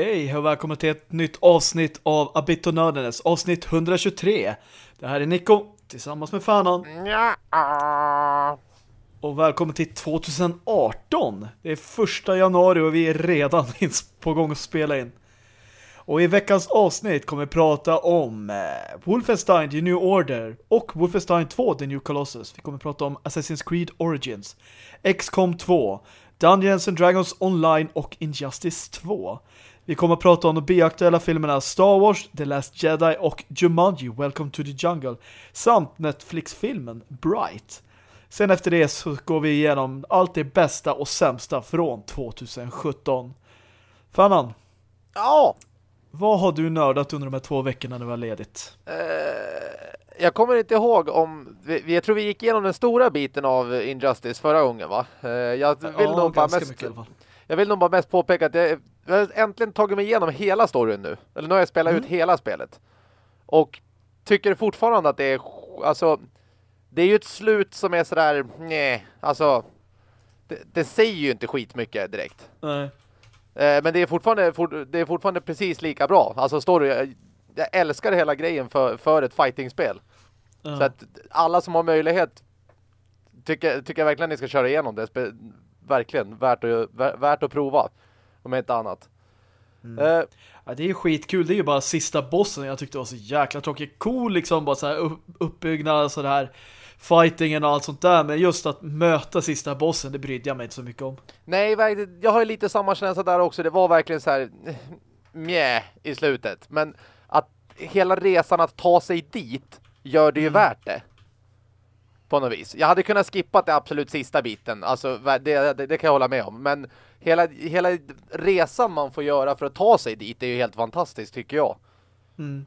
Okej, och välkommen till ett nytt avsnitt av Abito Nördenes, avsnitt 123. Det här är Nico, tillsammans med Fanan. Ja. Och välkommen till 2018. Det är första januari och vi är redan på gång att spela in. Och i veckans avsnitt kommer vi prata om eh, Wolfenstein The New Order och Wolfenstein 2 The New Colossus. Vi kommer prata om Assassin's Creed Origins, XCOM 2, Dungeons and Dragons Online och Injustice 2. Vi kommer att prata om de bioaktuella filmerna Star Wars, The Last Jedi och Jumanji, Welcome to the Jungle samt Netflix-filmen Bright. Sen efter det så går vi igenom allt det bästa och sämsta från 2017. Fannan, Ja. vad har du nördat under de här två veckorna när du var ledigt? Eh, jag kommer inte ihåg om... Vi, jag tror vi gick igenom den stora biten av Injustice förra gången, va? Eh, jag, vill nog bara mest, mycket jag vill nog bara mest påpeka att jag, jag har äntligen tagit mig igenom hela storyn nu. Eller nu har jag spelat Mm. ut hela spelet. Och tycker fortfarande att det är... Alltså... Det är ju ett slut som är sådär... Nej, alltså... Det, det säger ju inte skitmycket direkt. Nej. Eh, men det är, fortfarande, for, det är fortfarande precis lika bra. Alltså story, jag, jag älskar hela grejen för, för ett fightingspel. Ja. Så att alla som har möjlighet tycker, tycker jag verkligen ni ska köra igenom det. Verkligen, värt att, vä- värt att prova. Om inte annat. Mm. Eh, Ja, det är ju skitkul. Det är ju bara sista bossen jag tyckte var så jäkla tråkig. Cool liksom, bara så här upp, uppbyggnad så här fightingen och allt sånt där. Men just att möta sista bossen, det brydde jag mig inte så mycket om. nej, jag har ju lite samma känsla där också. Det var verkligen så här mjä i slutet. Men att hela resan att ta sig dit gör det ju värt det. På något vis. Jag hade kunnat skippa det absolut sista biten. Alltså, det, det, det kan jag hålla med om. Men hela, hela resan man får göra för att ta sig dit är ju helt fantastiskt tycker jag. Mm.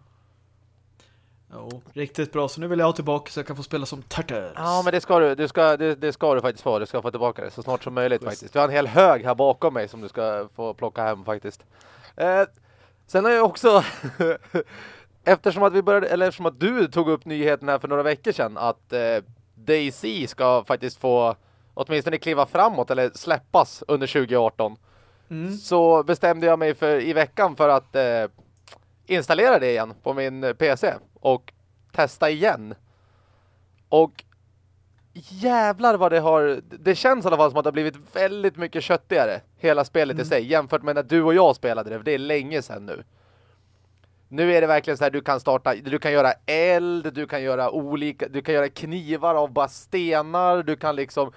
Jo, riktigt bra. Så nu vill jag ha tillbaka så jag kan få spela som Turtles. Ja, men det ska du, du ska, det, det ska du faktiskt få. Du ska få tillbaka det så snart som möjligt Schysst. faktiskt. Du har en hel hög här bakom mig som du ska få plocka hem faktiskt. Eh, sen har jag också eftersom att vi började, eller eftersom att du tog upp nyheten här för några veckor sedan att eh, DayZ ska faktiskt få åtminstone kliva framåt eller släppas under 2018 Mm. så bestämde jag mig för i veckan för att eh, installera det igen på min eh, PC och testa igen. Och jävlar vad det har det känns i alla fall som att det har blivit väldigt mycket köttigare hela spelet i sig jämfört med när du och jag spelade det, för det är länge sedan nu. Nu är det verkligen så här du kan starta du kan göra eld, du kan göra olika du kan göra knivar av bara stenar, du kan liksom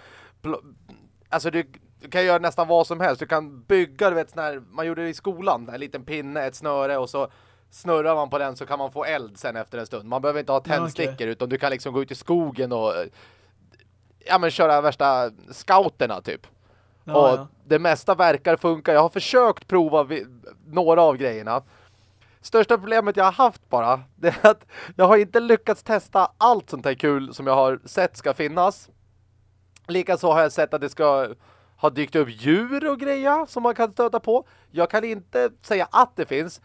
alltså du, du kan göra nästan vad som helst. Du kan bygga, du vet, sån här, man gjorde det i skolan, en liten pinne, ett snöre och så snurrar man på den så kan man få eld sen efter en stund. Man behöver inte ha tändstickor okej. utan du kan liksom gå ut i skogen och ja men köra värsta scouterna typ. Ja, och ja. det mesta verkar funka. Jag har försökt prova några av grejerna. Största problemet jag har haft bara, det är att jag har inte lyckats testa allt sånt här kul som jag har sett ska finnas. Likaså har jag sett att det ska ha dykt upp djur och grejer som man kan stöta på. Jag kan inte säga att det finns.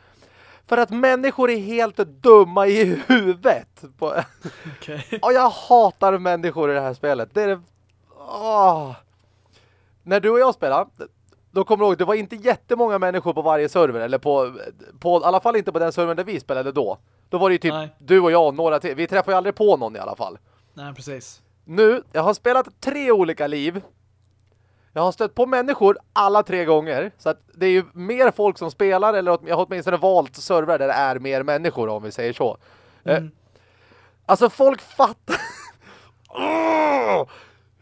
För att människor är helt dumma i huvudet. Okej. och jag hatar människor i det här spelet. Det är det... Åh. När du och jag spelade, då kommer du ihåg, det var inte jättemånga människor på varje server. Eller på, på i alla fall inte på den servern där vi spelade då. Då var det ju typ Nej. du och jag och några till. Vi träffade ju aldrig på någon i alla fall. Nej, precis. Nu, jag har spelat tre olika liv. Jag har stött på människor alla tre gånger. Så att det är ju mer folk som spelar. Eller jag har åtminstone valt server där det är mer människor om vi säger så. Eh, Mm. Alltså folk fattar... Åh!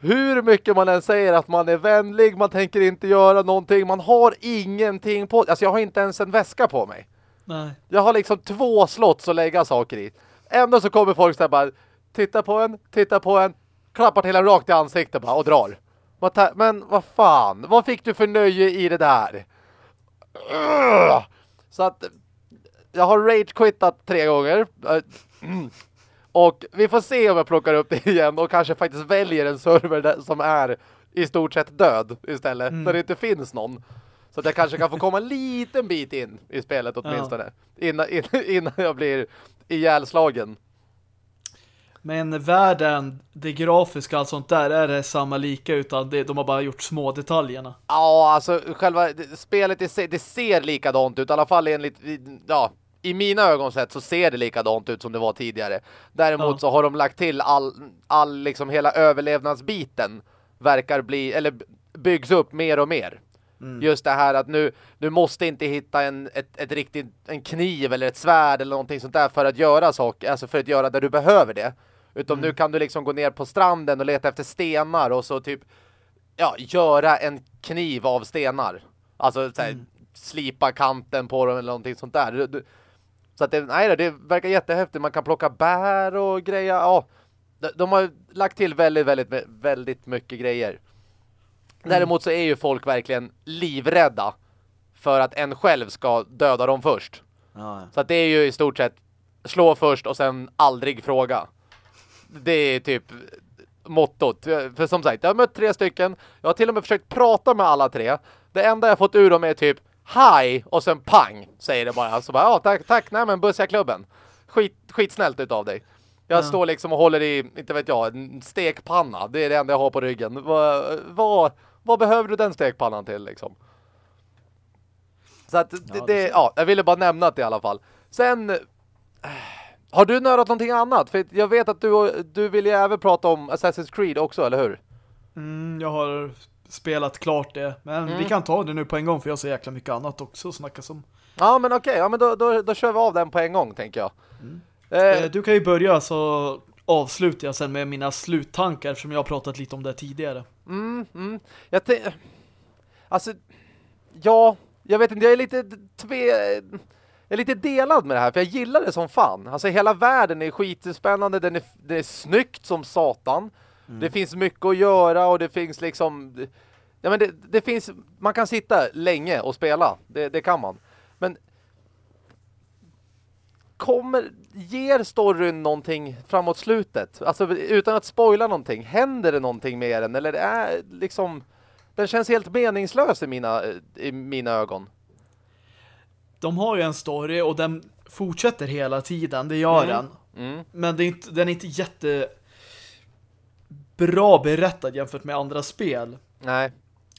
Hur mycket man än säger att man är vänlig, man tänker inte göra någonting, man har ingenting på... Alltså jag har inte ens en väska på mig. Nej. Jag har liksom två slots att lägga saker i. Ändå så kommer folk så här bara titta på en, titta på en, klappar till en rakt i ansiktet bara och drar. Men vad fan, vad fick du för nöje i det där? Så att jag har rage-quittat tre gånger. Och vi får se om jag plockar upp det igen och kanske faktiskt väljer en server där, som är i stort sett död istället. Mm. Där det inte finns någon. Så att jag kanske kan få komma en liten bit in i spelet åtminstone. Innan, innan, innan jag blir ihjälslagen. Men världen, det grafiska allt sånt där är det samma lika utan det, de har bara gjort små detaljerna. Ja, alltså själva spelet det ser, det ser likadant ut. I alla fall enligt, ja, i mina ögon sett så ser det likadant ut som det var tidigare. Däremot ja. så har de lagt till all, all liksom hela överlevnadsbiten verkar bli, eller byggs upp mer och mer. Mm. Just det här att nu, du måste inte hitta en, ett, ett riktigt, en kniv eller ett svärd eller någonting sånt där för att göra saker, alltså för att göra där du behöver det. Utan mm. nu kan du liksom gå ner på stranden och leta efter stenar och så typ ja, göra en kniv av stenar. Alltså så här, mm. slipa kanten på dem eller någonting sånt där. Du, du, så att det, nej, det verkar jättehäftigt. Man kan plocka bär och grejer. Ja, de, de har lagt till väldigt, väldigt, väldigt mycket grejer. Mm. Däremot så är ju folk verkligen livrädda för att en själv ska döda dem först. Ja. Så att det är ju i stort sett slå först och sen aldrig fråga. Det är typ mottot. För som sagt, jag har mött tre stycken. Jag har till och med försökt prata med alla tre. Det enda jag fått ur dem är typ Hi! Och sen pang, säger det bara. Så bara, ja tack, tack, nej men bussiga klubben. Skit, skitsnällt utav dig. Jag ja. står liksom och håller i, inte vet jag, en stekpanna. Det är det enda jag har på ryggen. Vad, vad, vad behöver du den stekpannan till liksom? Så att det, ja, det, ja, jag ville bara nämna det i alla fall. Sen, har du nördat någonting annat? För jag vet att du, du vill ju även prata om Assassin's Creed också, eller hur? Mm, jag har spelat klart det. Men mm. vi kan ta det nu på en gång för jag så jäkla mycket annat också att snacka som. Ja, men okej. Okay. Ja, men då, då, då kör vi av den på en gång, tänker jag. Mm. Eh. Du kan ju börja så avslutar jag sen med mina sluttankar eftersom jag har pratat lite om det tidigare. Mm, mm. Jag Alltså, ja, jag vet inte, jag är lite tve... Jag är lite delad med det här, för jag gillar det som fan. Alltså hela världen är skitspännande, den är, den är snyggt som satan. Mm. Det finns mycket att göra och det finns liksom... Ja, men det, det finns... Man kan sitta länge och spela. Det, det kan man. Men kommer... Ger storyn någonting framåt slutet? Alltså utan att spoila någonting. Händer det någonting med den? Eller är liksom... Den känns helt meningslös i mina, i mina ögon. De har ju en story och den fortsätter hela tiden. Det gör mm. den. Mm. Men det är inte, den är inte jätte bra berättad jämfört med andra spel. Nej.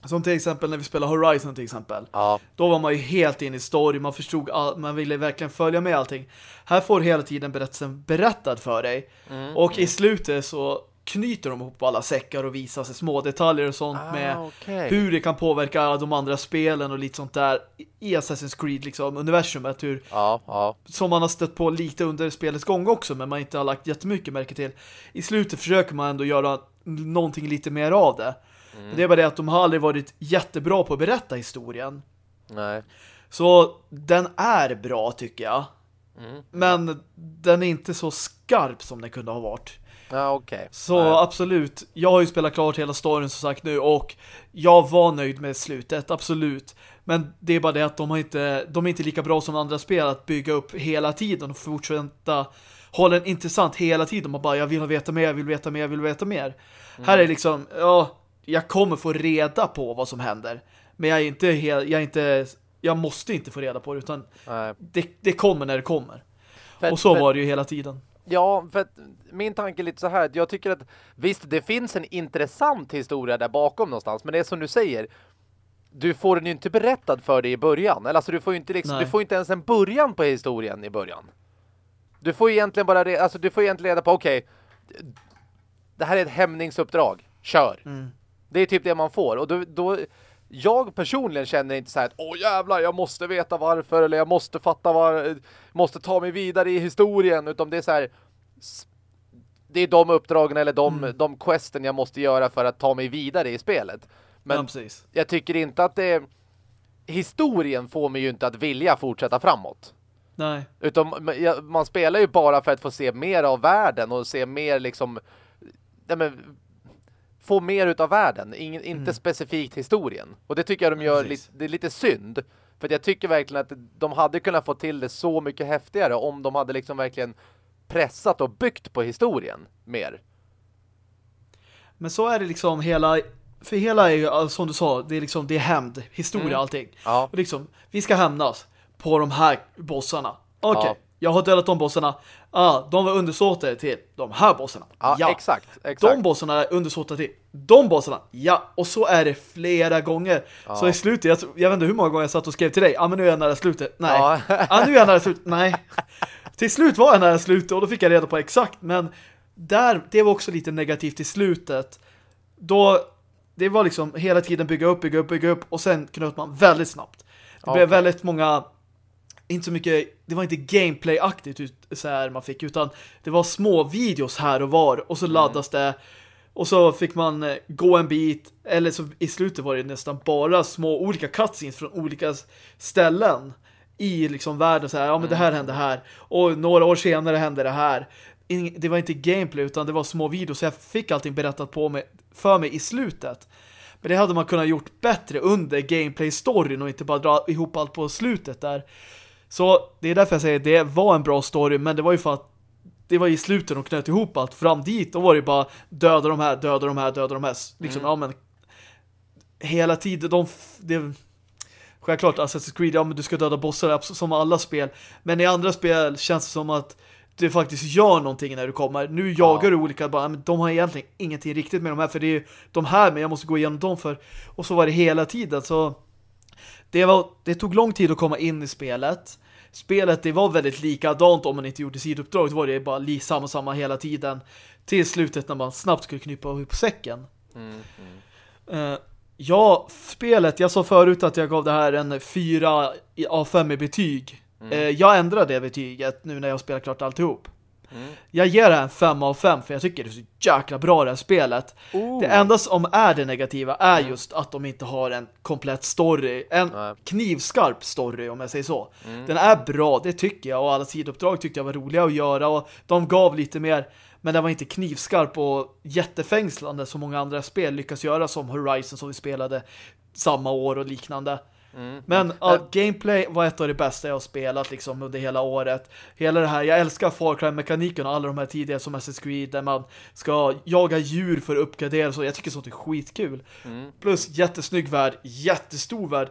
Som till exempel när vi spelade Horizon till exempel. Ja. Då var man ju helt in i story. Man förstod all, man ville verkligen följa med allting. Här får du hela tiden berättelsen berättad för dig. Mm, och i slutet så knyter de ihop alla säckar och visar sig små detaljer och sånt ah, med okay. hur det kan påverka de andra spelen och lite sånt där i Assassin's Creed liksom, universumet hur, ja, ja. som man har stött på lite under spelets gång också men man inte har lagt jättemycket märke till. I slutet försöker man ändå göra någonting lite mer av det. Mm. Det är bara det att de har aldrig varit jättebra på att berätta historien. Nej. Så den är bra tycker jag. Mm. Men den är inte så skarp som den kunde ha varit. Ja, okay. Så ja. absolut, jag har ju spelat klart hela storyn som sagt nu och jag var nöjd med slutet, absolut. Men det är bara det att de, har inte, de är inte lika bra som andra spel att bygga upp hela tiden och fortsätta hålla den intressant hela tiden. Man bara, jag vill veta mer, jag vill veta mer, jag vill veta mer. Mm. Här är liksom, ja, jag kommer få reda på vad som händer. Men jag är inte, jag är inte jag måste inte få reda på det utan det, det, kommer när det kommer. För, och så för, var det ju hela tiden. Ja, för att min tanke är lite så här att jag tycker att visst, det finns en intressant historia där bakom någonstans, men det är som du säger du får den ju inte berättad för dig i början. Eller alltså du får ju inte liksom, du får inte ens en början på historien i början. Du får egentligen bara alltså du får egentligen reda på okej. Okay, det här är ett hämningsuppdrag. Kör. Mm. Det är typ det man får och då, då jag personligen känner inte så här att åh jävlar, jag måste veta varför eller jag måste fatta var måste ta mig vidare i historien utan det är så här det är de uppdragen eller de, mm. de questen jag måste göra för att ta mig vidare i spelet. Men ja, jag tycker inte att det historien får mig ju inte att vilja fortsätta framåt. Nej. Utan man spelar ju bara för att få se mer av världen och se mer liksom nej men, få mer utav världen, Ingen, inte mm. specifikt historien. Och det tycker jag de gör lite, det är lite synd. För jag tycker verkligen att de hade kunnat få till det så mycket häftigare om de hade liksom verkligen pressat och byggt på historien mer. Men så är det liksom hela för hela är ju som du sa, det är liksom det är hämnd, historia mm. allting. Ja. Och liksom vi ska hämnas på de här bossarna. Okej. Okay. Ja. Jag har dödat de bossarna. Ah, de var undersåtare till de här bossarna. Ja, Ja, exakt. exakt. de bossarna är undersåtare till de bossarna. Ja, och så är det flera gånger. Så i slutet, jag, jag vet inte hur många gånger jag satt och skrev till dig. Ja, ah, men nu är jag nära slutet. Nej. Ja. Ja, ah, nu är jag nära slutet. Nej. Till slut var jag nära slutet och då fick jag reda på exakt. Men där, det var också lite negativt i slutet. Då, det var liksom hela tiden bygga upp, bygga upp, bygga upp och sen knöt man väldigt snabbt. Det blev Okej. väldigt många inte så mycket, det var inte gameplay-aktigt så här man fick, utan det var små videos här och var och så laddas det och så fick man eh, gå en bit eller så i slutet var det nästan bara små olika cutscenes från olika ställen i liksom världen så här, ja men det här hände här och några år senare hände det här. Det var inte gameplay utan det var små videos så jag fick allting berättat på mig, för mig i slutet. Men det hade man kunnat gjort bättre under gameplay-storyn och inte bara dra ihop allt på slutet där. Så det är därför jag säger att det var en bra story, men det var ju för att det var i slutet de knöt ihop allt fram dit. Då var det bara döda de här, döda de här, döda de här. Liksom, ja men hela tiden, de, det, självklart Assassin's Creed, ja men du ska döda bossar som alla spel. Men i andra spel känns det som att du faktiskt gör någonting när du kommer. Nu jagar Ja. du olika, bara, men de har egentligen ingenting riktigt med de här, för det är de här, men jag måste gå igenom dem för. Och så var det hela tiden, så det, var, det tog lång tid att komma in i spelet. Spelet, det var väldigt likadant om man inte gjorde sidouppdrag. Då var det bara samma, samma hela tiden. Till slutet när man snabbt skulle knypa ihop säcken. Mm, mm. Uh, ja, spelet, jag sa förut att jag gav det här en 4 i- av 5 i betyg. Mm. Eh, jag ändrar det betyget nu när jag spelar klart alltihop. Mm. Jag ger det här en 5 av 5 för jag tycker det är så jäkla bra det här spelet. Oh. Det enda som är det negativa är just att de inte har en komplett story. En Nej. knivskarp story om jag säger så. Mm. Den är bra, det tycker jag. Och alla sidouppdrag tyckte jag var roliga att göra. Och de gav lite mer. Men den var inte knivskarp och jättefängslande som många andra spel lyckas göra. Som Horizon som vi spelade samma år och liknande. Mm. Men ja, gameplay var ett av det bästa jag har spelat liksom under hela året. Hela det här, jag älskar Far Cry-mekaniken och alla de här tidigare som Assassin's Creed där man ska jaga djur för att uppgradera så. Jag tycker sånt är skitkul. Mm. Plus jättesnygg värld, jättestor värld.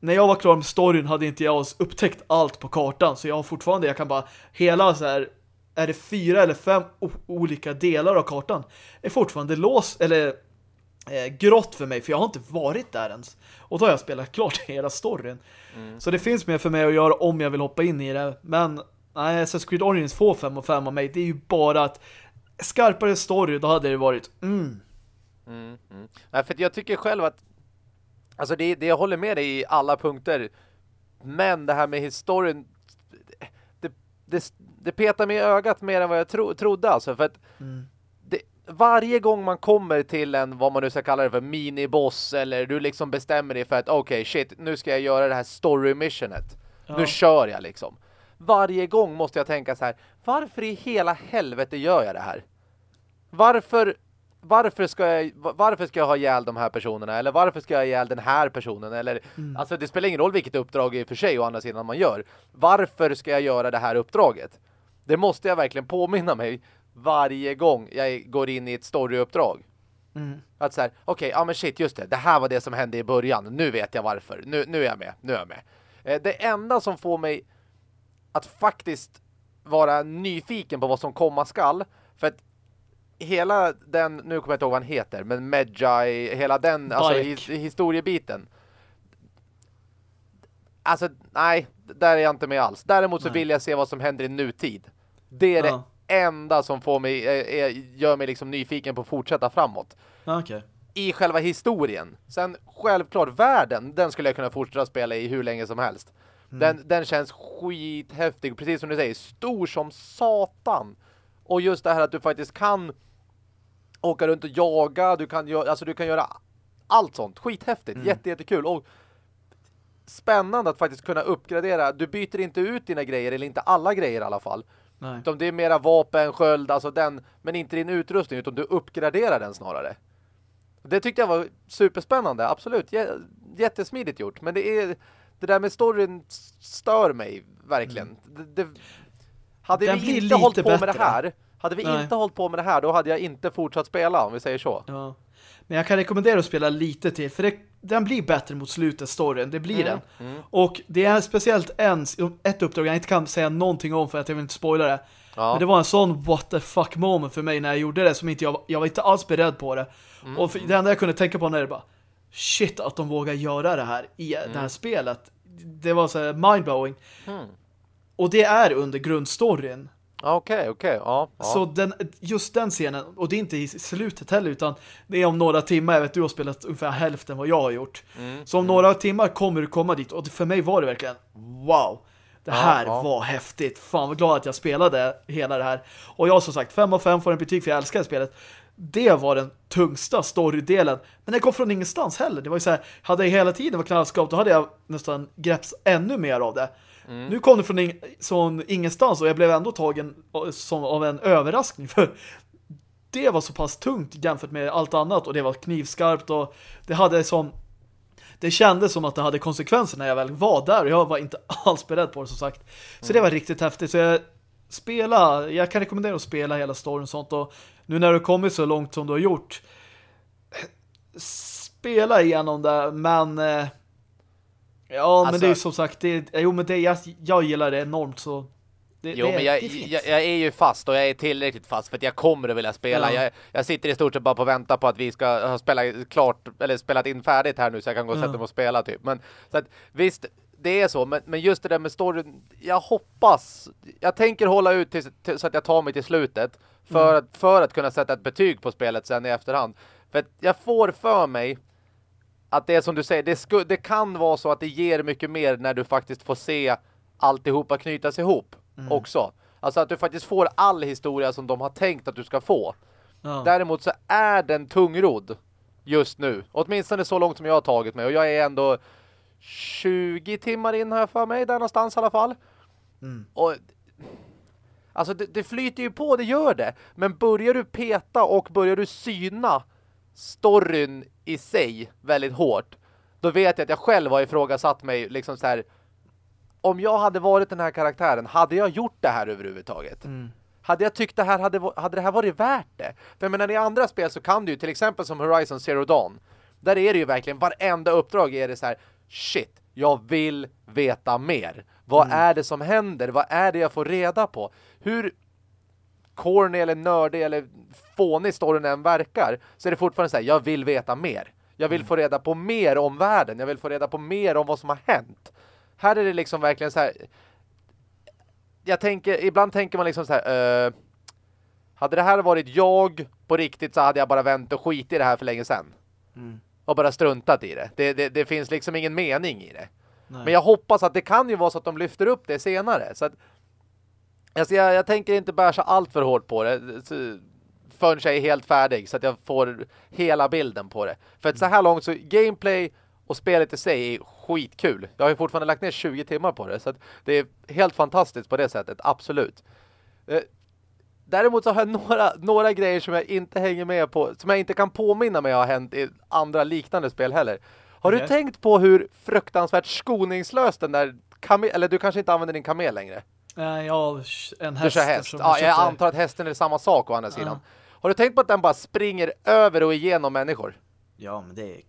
När jag var klar med storyn hade inte jag upptäckt allt på kartan så jag har fortfarande, jag kan bara hela så här är det fyra eller fem olika delar av kartan är fortfarande lås eller eh, grått för mig för jag har inte varit där ens. Och då har jag spelat klart hela storyn. Mm. Så det finns mer för mig att göra om jag vill hoppa in i det. Men nej, Assassin's Creed Origins får 5 och 5 av mig. Det är ju bara att skarpare story, då hade det varit mm. Mm, mm. Nej, för jag tycker själv att alltså det, det jag håller med dig i alla punkter men det här med historien det, det, det petar mig i ögat mer än vad jag tro, trodde alltså för att Mm. Varje gång man kommer till en, vad man nu ska kalla det för, miniboss eller du liksom bestämmer dig för att okej, shit, nu ska jag göra det här story missionet. Ja. Nu kör jag liksom. Varje gång måste jag tänka så här, varför i hela helvete gör jag det här? Varför varför ska jag varför ska jag ha ihjäl de här personerna eller varför ska jag ha ihjäl den här personen eller Mm. alltså det spelar ingen roll vilket uppdrag i och för sig å andra sidan man gör. Varför ska jag göra det här uppdraget? Det måste jag verkligen påminna mig varje gång jag går in i ett storyuppdrag. Mm. Att så här, okej, ja men shit, just det. Det här var det som hände i början. Nu vet jag varför. Nu, nu är jag med. Nu är jag med. Eh, det enda som får mig att faktiskt vara nyfiken på vad som komma skall. För att hela den, nu kommer jag inte ihåg vad han heter, men Medjay, hela den, alltså his, historiebiten. Alltså, nej, där är jag inte med alls. Däremot så Nej. vill jag se vad som händer i nutid. Det är Ja. Enda som får mig, eh, eh, gör mig liksom nyfiken på att fortsätta framåt Ja, Okej. i själva historien. Sen självklart världen, den skulle jag kunna fortsätta spela i hur länge som helst. Den, den känns skithäftig, precis som du säger, stor som satan. Och just det här att du faktiskt kan åka runt och jaga, du kan, alltså du kan göra allt sånt. Skithäftigt, jätte, jättekul. Och spännande att faktiskt kunna uppgradera. Du byter inte ut dina grejer, eller inte alla grejer i alla fall. Nej. Utan det är mera vapen, sköld, alltså den, men inte din utrustning utan du uppgraderar den snarare. Det tyckte jag var superspännande, absolut. Jä- Jättesmidigt gjort, men det är det där med storyn stör mig verkligen. Det, det, hade Den vi inte hållit på med det bättre. här, hade vi Nej. inte hållit på med det här, då hade jag inte fortsatt spela om vi säger så. Ja. Men jag kan rekommendera att spela lite till. För det, den blir bättre mot slutet, storyn. Det blir Mm, den. Och det är speciellt en, ett uppdrag jag inte kan säga någonting om för att jag vill inte spoila det. Ja. Men det var en sån what the fuck moment för mig när jag gjorde det som inte jag, jag var inte alls beredd på det. Mm. Och det enda jag kunde tänka på när det bara shit att de vågar göra det här i det Mm. här spelet. Det var så mindblowing. Hmm. Och det är under grundstoryn. Okej, okej. Ja, ja. Så den, just den scenen, och det är inte i slutet heller utan det är om några timmar, jag vet du har spelat ungefär hälften vad jag har gjort. Mm, Så om några timmar kommer du komma dit och för mig var det verkligen wow. Det här ja. var häftigt. Fan vad glad att jag spelade hela det här. Och jag som sagt 5 av 5 får en betyg för jag älskar spelet. Det var den tungsta storydelen. Men det kom från ingenstans heller. Det var ju så här, hade jag hela tiden varit knallskap då hade jag nästan grepps ännu mer av det. Mm. Nu kom det från, ing från ingenstans och jag blev ändå tagen som av en överraskning för det var så pass tungt jämfört med allt annat och det var knivskarpt och det hade som det kändes som att det hade konsekvenser när jag väl var där och jag var inte alls beredd på det som sagt. Så det var riktigt häftigt. Så jag spela, jag kan rekommendera att spela hela storyn och sånt och nu när du kommit så långt som du har gjort spela igenom det men ja men Alltså- det är som sagt det, jo men det, jag, jag gillar det enormt så det, Jo, det, men jag, jag, jag är ju fast och jag är tillräckligt fast för att jag kommer att vilja spela. Ja. Jag, jag sitter i stort sett bara på vänta på att vi ska ha spelat klart eller spelat in färdigt här nu så jag kan gå och sätta mig och spela typ. Men så att, visst, det är så. Men, men just det där med storyn, jag hoppas, jag tänker hålla ut tills, till, så att jag tar mig till slutet för, Mm. att, för att kunna sätta ett betyg på spelet sen i efterhand. För att jag får för mig att det är som du säger, det, sku, det kan vara så att det ger mycket mer när du faktiskt får se alltihopa knytas ihop också. Alltså att du faktiskt får all historia som de har tänkt att du ska få. ja. Däremot så är den tungrodd just nu. Åtminstone så långt som jag har tagit mig. Och jag är ändå 20 timmar in jag för mig, där någonstans i alla fall. Mm. Och Alltså det, det flyter ju på, det gör det. Men börjar du peta och börjar du syna storyn i sig väldigt hårt, då vet jag att jag själv har ifrågasatt mig liksom så här. Om jag hade varit den här karaktären, hade jag gjort det här överhuvudtaget? Mm. Hade jag tyckt det här hade, hade det här varit värt det? För jag menar i andra spel så kan du ju till exempel som Horizon Zero Dawn. Där är det ju verkligen varenda uppdrag är det så här shit, jag vill veta mer. Vad är det som händer? Vad är det jag får reda på? Hur corny eller nördig eller fånig storyn än verkar så är det fortfarande så här, jag vill veta mer. Jag vill få reda på mer om världen. Jag vill få reda på mer om vad som har hänt. Här är det liksom verkligen så här jag tänker, ibland tänker man liksom så här, eh, hade det här varit jag på riktigt så hade jag bara vänt och skit i det här för länge sedan. Mm. Och bara struntat i det. Det, det. det finns liksom ingen mening i det. Nej. Men jag hoppas att det kan ju vara så att de lyfter upp det senare. Så att, alltså jag, jag tänker inte bärsa allt för hårt på det förrän jag är helt färdig så att jag får hela bilden på det. För att så här långt så gameplay och spelet i sig är skitkul. Jag har ju fortfarande lagt ner 20 timmar på det så att det är helt fantastiskt på det sättet, absolut. Eh, Däremot så har jag några, några grejer som jag inte hänger med på, som jag inte kan påminna mig har hänt i andra liknande spel heller. Har du Okej. tänkt på hur fruktansvärt skoningslöst den där kamel, eller du kanske inte använder din kamel längre? Nej, ja, en Du häst. kör häst. Ja, jag antar att hästen är samma sak å andra sidan. Har du tänkt på att den bara springer över och igenom människor? Ja, men det är...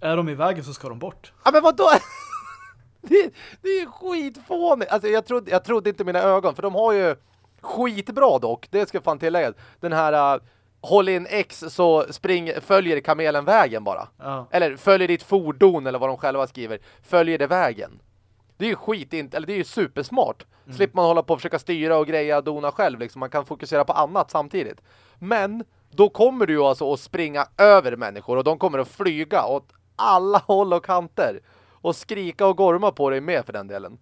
Är de i vägen så ska de bort. Ja, men vadå? Det, det är skitfånigt. Alltså jag trodde, jag trodde inte mina ögon, för de har ju skitbra dock. Det ska jag fan tillägga. Den här uh, håll in X så spring, följer kamelen vägen bara. Ja. Eller följer ditt fordon eller vad de själva skriver. Följer det vägen. Det är ju skit eller det är ju supersmart. Slipper man hålla på och försöka styra och greja och dona själv liksom. Man kan fokusera på annat samtidigt. Men då kommer du ju alltså att springa över människor och de kommer att flyga åt alla håll och kanter. Och skrika och gorma på dig med för den delen.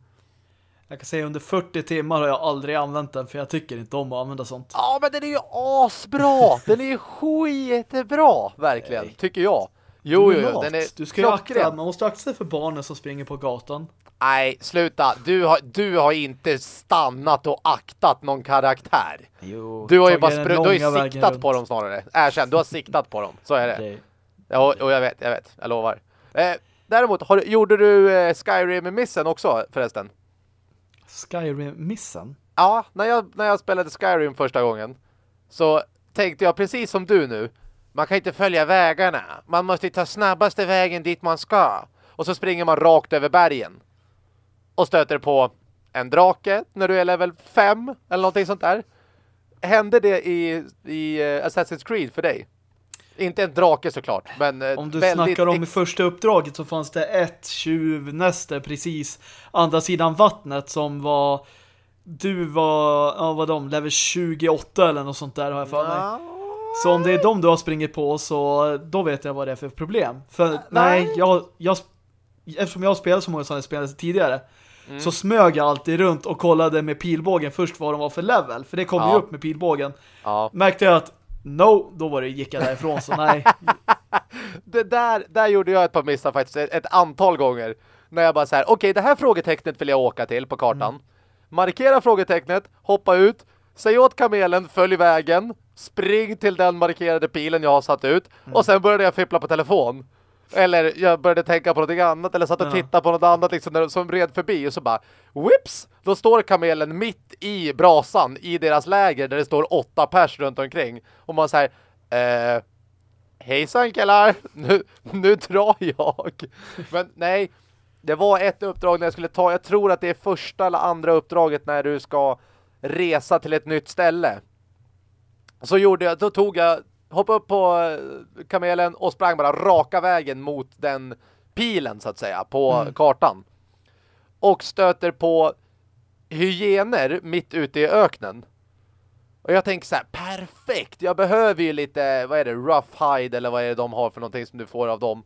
Jag kan säga under 40 timmar har jag aldrig använt den för jag tycker inte om att använda sånt. Ja, men den är ju asbra! Den är ju skitbra, verkligen, Nej. tycker jag. Jo, jo, jo, den är Du ska ju akta, klockren. man måste akta sig för barnen som springer på gatan. Nej, sluta. Du har, du har inte stannat och aktat någon karaktär. Jo, Du har ju bara du har ju siktat runt. på dem snarare. Erkänn, du har siktat på dem. Så är det. Det- Ja, och jag vet, jag vet. Jag lovar. Eh, däremot, har, gjorde du eh, Skyrim-missen också förresten? Skyrim-missen? Ja, när jag, när jag spelade Skyrim första gången så tänkte jag precis som du nu. man kan inte följa vägarna. Man måste ta snabbaste vägen dit man ska. Och så springer man rakt över bergen. Och stöter på en drake när du är level 5 eller någonting sånt där. Hände det i, i uh, Assassin's Creed för dig? Inte en drake såklart, men uh, Om du snackar om i första uppdraget så fanns det ett tjuvnäste precis andra sidan vattnet som var du var, ja vad de, level 28 eller något sånt där har jag för mig. Så om det är de du har springit på så då vet jag vad det är för problem. För nej, nej jag, jag eftersom jag har spelat så många sådana spel tidigare mm. så smög jag alltid runt och kollade med pilbågen först vad de var för level. För det kom ja. ju upp med pilbågen. Ja. Märkte jag att no, då var det, gick jag därifrån så nej. det där, där gjorde jag ett par missar faktiskt ett, ett antal gånger. När jag bara så här, okej okay, det här frågetecknet vill jag åka till på kartan. Mm. Markera frågetecknet, hoppa ut, säg åt kamelen, följ vägen, spring till den markerade pilen jag har satt ut mm. och sen började jag fippla på telefon. Eller jag började tänka på något annat eller satt och ja. tittade på något annat liksom, när, som red förbi och så bara, whips! Då står kamelen mitt i brasan i deras läger där det står åtta pers runt omkring. Och man säger, eh, hejsan killar, nu, nu drar jag. Men nej, det var ett uppdrag när jag skulle ta, jag tror att det är första eller andra uppdraget när du ska resa till ett nytt ställe. Så gjorde jag, då tog jag hoppade upp på eh, kamelen och sprang bara raka vägen mot den pilen så att säga på mm. kartan. Och stöter på hyener mitt ute i öknen. Och jag tänker så här, perfekt! Jag behöver ju lite, vad är det, rough hide eller vad är det de har för någonting som du får av dem.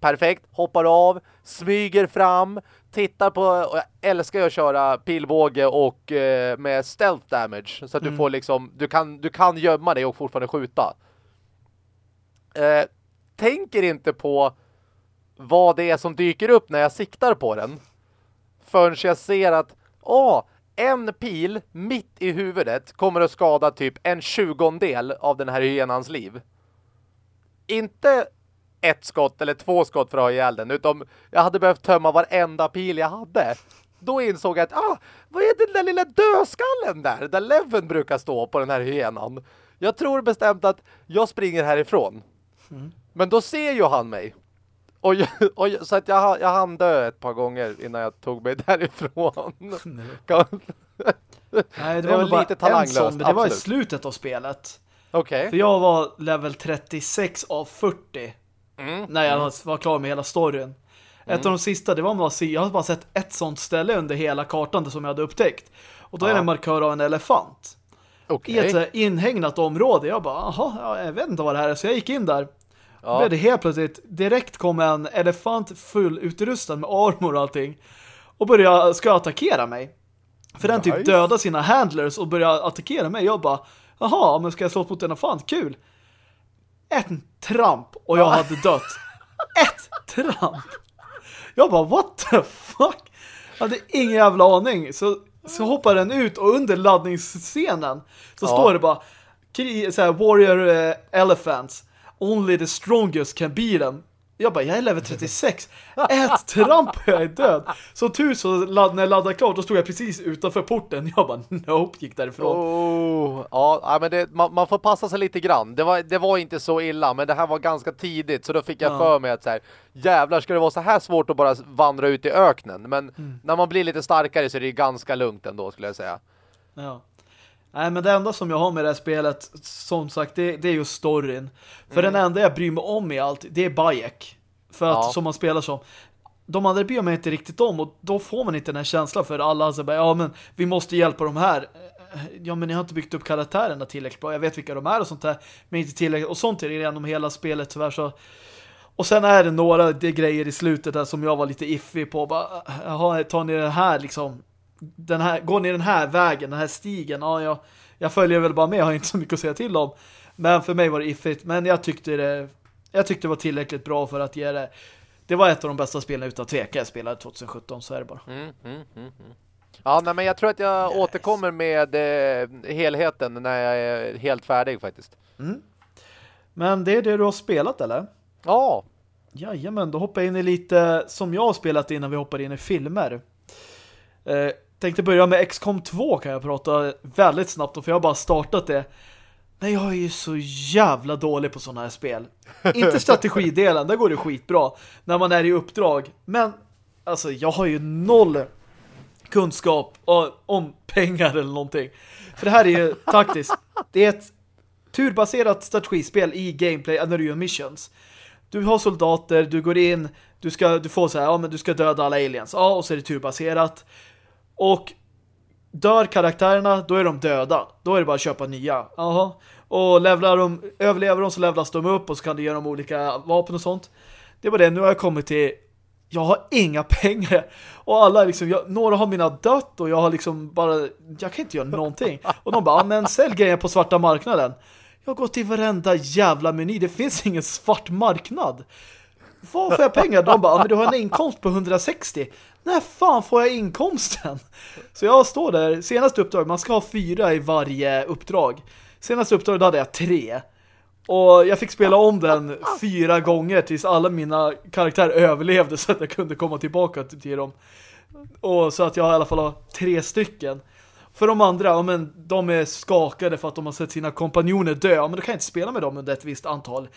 Perfekt, hoppar av, smyger fram, tittar på, och jag älskar ju att köra pilbåge och eh, med stealth damage. Så att mm. du får liksom, du kan, du kan gömma dig och fortfarande skjuta. Eh, tänker inte på vad det är som dyker upp när jag siktar på den. Förrän jag ser att, åh, en pil mitt i huvudet kommer att skada typ en tjugondel av den här hyenans liv. Inte ett skott eller två skott för att ha ihjäl den. Utan jag hade behövt tömma varenda pil jag hade. Då insåg jag att, ah, vad är den där lilla dödskallen där? Där Leven brukar stå på den här hyenan. Jag tror bestämt att jag springer härifrån. Mm. Men då ser ju han mig. Och, jag, och så att jag, jag hann dö ett par gånger innan jag tog mig därifrån. Nej, det var, det var lite talanglöst. Sån, det var i slutet av spelet. Okej. Okay. För jag var level 36 av 40 Mm. När jag mm. var klar med hela storyn. Mm. Ett av de sista, det var bara att jag hade bara sett ett sånt ställe under hela kartan som jag hade upptäckt. Och då ja. är det en markör av en elefant. Okay. I ett inhägnat område. Jag bara, jaha, jag vet inte vad det här är. Så jag gick in där. Ja. Blev det helt plötsligt, direkt kom en elefant full utrustad med armor och allting. Och började, ska attackera mig. För den typ nice. typ döda sina handlers och började attackera mig. Jag bara, jaha, men ska jag slå mot en elefant? Kul en tramp och jag hade dött. Ett tramp. Jag bara, what the fuck? Jag hade ingen jävla aning. Så, så hoppar den ut och under laddningsscenen så ja. står det bara så här, Warrior uh, Elephants. Only the strongest can beat them. Jag bara, jag är level 36. Ett tramp jag är död. Så tur så när jag laddade klart, då stod jag precis utanför porten. Jag bara, nope, gick därifrån. Oh, ja, men det, man, man, får passa sig lite grann. Det var, det var inte så illa, men det här var ganska tidigt. Så då fick jag ja. för mig att så här, jävlar, ska det vara så här svårt att bara vandra ut i öknen? Men mm. när man blir lite starkare så är det ganska lugnt ändå, skulle jag säga. Ja. Nej, men det enda som jag har med det här spelet, som sagt, det, det är ju storyn. För mm. den enda jag bryr mig om i allt, det är Bayek. För att, ja. som man spelar som. De andra bryr mig inte riktigt om och då får man inte den här känslan för alla så bara, ja men vi måste hjälpa de här. Ja men ni har inte byggt upp karaktärerna tillräckligt bra. Jag vet vilka de är och sånt där, men inte tillräckligt. Och sånt är det genom hela spelet tyvärr så... Och sen är det några det grejer i slutet där som jag var lite iffig på. Bara, jaha, tar ni det här liksom den här, går ni den här vägen, den här stigen, ja, jag, jag följer väl bara med, jag har inte så mycket att säga till om. Men för mig var det iffigt, men jag tyckte det jag tyckte det var tillräckligt bra för att ge det det var ett av de bästa spelen utan tveka jag spelade 2017, så är det bara. Mm, mm, mm, mm, ja, nej, men jag tror att jag yes. återkommer med eh, helheten när jag är helt färdig faktiskt. Mm. Men det är det du har spelat, eller? Ja. Jajamän, då hoppar jag in i lite som jag har spelat innan vi hoppar in i filmer. Eh, tänkte börja med XCOM 2 kan jag prata väldigt snabbt om för jag har bara startat det. Men jag är ju så jävla dålig på sådana här spel. Inte strategidelen, där går det skitbra när man är i uppdrag. Men alltså, jag har ju noll kunskap om pengar eller någonting. För det här är ju taktiskt. Det är ett turbaserat strategispel i gameplay när du gör missions. Du har soldater, du går in, du ska du får så här, ja men du ska döda alla aliens. Ja, och så är det turbaserat. Och dör karaktärerna, då är de döda. Då är det bara att köpa nya. Jaha. Och levlar de, överlever de så levlas de upp och så kan du göra dem olika vapen och sånt. Det var det, nu har jag kommit till jag har inga pengar. Och alla liksom, jag, några har mina dött och jag har liksom bara, jag kan inte göra någonting. Och de bara, men sälj grejer på svarta marknaden. Jag har gått till varenda jävla meny, det finns ingen svart marknad. Var får jag pengar? De bara, men du har en inkomst på 160. När fan får jag inkomsten? Så jag står där, senaste uppdrag, man ska ha fyra i varje uppdrag. Senaste uppdraget hade jag tre. Och jag fick spela om den fyra gånger tills alla mina karaktärer överlevde så att jag kunde komma tillbaka till dem. Och så att jag i alla fall har tre stycken. För de andra, ja, men de är skakade för att de har sett sina kompanjoner dö. Ja, men då kan jag inte spela med dem under ett visst antal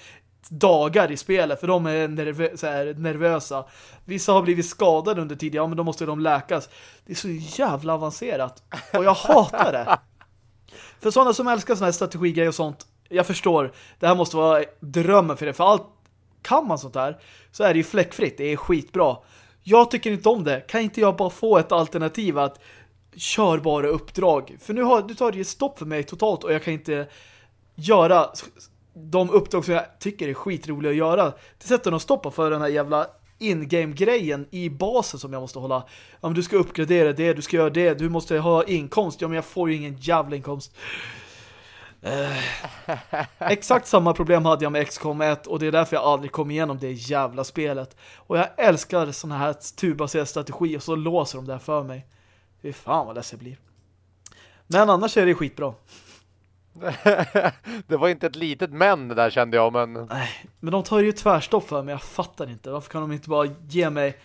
dagar i spelet för de är nervö här, nervösa. Vissa har blivit skadade under tiden, ja men då måste de läkas. Det är så jävla avancerat. Och jag hatar det. För sådana som älskar sådana här strategigrejer och sånt, jag förstår, det här måste vara drömmen för det. För allt kan man sånt här så är det ju fläckfritt, det är skitbra. Jag tycker inte om det. Kan inte jag bara få ett alternativ att kör bara uppdrag? För nu har, du tar det stopp för mig totalt och jag kan inte göra de uppdrag som jag tycker är skitroliga att göra. Det sätter de stoppa för den här jävla in-game-grejen i basen som jag måste hålla. Om du ska uppgradera det, du ska göra det, du måste ha inkomst. Ja, men jag får ju ingen jävla inkomst. Eh. exakt samma problem hade jag med XCOM 1 och det är därför jag aldrig kom igenom det jävla spelet. Och jag älskar sådana här turbaserade strategi och så låser de där för mig. Fy fan vad ledsen jag blir. Men annars är det skitbra. det var inte ett litet men det där kände jag, men... Nej, men de tar ju tvärstopp för mig, jag fattar inte. Varför kan de inte bara ge mig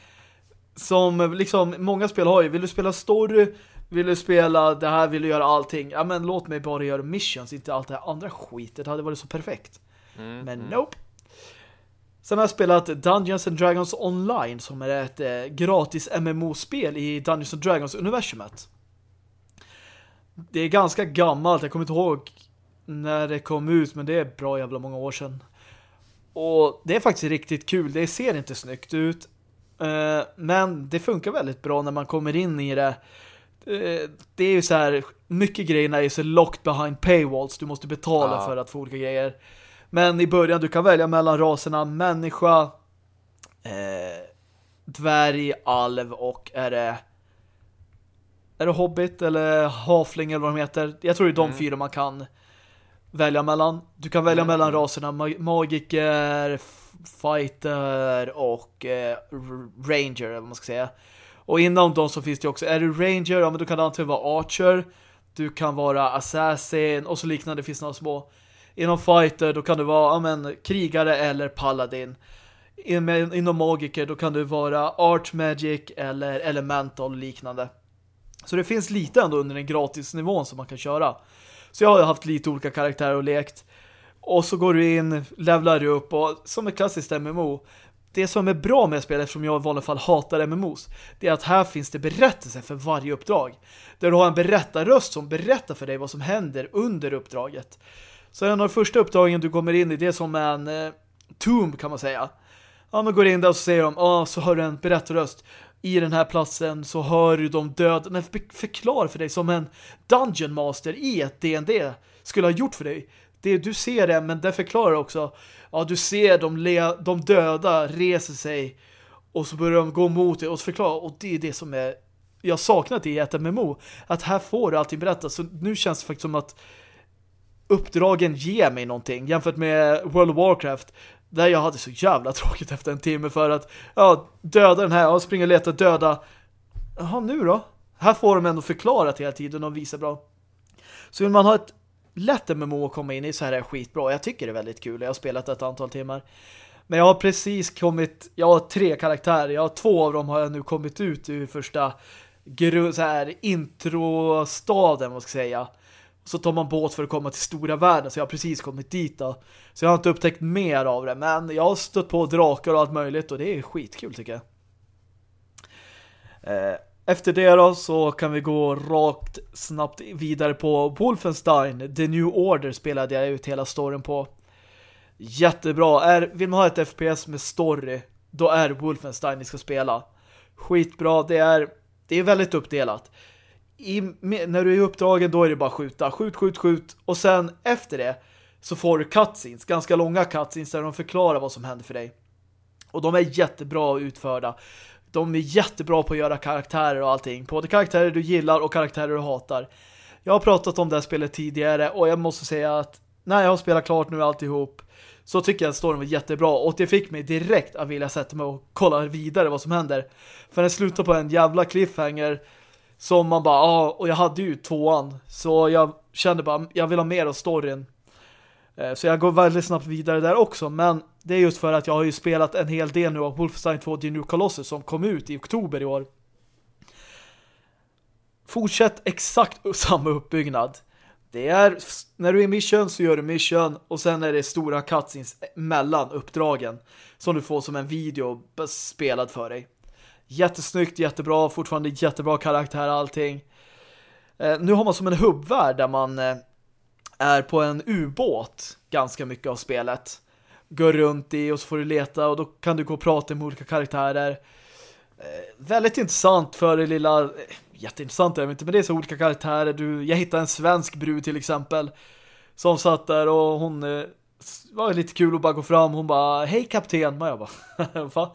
som liksom många spel har ju, vill du spela story, vill du spela det här, vill du göra allting. Ja men låt mig bara göra missions, inte allt det här andra skitet. Det hade varit så perfekt. Mm, men mm. nope. Sen har jag spelat Dungeons and Dragons Online som är ett eh, gratis MMO-spel i Dungeons and Dragons-universumet. Det är ganska gammalt, jag kommer inte ihåg när det kom ut, men det är bra jävla många år sedan. Och det är faktiskt riktigt kul, det ser inte snyggt ut. Eh, men det funkar väldigt bra när man kommer in i det. Eh, det är ju så här, mycket grejerna är så locked behind paywalls. Du måste betala ja. för att få olika grejer. Men i början, du kan välja mellan raserna människa, eh, dvärg, alv och är det är det Hobbit eller Hafling eller vad de heter? Jag tror det är de mm. fyra man kan välja mellan. Du kan välja mm. mellan raserna magiker, fighter och eh, ranger eller vad man ska säga. Och inom dem så finns det också, är du ranger, ja men du kan antingen vara archer, du kan vara assassin och så liknande finns några små. Inom fighter då kan du vara ja, men, krigare eller paladin. Inom magiker då kan du vara archmagic eller elemental och liknande. Så det finns lite ändå under den gratisnivån som man kan köra. Så jag har haft lite olika karaktärer och lekt. Och så går du in, levlar upp och som ett klassiskt MMO. Det som är bra med spelet, eftersom jag i vanliga fall hatar MMOs, det är att här finns det berättelser för varje uppdrag. Där du har en berättarröst som berättar för dig vad som händer under uppdraget. Så en av de första uppdragen du kommer in i, det är som en eh, tomb kan man säga. Ja, man går in där och så säger de, ja, ah, så hör du en berättarröst i den här platsen så hör du de döda. Men förklara för dig som en Dungeon Master i ett D&D skulle ha gjort för dig. Det, du ser det, men det förklarar också. Ja, du ser de, le, de döda reser sig och så börjar de gå mot dig och förklara. Och det är det som är jag saknat i ett MMO. Att här får du allting berättat. Så nu känns det faktiskt som att uppdragen ger mig någonting jämfört med World of Warcraft där jag hade så jävla tråkigt efter en timme för att ja, döda den här och springa och leta döda. Jaha, nu då? Här får de ändå förklarat hela tiden och visa bra. Så vill man ha ett lätt MMO att komma in i så här är det skitbra. Jag tycker det är väldigt kul. Jag har spelat ett antal timmar. Men jag har precis kommit, jag har tre karaktärer. Jag har två av dem har jag nu kommit ut ur första så här introstaden, vad ska jag säga. Så tar man båt för att komma till stora världen. Så jag har precis kommit dit då. Så jag har inte upptäckt mer av det. Men jag har stött på drakar och allt möjligt. Och det är skitkul tycker jag. Eh, efter det då så kan vi gå rakt snabbt vidare på Wolfenstein. The New Order spelade jag ut hela storyn på. Jättebra. Är, vill man ha ett FPS med story, då är Wolfenstein ni ska spela. Skitbra. Det är, det är väldigt uppdelat. I, när du är uppdragen då är det bara skjuta. Skjut, skjut, skjut. Och sen efter det så får du cutscenes. Ganska långa cutscenes där de förklarar vad som händer för dig. Och de är jättebra utförda. De är jättebra på att göra karaktärer och allting. Både karaktärer du gillar och karaktärer du hatar. Jag har pratat om det här spelet tidigare och jag måste säga att när jag har spelat klart nu alltihop så tycker jag att storyn var jättebra och det fick mig direkt att vilja sätta mig och kolla vidare vad som händer. För den slutar på en jävla cliffhanger som man bara, ja, och jag hade ju tvåan så jag kände bara, jag vill ha mer av storyn. Eh, så jag går väldigt snabbt vidare där också, men det är just för att jag har ju spelat en hel del nu av Wolfenstein 2 The New Colossus som kom ut i oktober i år. Fortsätt exakt samma uppbyggnad. Det är, när du är mission så gör du mission och sen är det stora cutscenes mellan uppdragen som du får som en video spelad för dig. Jättesnyggt, jättebra, fortfarande jättebra karaktär allting. Eh, nu har man som en hubbvärld där man eh, är på en ubåt ganska mycket av spelet. Går runt i och så får du leta och då kan du gå och prata med olika karaktärer. Eh, väldigt intressant för det lilla... Eh, jätteintressant är det inte, men det är så olika karaktärer. Du, jag hittade en svensk brud till exempel som satt där och hon eh, var lite kul att bara gå fram. Hon bara, hej kapten. Och jag bara, va?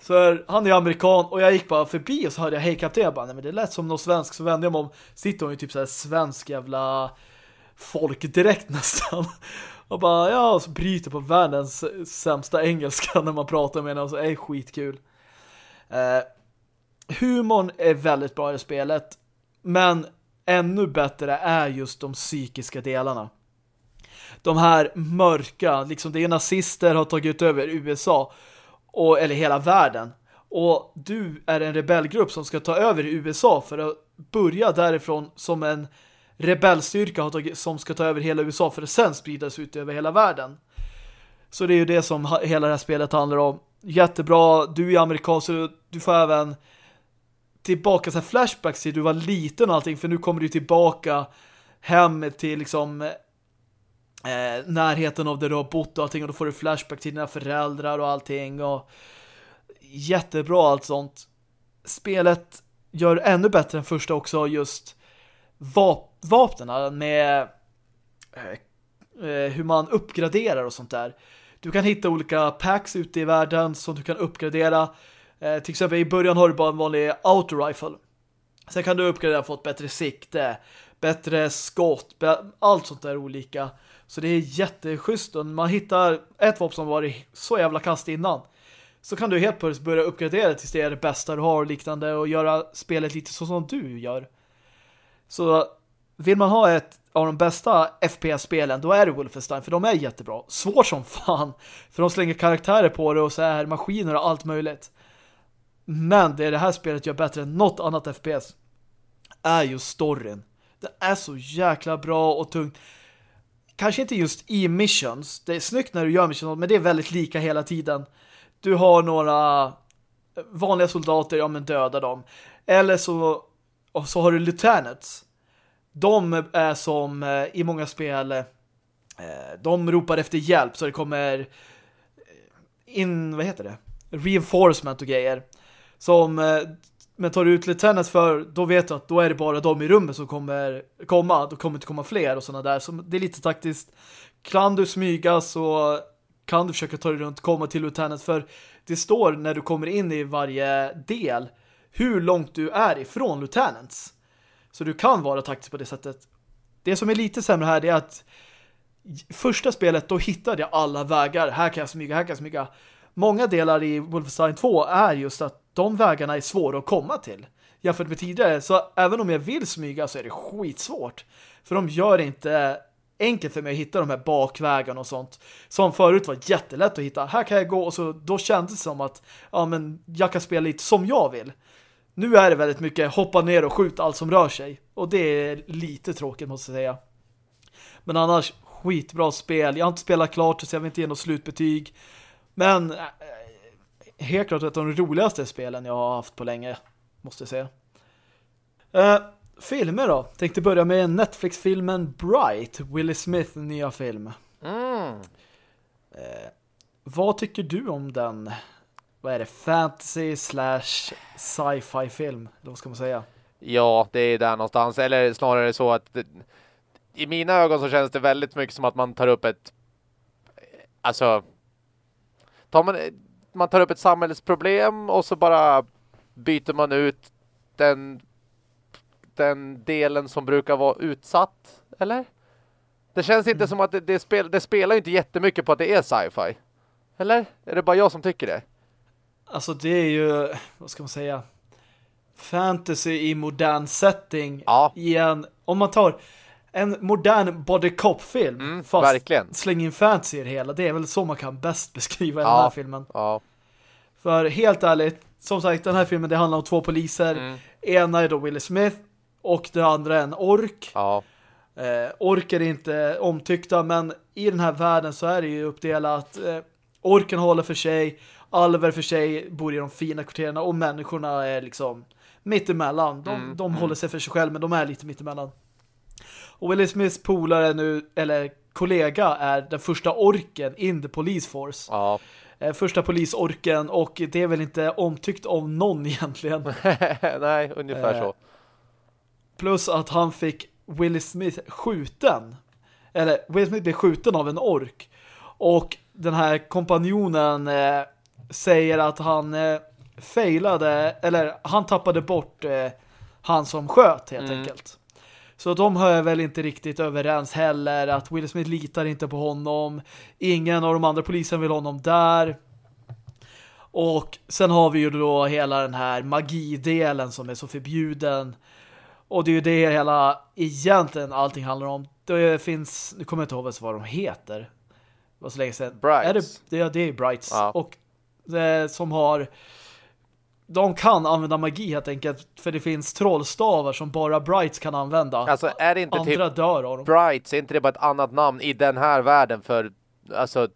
För han är amerikan och jag gick bara förbi och så hörde jag hej kapten. Jag bara, nej men det lät som någon svensk. Så vände jag mig om. Sitter hon ju typ så här svensk jävla folk direkt nästan. Och bara, ja, och så bryter på världens sämsta engelska när man pratar med henne. Och så är skitkul. Eh, humorn är väldigt bra i spelet. Men ännu bättre är just de psykiska delarna. De här mörka, liksom det är nazister har tagit över USA och, eller hela världen. Och du är en rebellgrupp som ska ta över USA för att börja därifrån som en rebellstyrka som ska ta över hela USA för att sen spridas ut över hela världen. Så det är ju det som hela det här spelet handlar om. Jättebra, du är amerikan så du får även tillbaka så här flashbacks till du var liten och allting för nu kommer du tillbaka hem till liksom eh, närheten av där du har bott och allting och då får du flashback till dina föräldrar och allting och jättebra allt sånt. Spelet gör ännu bättre än första också just vap vapnen med eh, eh hur man uppgraderar och sånt där. Du kan hitta olika packs ute i världen som du kan uppgradera. Eh, till exempel i början har du bara en vanlig auto-rifle. Sen kan du uppgradera få ett bättre sikte, bättre skott, allt sånt där olika. Så det är jätteschysst. Och man hittar ett vapen som varit så jävla kast innan. Så kan du helt plötsligt börja uppgradera tills det är det bästa du har och liknande och göra spelet lite så som du gör. Så vill man ha ett av de bästa FPS-spelen, då är det Wolfenstein, för de är jättebra. Svårt som fan, för de slänger karaktärer på det och så är maskiner och allt möjligt. Men det är det här spelet gör bättre än något annat FPS är just storyn. Det är så jäkla bra och tungt. Kanske inte just i missions. Det är snyggt när du gör missions, men det är väldigt lika hela tiden. Du har några eh, vanliga soldater, ja men döda dem. Eller så, så har du lieutenants de är som eh, i många spel eh, de ropar efter hjälp så det kommer in, vad heter det? Reinforcement och grejer. Som men tar du ut Lieutenant för, då vet du att då är det bara de i rummet som kommer komma. Då kommer inte komma fler och sådana där. Så det är lite taktiskt. Kan du smyga så kan du försöka ta dig runt komma till Lieutenant. För det står när du kommer in i varje del hur långt du är ifrån Lieutenants. Så du kan vara taktisk på det sättet. Det som är lite sämre här är att första spelet då hittade jag alla vägar. Här kan jag smyga, här kan jag smyga. Många delar i Wolfenstein 2 är just att de vägarna är svåra att komma till. Jämfört med tidigare. Så även om jag vill smyga så är det skitsvårt. För de gör det inte enkelt för mig att hitta de här bakvägarna och sånt. Som förut var jättelätt att hitta. Här kan jag gå och så då kändes det som att ja, men jag kan spela lite som jag vill. Nu är det väldigt mycket hoppa ner och skjuta allt som rör sig. Och det är lite tråkigt måste jag säga. Men annars, skitbra spel. Jag har inte spelat klart så jag vill inte ge något slutbetyg. Men äh, helt klart ett av de roligaste spelen jag har haft på länge, måste jag säga. Uh, filmer då? Tänkte börja med Netflix-filmen Bright, Willie Smith nya film. Mm. Uh, vad tycker du om den? Vad är det? Fantasy slash sci-fi film? Eller vad ska man säga? Ja, det är där någonstans. Eller snarare så att det, i mina ögon så känns det väldigt mycket som att man tar upp ett alltså tar man, man tar upp ett samhällsproblem och så bara byter man ut den den delen som brukar vara utsatt, eller? Det känns inte mm. som att det, det, spel, det spelar inte jättemycket på att det är sci-fi. Eller? Är det bara jag som tycker det? Alltså det är ju, vad ska man säga fantasy i modern setting ja. en, om man tar en modern body cop-film mm, fast verkligen. släng in fantasy i det hela. Det är väl så man kan bäst beskriva ja, den här filmen. Ja. För helt ärligt, som sagt, den här filmen det handlar om två poliser. Mm. Ena är då Will Smith och det andra är en ork. Ja. Eh, orker är inte omtyckta, men i den här världen så är det ju uppdelat. Eh, orken håller för sig, alver för sig bor i de fina kvarteren och människorna är liksom mittemellan. De, mm. de mm. håller sig för sig själv, men de är lite mittemellan. Och Willie Smiths polare nu, eller kollega, är den första orken in the police force. Ja. Eh, första polisorken och det är väl inte omtyckt av någon egentligen. Nej, ungefär så. Eh, plus att han fick Willie Smith skjuten. Eller Willie Smith blev skjuten av en ork. Och den här kompanjonen eh, säger att han eh, failade, eller han tappade bort eh, han som sköt helt mm. enkelt. Så de hör väl inte riktigt överens heller att Will Smith litar inte på honom. Ingen av de andra polisen vill honom där. Och sen har vi ju då hela den här magidelen som är så förbjuden. Och det är ju det hela egentligen allting handlar om. Det finns, nu kommer jag inte ihåg vad de heter. Det var så länge sedan. Brights. Är det, ja, det är Brights. Ja. Och det, som har de kan använda magi helt enkelt för det finns trollstavar som bara Brights kan använda. Alltså är det inte Andra typ dör av dem. Brights, är inte det bara ett annat namn i den här världen för alltså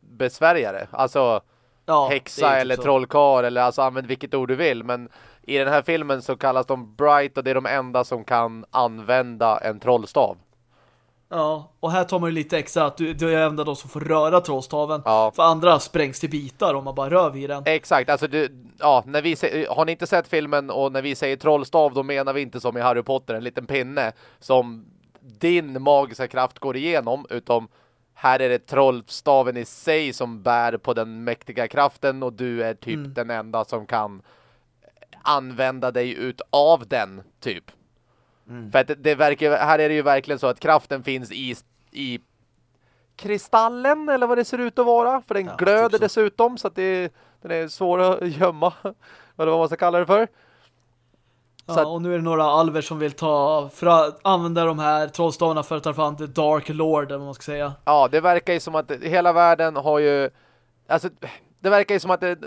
besvärjare? Alltså ja, häxa typ eller trollkar eller alltså använd vilket ord du vill men i den här filmen så kallas de Bright och det är de enda som kan använda en trollstav. Ja, och här tar man ju lite extra att du, du är enda de som får röra trollstaven. Ja. För andra sprängs till bitar om man bara rör vid den. Exakt, alltså du, ja, när vi har ni inte sett filmen och när vi säger trollstav då menar vi inte som i Harry Potter en liten pinne som din magiska kraft går igenom utom här är det trollstaven i sig som bär på den mäktiga kraften och du är typ mm. den enda som kan använda dig ut av den typ. Mm. För att det, det verkar, här är det ju verkligen så att kraften finns i, i kristallen eller vad det ser ut att vara. För den ja, glöder typ så. dessutom så att det, den är svår att gömma. eller vad man ska kalla det för. Ja, att, och nu är det några alver som vill ta för att använda de här trollstavarna för att ta fram The Dark Lord eller vad man ska säga. Ja, det verkar ju som att hela världen har ju alltså det verkar ju som att det,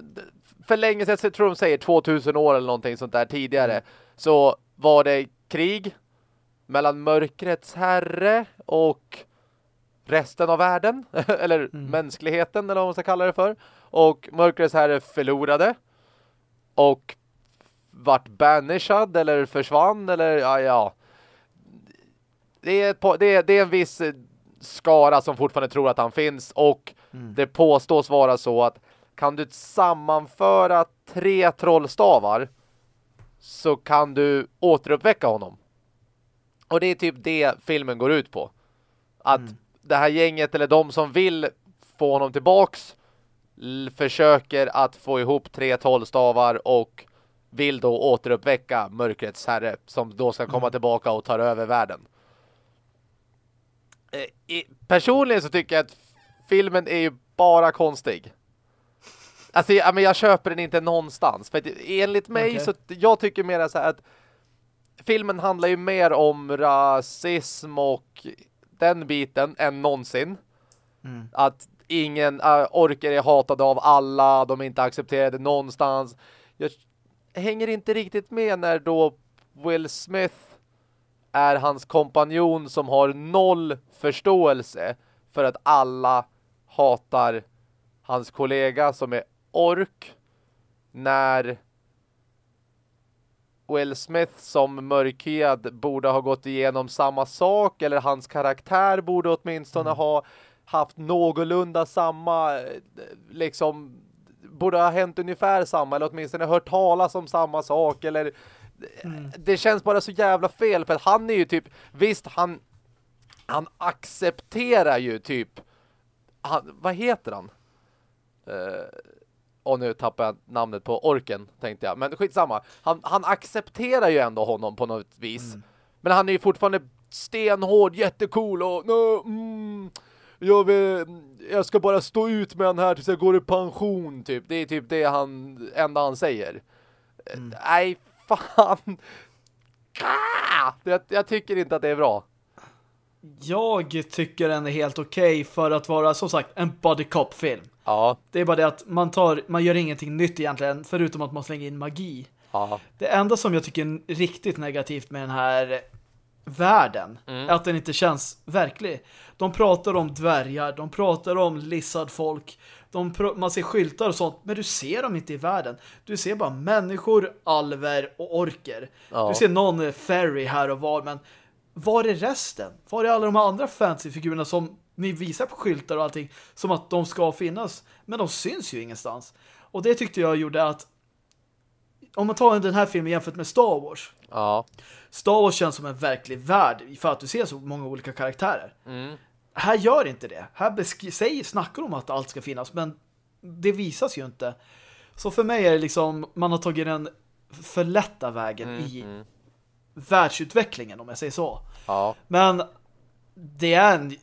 för länge sedan, jag tror de säger 2000 år eller någonting sånt där tidigare, mm. så var det krig mellan mörkrets herre och resten av världen eller mm. mänskligheten eller vad man ska kalla det för. Och mörkrets herre förlorade och vart banishad eller försvann eller ja, ja. Det är, det, är, det är en viss skara som fortfarande tror att han finns och mm. det påstås vara så att kan du sammanföra tre trollstavar så kan du återuppväcka honom. Och det är typ det filmen går ut på. Att mm. det här gänget eller de som vill få honom tillbaks försöker att få ihop tre trollstavar och vill då återuppväcka mörkrets herre som då ska komma mm. tillbaka och ta över världen. Eh, personligen så tycker jag att filmen är ju bara konstig. Alltså, ja, men jag köper den inte någonstans. För att, enligt mig okay. så jag tycker mer så här att filmen handlar ju mer om rasism och den biten än någonsin. Mm. Att ingen äh, orkar är hatade av alla, de är inte accepterade någonstans. Jag hänger inte riktigt med när då Will Smith är hans kompanjon som har noll förståelse för att alla hatar hans kollega som är ork när Will Smith som mörkhyad borde ha gått igenom samma sak eller hans karaktär borde åtminstone mm. ha haft någorlunda samma liksom borde ha hänt ungefär samma eller åtminstone hört talas om samma sak eller mm. det känns bara så jävla fel för att han är ju typ visst han han accepterar ju typ han, vad heter han? Uh, och nu tappar jag namnet på orken, tänkte jag. Men skitsamma. Han, han accepterar ju ändå honom på något vis. Mm. Men han är ju fortfarande stenhård, jättecool och... No, mm, jag, vill, jag ska bara stå ut med han här tills jag går i pension, typ. Det är typ det han, enda han säger. Mm. Nej, fan. Jag, jag tycker inte att det är bra. Jag tycker den är helt okej okay för att vara, som sagt, en body cop-film. Ja. Det är bara det att man, tar, man gör ingenting nytt egentligen, förutom att man slänger in magi. Ja. Det enda som jag tycker är riktigt negativt med den här världen mm. är att den inte känns verklig. De pratar om dvärgar, de pratar om lissad folk, de man ser skyltar och sånt, men du ser dem inte i världen. Du ser bara människor, alver och orker. Ja. Du ser någon fairy här och var, men var är resten? Var är alla de andra fantasyfigurerna som ni visar på skyltar och allting som att de ska finnas? Men de syns ju ingenstans. Och det tyckte jag gjorde att om man tar den här filmen jämfört med Star Wars. Ja. Star Wars känns som en verklig värld för att du ser så många olika karaktärer. Mm. Här gör inte det. Här säger, snackar om att allt ska finnas men det visas ju inte. Så för mig är det liksom man har tagit den förlätta vägen mm, i mm världsutvecklingen om jag säger så. Ja. Men det är en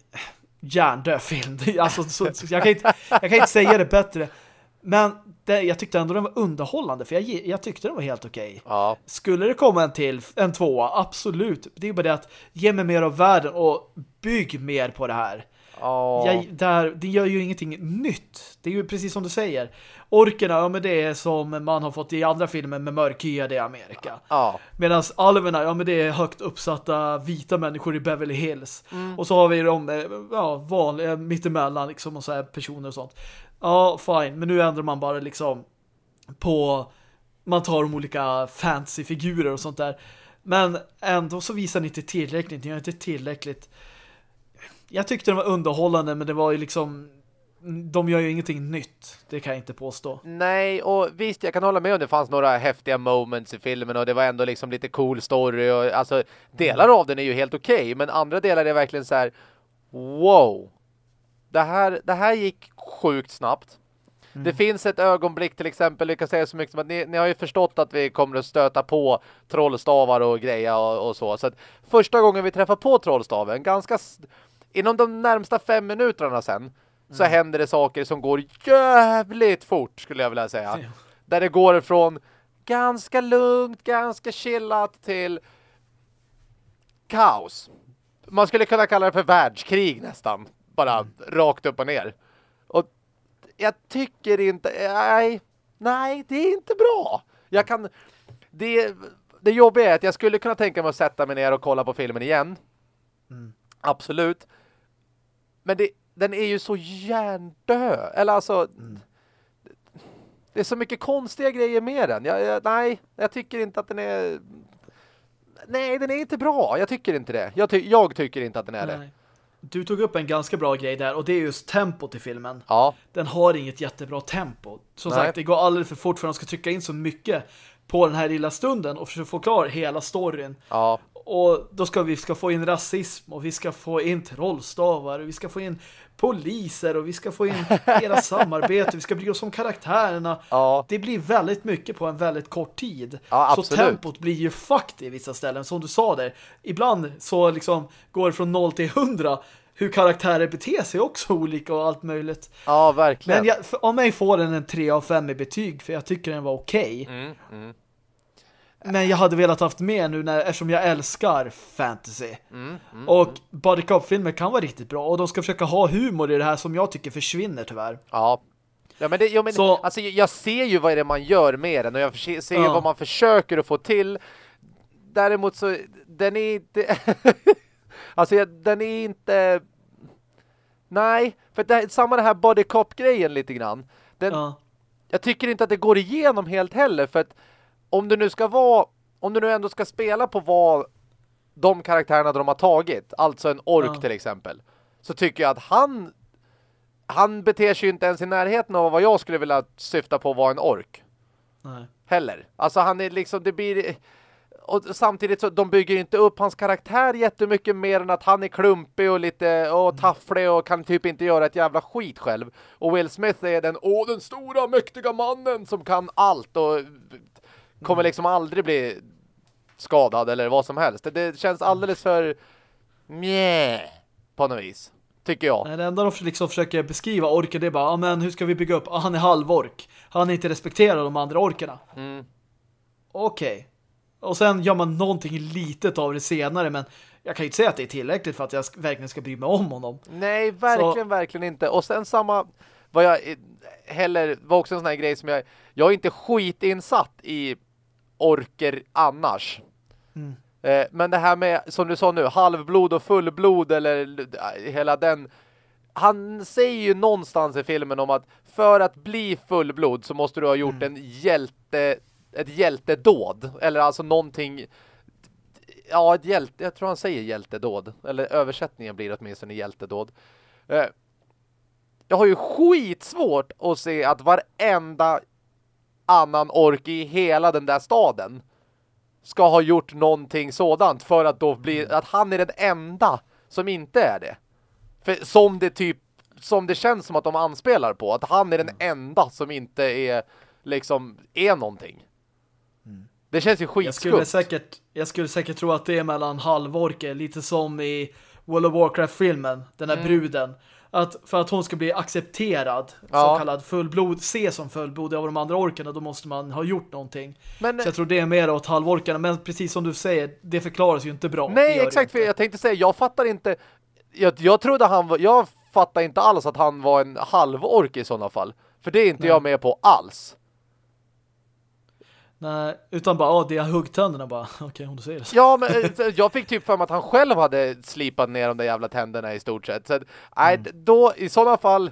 hjärndöd film. Alltså, så, jag, kan inte, jag kan inte säga det bättre. Men det, jag tyckte ändå den var underhållande för jag, jag tyckte den var helt okej. Okay. Ja. Skulle det komma en till, en tvåa, absolut. Det är bara det att ge mig mer av världen och bygg mer på det här. Oh. Jag, där, det gör ju ingenting nytt. Det är ju precis som du säger. Orkerna, ja men det är som man har fått i andra filmer med mörkhyade i Amerika. Oh. Medan alverna, ja men det är högt uppsatta vita människor i Beverly Hills. Mm. Och så har vi de eh, ja, vanliga mittemellan liksom och så här personer och sånt. Ja, fine. Men nu ändrar man bara liksom på man tar de olika fancy-figurer och sånt där. Men ändå så visar ni inte tillräckligt. Ni har inte tillräckligt jag tyckte den var underhållande men det var ju liksom de gör ju ingenting nytt. Det kan jag inte påstå. Nej, och visst, jag kan hålla med om det fanns några häftiga moments i filmen och det var ändå liksom lite cool story och alltså delar av den är ju helt okej, okay, men andra delar är verkligen så här wow. Det här, det här gick sjukt snabbt. Mm. Det finns ett ögonblick till exempel, vi kan säga så mycket som att ni, ni har ju förstått att vi kommer att stöta på trollstavar och grejer och, och så. Så att första gången vi träffar på trollstaven, ganska inom de närmsta fem minuterna sen mm. så händer det saker som går jävligt fort skulle jag vilja säga. Ja. Där det går från ganska lugnt, ganska chillat till kaos. Man skulle kunna kalla det för världskrig nästan. Bara mm. rakt upp och ner. Och jag tycker inte... Nej, nej, det är inte bra. Jag kan... Det, det jobbiga är att jag skulle kunna tänka mig att sätta mig ner och kolla på filmen igen. Mm. Absolut. Men det, den är ju så hjärndö. Eller alltså... Mm. Det är så mycket konstiga grejer med den. Jag, jag, nej, jag tycker inte att den är... Nej, den är inte bra. Jag tycker inte det. Jag, ty jag tycker inte att den är nej. det. Du tog upp en ganska bra grej där och det är just tempot i filmen. Ja. Den har inget jättebra tempo. Som nej. sagt, det går alldeles för fort för att de ska trycka in så mycket på den här lilla stunden och försöka få klar hela storyn. Ja. Och då ska vi ska få in rasism och vi ska få in trollstavar och vi ska få in poliser och vi ska få in hela samarbete. Vi ska bry oss om karaktärerna. Ja. Det blir väldigt mycket på en väldigt kort tid. Ja, så tempot blir ju fucked i vissa ställen. Som du sa där. Ibland så liksom går det från 0 till 100 hur karaktärer beter sig också olika och allt möjligt. Ja, verkligen. Men jag, för, om mig får den en 3 av 5 i betyg för jag tycker den var okej. Okay. Mm, mm. Men jag hade velat haft med nu när, eftersom jag älskar fantasy. Mm, mm, och mm. body cop-filmer kan vara riktigt bra. Och de ska försöka ha humor i det här som jag tycker försvinner tyvärr. Ja. Ja, men, det, ja, men så, alltså, jag ser ju vad det är man gör med den och jag ser ju ja. vad man försöker att få till. däremot så, den är inte... alltså, den är inte... Nej, för det är samma det här body cop-grejen lite grann. Den, Ja. Jag tycker inte att det går igenom helt heller, för att om du nu ska vara... Om du nu ändå ska spela på vad de karaktärerna de har tagit, alltså en ork Ja. till exempel, så tycker jag att han han beter sig ju inte ens i närheten av vad jag skulle vilja syfta på var en ork Nej. heller. Alltså han är liksom, det blir... Och samtidigt så, de bygger inte upp hans karaktär jättemycket mer än att han är klumpig och lite och tafflig och kan typ inte göra ett jävla skit själv. Och Will Smith är den, åh den stora mäktiga mannen som kan allt och kommer liksom aldrig bli skadad eller vad som helst. Det, det känns alldeles för mjä på något vis. Tycker jag. Nej, det enda de liksom försöker beskriva orken det är bara, ah, men hur ska vi bygga upp? Ah, han är halvork. Han är inte respekterad de andra orkerna. Mm. Okej. Och sen gör man någonting litet av det senare, men jag kan ju inte säga att det är tillräckligt för att jag verkligen ska bry mig om honom. Nej, verkligen, verkligen inte. Och sen samma, vad jag eh, heller, var också en sån här grej som jag, jag är inte skitinsatt i orker annars. Mm. Eh, men det här med, som du sa nu, halvblod och fullblod eller hela den, han säger ju någonstans i filmen om att för att bli fullblod så måste du ha gjort en hjälte, ett hjältedåd. Eller alltså någonting ja, ett hjälte, jag tror han säger hjältedåd. Eller översättningen blir åtminstone hjältedåd. Eh, jag har ju skitsvårt att se att varenda annan ork i hela den där staden ska ha gjort någonting sådant för att då bli att han är den enda som inte är det. För som det typ som det känns som att de anspelar på att han är den enda som inte är liksom är någonting. Det känns ju Jag skulle, skitskumt. säkert, jag skulle säkert tro att det är mellan halvorker, lite som i World of Warcraft-filmen, den här bruden. Att för att hon ska bli accepterad, Ja. så kallad fullblod, se som fullblod av de andra orkerna, då måste man ha gjort någonting. Men Så jag tror det är mer åt halvorkarna, men precis som du säger, det förklaras ju inte bra. Nej, exakt. För jag tänkte säga, jag fattar inte. Jag, jag trodde han var, jag fattar inte alls att han var en halvork i sådana fall. För det är inte Nej. jag med på alls. Nej, utan bara, ja, det är huggtänderna bara. Okej, om du säger det så. Ja, men eh, jag fick typ för mig att han själv hade slipat ner de där jävla tänderna i stort sett. Så nej, då i sådana fall,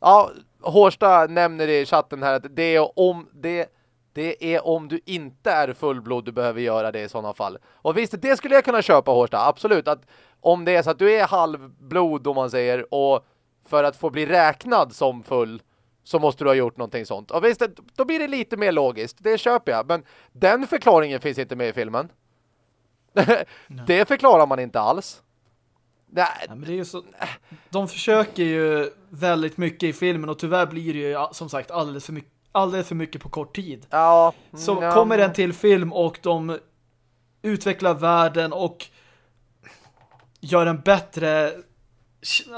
ja, Hårsta nämner det i chatten här att det är om det det är om du inte är fullblod du behöver göra det i sådana fall. Och visst, det skulle jag kunna köpa Hårsta, absolut. Att om det är så att du är halvblod om man säger och för att få bli räknad som full så måste du ha gjort någonting sånt. Och visst, då blir det lite mer logiskt. Det köper jag. Men den förklaringen finns inte med i filmen. det förklarar man inte alls. Nej, men det är ju så... De försöker ju väldigt mycket i filmen och tyvärr blir det ju som sagt alldeles för mycket, alldeles för mycket på kort tid. ja. Så ja. kommer den till film och de utvecklar världen och gör en bättre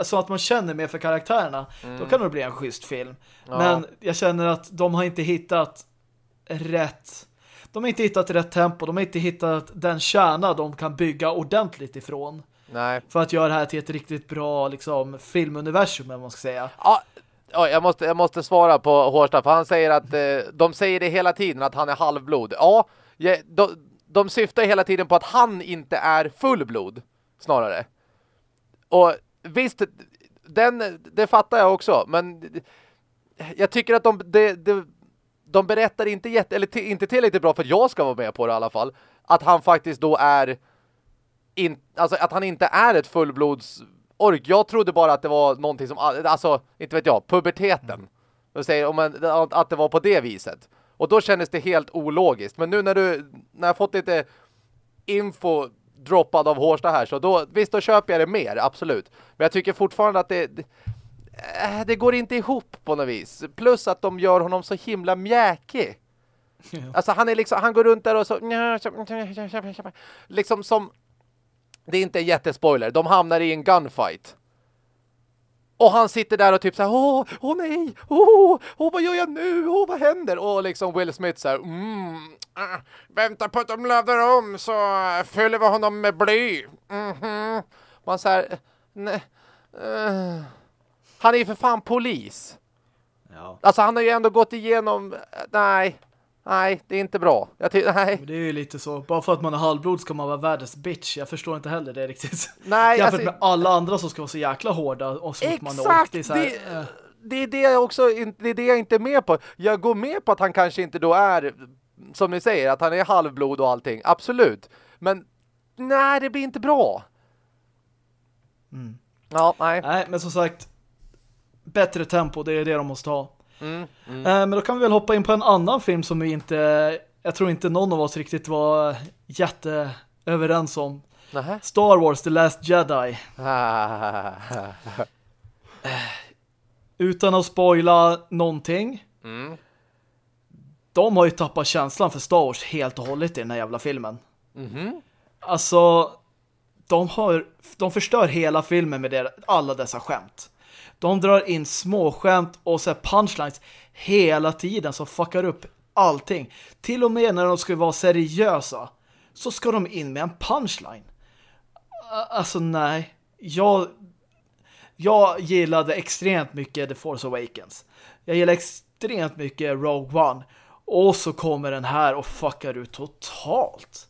så att man känner mer för karaktärerna. Då kan det bli en schysst film. Mm. Ja. Men jag känner att de har inte hittat rätt de har inte hittat rätt tempo. De har inte hittat den kärna de kan bygga ordentligt ifrån. Nej. För att göra det här till ett riktigt bra liksom, filmuniversum, man ska säga. Ja, ja, jag, måste, jag måste svara på Hårsta för han säger att eh, de säger det hela tiden att han är halvblod. Ja, ja, de, de syftar hela tiden på att han inte är fullblod snarare. Och visst, den, det fattar jag också, men jag tycker att de, de, de, de berättar inte, jätte, eller t- inte tillräckligt bra för att jag ska vara med på det i alla fall. Att han faktiskt då är in, alltså att han inte är ett fullblods ork. Jag trodde bara att det var någonting som, alltså, inte vet jag, puberteten. Mm. säger, om man, att det var på det viset. Och då kändes det helt ologiskt. Men nu när du, när jag fått lite info droppad av Hårsta här, så då, visst då köper jag det mer, absolut. Men jag tycker fortfarande att det, det, äh, det går inte ihop på något vis. Plus att de gör honom så himla mjäkig. Alltså han är liksom, han går runt där och så liksom som det är inte en jättespoiler. De hamnar i en gunfight. Och han sitter där och typ så här, åh, åh nej, åh, åh, vad gör jag nu, åh, vad händer? Och liksom Will Smith så här, mm, äh, vänta på att de laddar om så fyller vi honom med bly. Mhm. Man så här, nej, eh. han är ju för fan polis. Ja. Alltså han har ju ändå gått igenom, nej, nej, det är inte bra. Jag nej. Det är ju lite så. Bara för att man är halvblod ska man vara världens bitch. Jag förstår inte heller det riktigt. Nej, Jämfört alltså, med alla andra som ska vara så jäkla hårda och så man Exakt! åker. Det är så här, Det- eh, det är det jag också det är det jag inte är med på. Jag går med på att han kanske inte då är som ni säger, att han är halvblod och allting. Absolut. Men nej, det blir inte bra. Mm. Ja, nej. Nej, men som sagt bättre tempo, det är det de måste ha. Mm, mm. Eh, men då kan vi väl hoppa in på en annan film som vi inte jag tror inte någon av oss riktigt var jätteöverens om. Nähä. Star Wars The Last Jedi. Utan att spoila någonting. Mm. De har ju tappat känslan för Star Wars helt och hållet i den här jävla filmen. Mhm. Alltså, de har de förstör hela filmen med alla dessa skämt. De drar in småskämt och så här punchlines hela tiden som fuckar upp allting. Till och med när de ska vara seriösa så ska de in med en punchline. Alltså nej, jag jag gillade extremt mycket The Force Awakens. Jag gillar extremt mycket Rogue One. Och så kommer den här och fuckar ut totalt.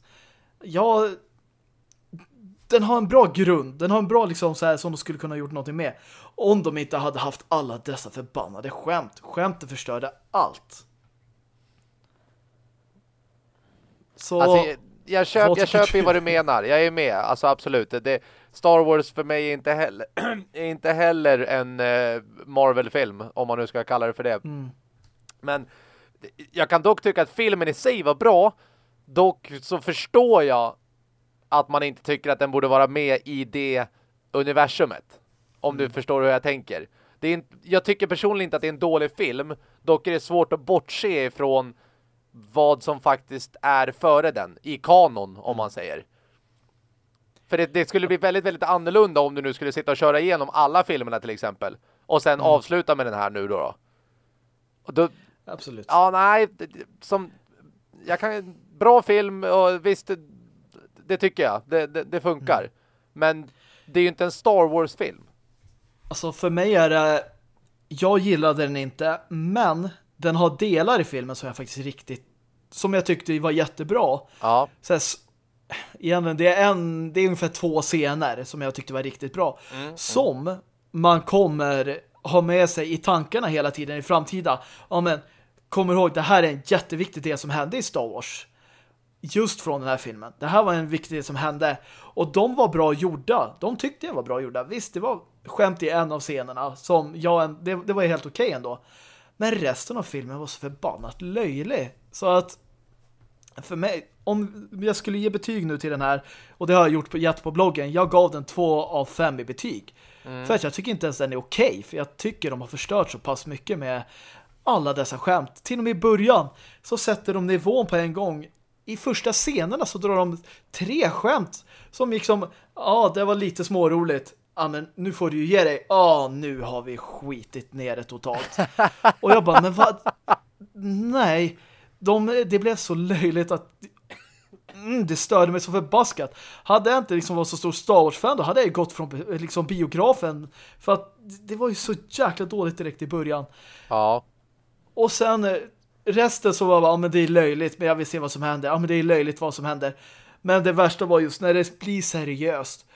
Jag den har en bra grund. Den har en bra liksom så här som de skulle kunna ha gjort någonting med. Om de inte hade haft alla dessa förbannade skämt. Skämten förstörde allt. Så Alltså, jag, jag, köp, Vad jag köper ju vad du menar. Jag är med. Alltså absolut. Det, Star Wars för mig är inte heller, är inte heller en eh, Marvel-film. Om man nu ska kalla det för det. mm, Men jag kan dock tycka att filmen i sig var bra. Dock så förstår jag att man inte tycker att den borde vara med i det universumet. Om du förstår hur jag tänker. Det är inte, jag tycker personligen inte att det är en dålig film. Dock är det svårt att bortse ifrån vad som faktiskt är före den. I kanon, om man säger. För det, det skulle bli väldigt, väldigt annorlunda om du nu skulle sitta och köra igenom alla filmerna till exempel. Och sen avsluta med den här nu då. då. Då absolut. Ja, nej, som jag kan bra film och visst det, tycker jag. Det, det, det funkar. Men det är ju inte en Star Wars film. Alltså för mig är det jag gillade den inte, men den har delar i filmen som jag faktiskt riktigt som jag tyckte var jättebra. Ja. Så här, egentligen, det är en det är ungefär två scener som jag tyckte var riktigt bra. Som man kommer ha med sig i tankarna hela tiden i framtida. Ja men kommer ihåg, det här är en jätteviktig del som hände i Star Wars. Just från den här filmen. Det här var en viktig del som hände. Och de var bra gjorda. De tyckte jag var bra gjorda. Visst, det var skämt i en av scenerna som jag, det, det var helt okej ändå. Men resten av filmen var så förbannat löjlig. Så att för mig, om jag skulle ge betyg nu till den här, och det har jag gjort på, gett på bloggen, jag gav den två av fem i betyg. För att jag tycker inte ens den är okej, för jag tycker de har förstört så pass mycket med alla dessa skämt. Till och med i början så sätter de nivån på en gång. I första scenerna så drar de tre skämt som liksom, ja det var lite småroligt. Ja men nu får du ju ge dig. Ja nu har vi skitit ner det totalt. Och jag bara, men vad? Nej, de, det blev så löjligt att mm, det störde mig så förbaskat. Hade jag inte liksom varit så stor Star Wars-fan då hade jag gått från liksom biografen för att det var ju så jäkla dåligt direkt i början. Ja. Och sen eh, resten så var bara, ja men det är löjligt men jag vill se vad som händer. Ja men det är löjligt vad som händer. Men det värsta var just när det blir seriöst.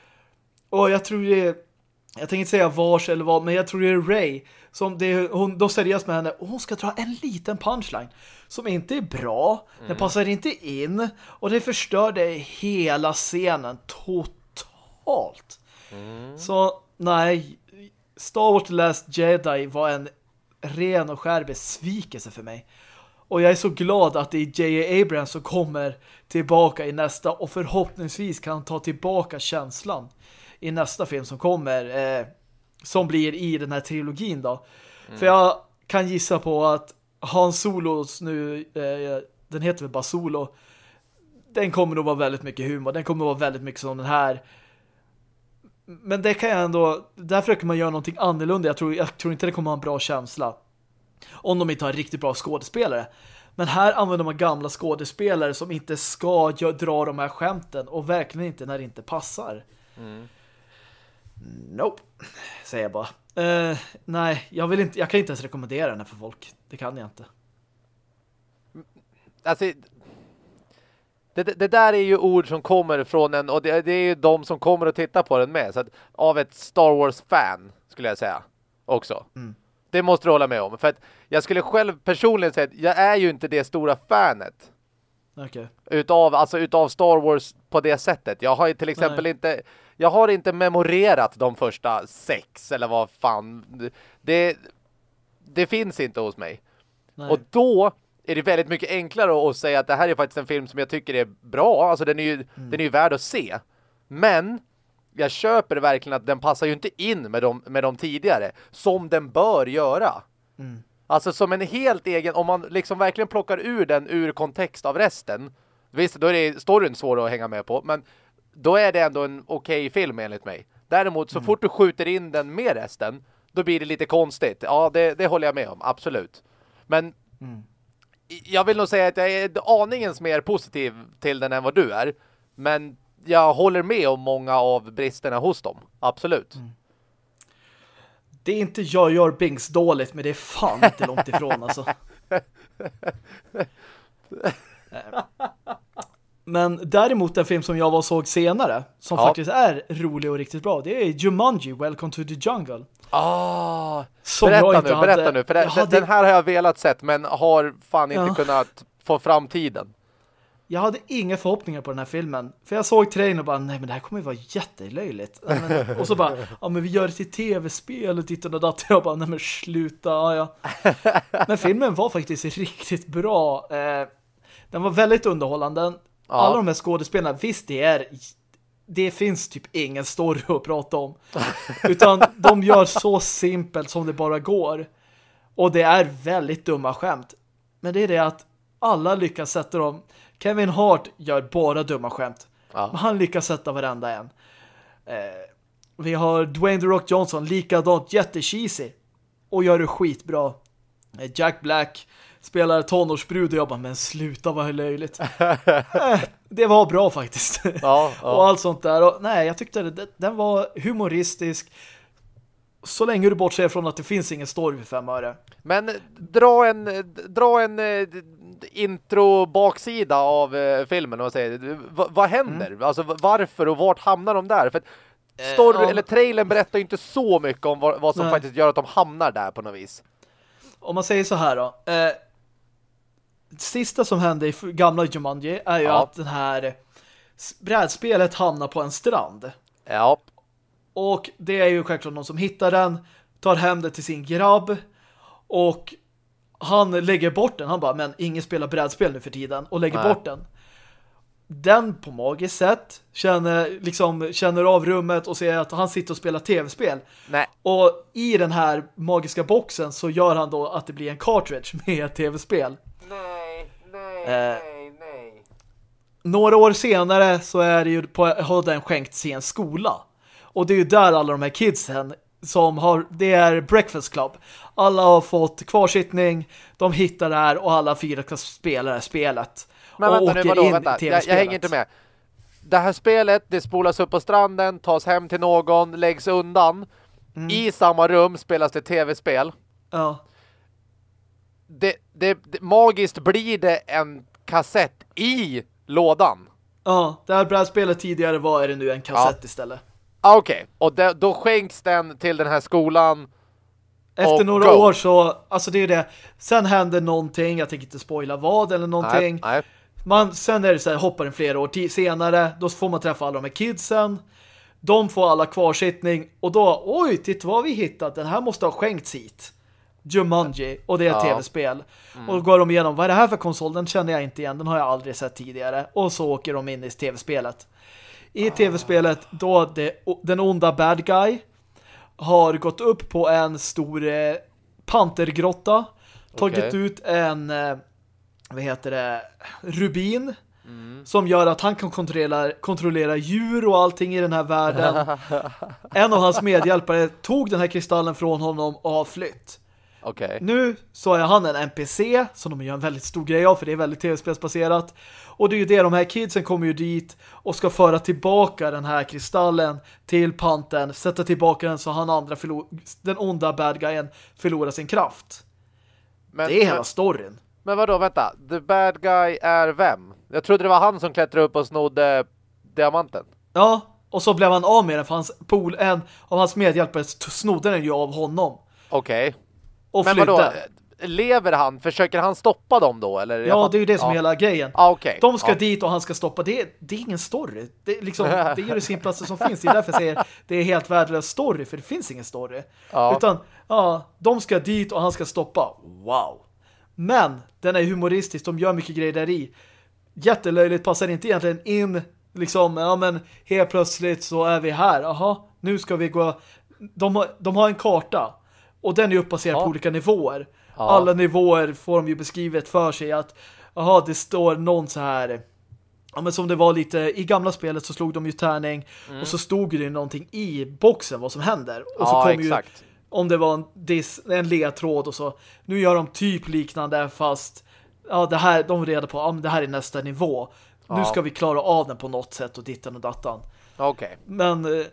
Och jag tror det är, jag tänker inte säga vars eller vad, men jag tror det är Ray som det är, hon, de seriöst med henne och hon ska dra en liten punchline som inte är bra, den passar inte in och det förstörde hela scenen totalt. Så nej, Star Wars The Last Jedi var en ren och skär besvikelse för mig. Och jag är så glad att det är J.A. Abrams som kommer tillbaka i nästa och förhoppningsvis kan ta tillbaka känslan i nästa film som kommer eh, som blir i den här trilogin då. För jag kan gissa på att Han Solos nu eh, den heter väl bara Solo den kommer nog vara väldigt mycket humor. Den kommer vara väldigt mycket som den här. Men det kan jag ändå där försöker man göra någonting annorlunda. Jag tror, jag tror inte det kommer ha en bra känsla. Om de inte har riktigt bra skådespelare. Men här använder man gamla skådespelare som inte ska dra de här skämten och verkligen inte när det inte passar. Nope, säger jag bara. Eh, nej, jag vill inte jag kan inte ens rekommendera den här för folk. Det kan jag inte. alltså det, det, där är ju ord som kommer från en och det, det är ju de som kommer att titta på den med så att, av ett Star Wars-fan skulle jag säga också. Mm. Det måste du hålla med om. För att jag skulle själv personligen säga att jag är ju inte det stora fanet. Okay. Utav, alltså utav Star Wars på det sättet. Jag har ju till exempel Nej. inte jag har inte memorerat de första sex eller vad fan. Det, det finns inte hos mig. Nej. Och då är det väldigt mycket enklare att säga att det här är faktiskt en film som jag tycker är bra. Alltså den är ju, mm. den är ju värd att se. Men jag köper verkligen att den passar ju inte in med de, med de tidigare. Som den bör göra. Mm. Alltså som en helt egen, om man liksom verkligen plockar ur den ur kontext av resten. Visst, då är det storyn svår att hänga med på. Men då är det ändå en okej okay film enligt mig. Däremot så mm. fort du skjuter in den med resten, då blir det lite konstigt. Ja, det, det håller jag med om, absolut. Men mm. jag vill nog säga att jag är aningens mer positiv till den än vad du är. Men jag håller med om många av bristerna hos dem. Absolut. Mm. Det är inte jag gör Bings dåligt, men det är fan inte långt ifrån alltså. Men däremot en film som jag var såg senare som ja. faktiskt är rolig och riktigt bra det är Jumanji, Welcome to the Jungle. Ah, berätta nu, berätta hade, nu. För det, hade, den här har jag velat sett men har fan inte ja. kunnat få fram tiden. Jag hade inga förhoppningar på den här filmen. För jag såg trailern och bara, nej men det här kommer ju vara jättelöjligt. och så bara, ja men vi gör det till tv-spel och tittar och dator. Jag bara, nej men sluta. Ja, ja. Men filmen var faktiskt riktigt bra. Eh, den var väldigt underhållande. Ja. Alla de här skådespelarna, visst det är det finns typ ingen story att prata om. Utan de gör så simpelt som det bara går. Och det är väldigt dumma skämt. Men det är det att alla lyckas sätta dem. Kevin Hart gör bara dumma skämt. Ja. Men han lyckas sätta varenda en. Eh, vi har Dwayne The Rock Johnson, likadant jättecheesy. Och gör det skitbra. Eh, Jack Black spelar tonårsbrud och jag bara, men sluta vad löjligt. Eh, det var bra faktiskt. Ja, ja. och allt sånt där. Och, nej, jag tyckte det, den var humoristisk. Så länge du bortser från att det finns ingen story för fem öre. Men dra en, dra en uh, intro baksida av uh, filmen och säg, vad händer? Mm. Alltså varför och vart hamnar de där? För story, uh, eller trailern berättar ju inte så mycket om vad, vad som nej. faktiskt gör att de hamnar där på något vis. Om man säger så här då sista som hände i gamla Jumanji är ju ja. att den här brädspelet hamnar på en strand. Ja. Och det är ju självklart någon som hittar den, tar hem det till sin grabb och han lägger bort den. Han bara, men ingen spelar brädspel nu för tiden och lägger Nej. bort den. Den på magiskt sätt känner, liksom, känner av rummet och ser att han sitter och spelar tv-spel. Och i den här magiska boxen så gör han då att det blir en cartridge med tv-spel. Eh, nej, nej. Några år senare så är det ju på, har den skänkt sig en skola. Och det är ju där alla de här kidsen som har, det är Breakfast Club. Alla har fått kvarsittning, de hittar det här och alla fyra ska spela det här spelet. Men vänta nu, vadå, vänta. Jag, jag hänger inte med. Det här spelet, det spolas upp på stranden, tas hem till någon, läggs undan. Mm. I samma rum spelas det tv-spel. Ja det, det, det, magiskt blir det en kassett i lådan. Ja, det här brädspelet tidigare var är det nu en kassett ja. istället. Ah, okej, okay. och det, då skänks den till den här skolan. Efter några go. år så, alltså det är det. Sen händer någonting, jag tänker inte spoila vad eller någonting. Nej, nej. Man, sen är det så här, hoppar en flera år senare, då får man träffa alla de här kidsen. De får alla kvarsittning och då, oj, titta vad vi hittat. Den här måste ha skänkts hit. Jumanji och det är ett ja. tv-spel. Mm. Och då går de igenom, vad är det här för konsol? Den känner jag inte igen, den har jag aldrig sett tidigare. Och så åker de in i tv-spelet. I tv-spelet då det, den onda bad guy har gått upp på en stor eh, pantergrotta, tagit okay. ut en eh, vad heter det, rubin mm. som gör att han kan kontrollera, kontrollera djur och allting i den här världen. en av hans medhjälpare tog den här kristallen från honom och har flytt. Okay. Nu så är han en NPC som de gör en väldigt stor grej av för det är väldigt tv-spelsbaserat. Och det är ju det, de här kidsen kommer ju dit och ska föra tillbaka den här kristallen till panten, sätta tillbaka den så han andra den onda bad guyen förlorar sin kraft. Men, det är hela storyn. Men vadå, vänta. The bad guy är vem? Jag trodde det var han som klättrade upp och snodde diamanten. Ja, och så blev han av med den för hans pool, en av hans medhjälpare snodde den ju av honom. Okej. Okay. Och Men flydde. vadå? Lever han? Försöker han stoppa dem då? Eller? Ja, det är ju det som ja. är hela grejen. Ah, okay. De ska ja. dit och han ska stoppa. Det är, det är ingen story. Det är, liksom, det är ju det simplaste som finns. Det är därför jag säger det är helt värdelös story, för det finns ingen story. Ja. Utan, ja, de ska dit och han ska stoppa. Wow. Men, den är humoristisk. De gör mycket grejer där i. Jättelöjligt, passar inte egentligen in. Liksom, ja men helt plötsligt så är vi här. Aha, nu ska vi gå... De har, de har en karta. Och den är uppbaserad Ja. på olika nivåer. Ja. Alla nivåer får de ju beskrivet för sig att aha, det står någon så här ja men som det var lite i gamla spelet så slog de ju tärning och så stod det ju någonting i boxen vad som händer. Och så Mm. Kom exakt. ju om det var en, dis, en ledtråd och så. Nu gör de typ liknande fast ja det här, de reda på ja men det här är nästa nivå. Nu Ja. ska vi klara av den på något sätt och dittan och dattan. Okej. Men eh,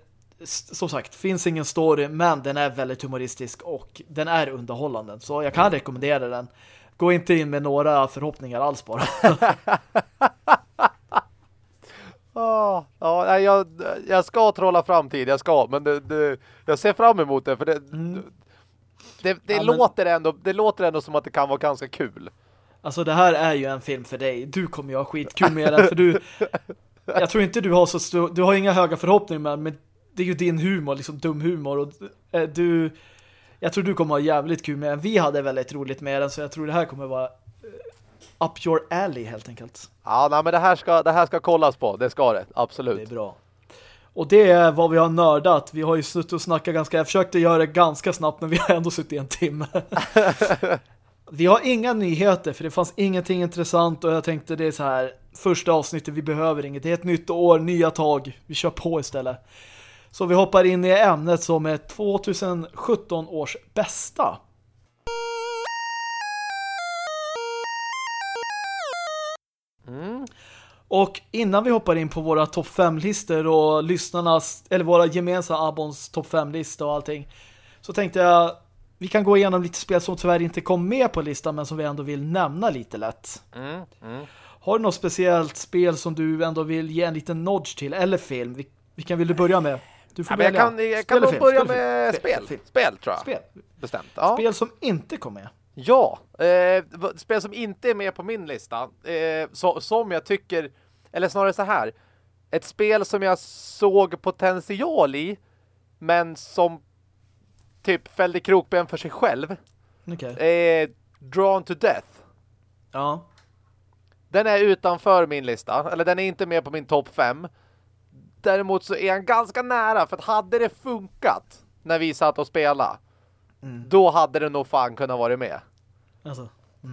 som sagt, finns ingen story men den är väldigt humoristisk och den är underhållande. Så jag kan rekommendera den. Gå inte in med några förhoppningar alls bara. Ah, ja, jag, jag ska trolla framtid, jag ska. Men det, det, jag ser fram emot det, för det, det, det, Mm. Ja, men- låter ändå, det låter ändå som att det kan vara ganska kul. Alltså det här är ju en film för dig. Du kommer ju ha skitkul med den för du jag tror inte du har så stor, du har inga höga förhoppningar men det är ju din humor, liksom dum humor och eh, du jag tror du kommer ha jävligt kul med den. Vi hade väldigt roligt med den så jag tror det här kommer vara eh, up your alley helt enkelt. Ja, nej, men det här, ska, det här ska kollas på, det ska det, Det är absolut. bra. Och det är vad vi har nördat. Vi har ju suttit och snackat ganska, jag försökte göra det ganska snabbt men vi har ändå suttit i en timme. vi har inga nyheter för det fanns ingenting intressant och jag tänkte det är så här första avsnittet, vi behöver inget. Det är ett nytt år, nya tag. Vi kör på istället. Så vi hoppar in i ämnet som är 2017 års bästa. Mm. Och innan vi hoppar in på våra topp 5-listor och lyssnarnas, eller våra gemensamma Abons topp 5-lista och allting, så tänkte jag vi kan gå igenom lite spel som tyvärr inte kom med på listan men som vi ändå vill nämna lite lätt. Mm. Mm. Har du något speciellt spel som du ändå vill ge en liten nodge till, eller film? Vil- Vilken vill du börja med? Du får Ja, men jag välja. kan, jag Spel kan nog börja Spel med film? spel. Film. Spel, tror jag. Spel. Bestämt. Ja. Spel som inte kom med. Ja, eh, spel som inte är med på min lista, eh, så, som jag tycker, eller snarare så här, ett spel som jag såg potential i, men som typ fällde krokben för sig själv, Okej. är Drawn to Death. Ja. Den är utanför min lista, eller den är inte med på min topp 5. Däremot så är han ganska nära, för att hade det funkat när vi satt och spelade, Mm. då hade det nog fan kunnat vara med. Alltså.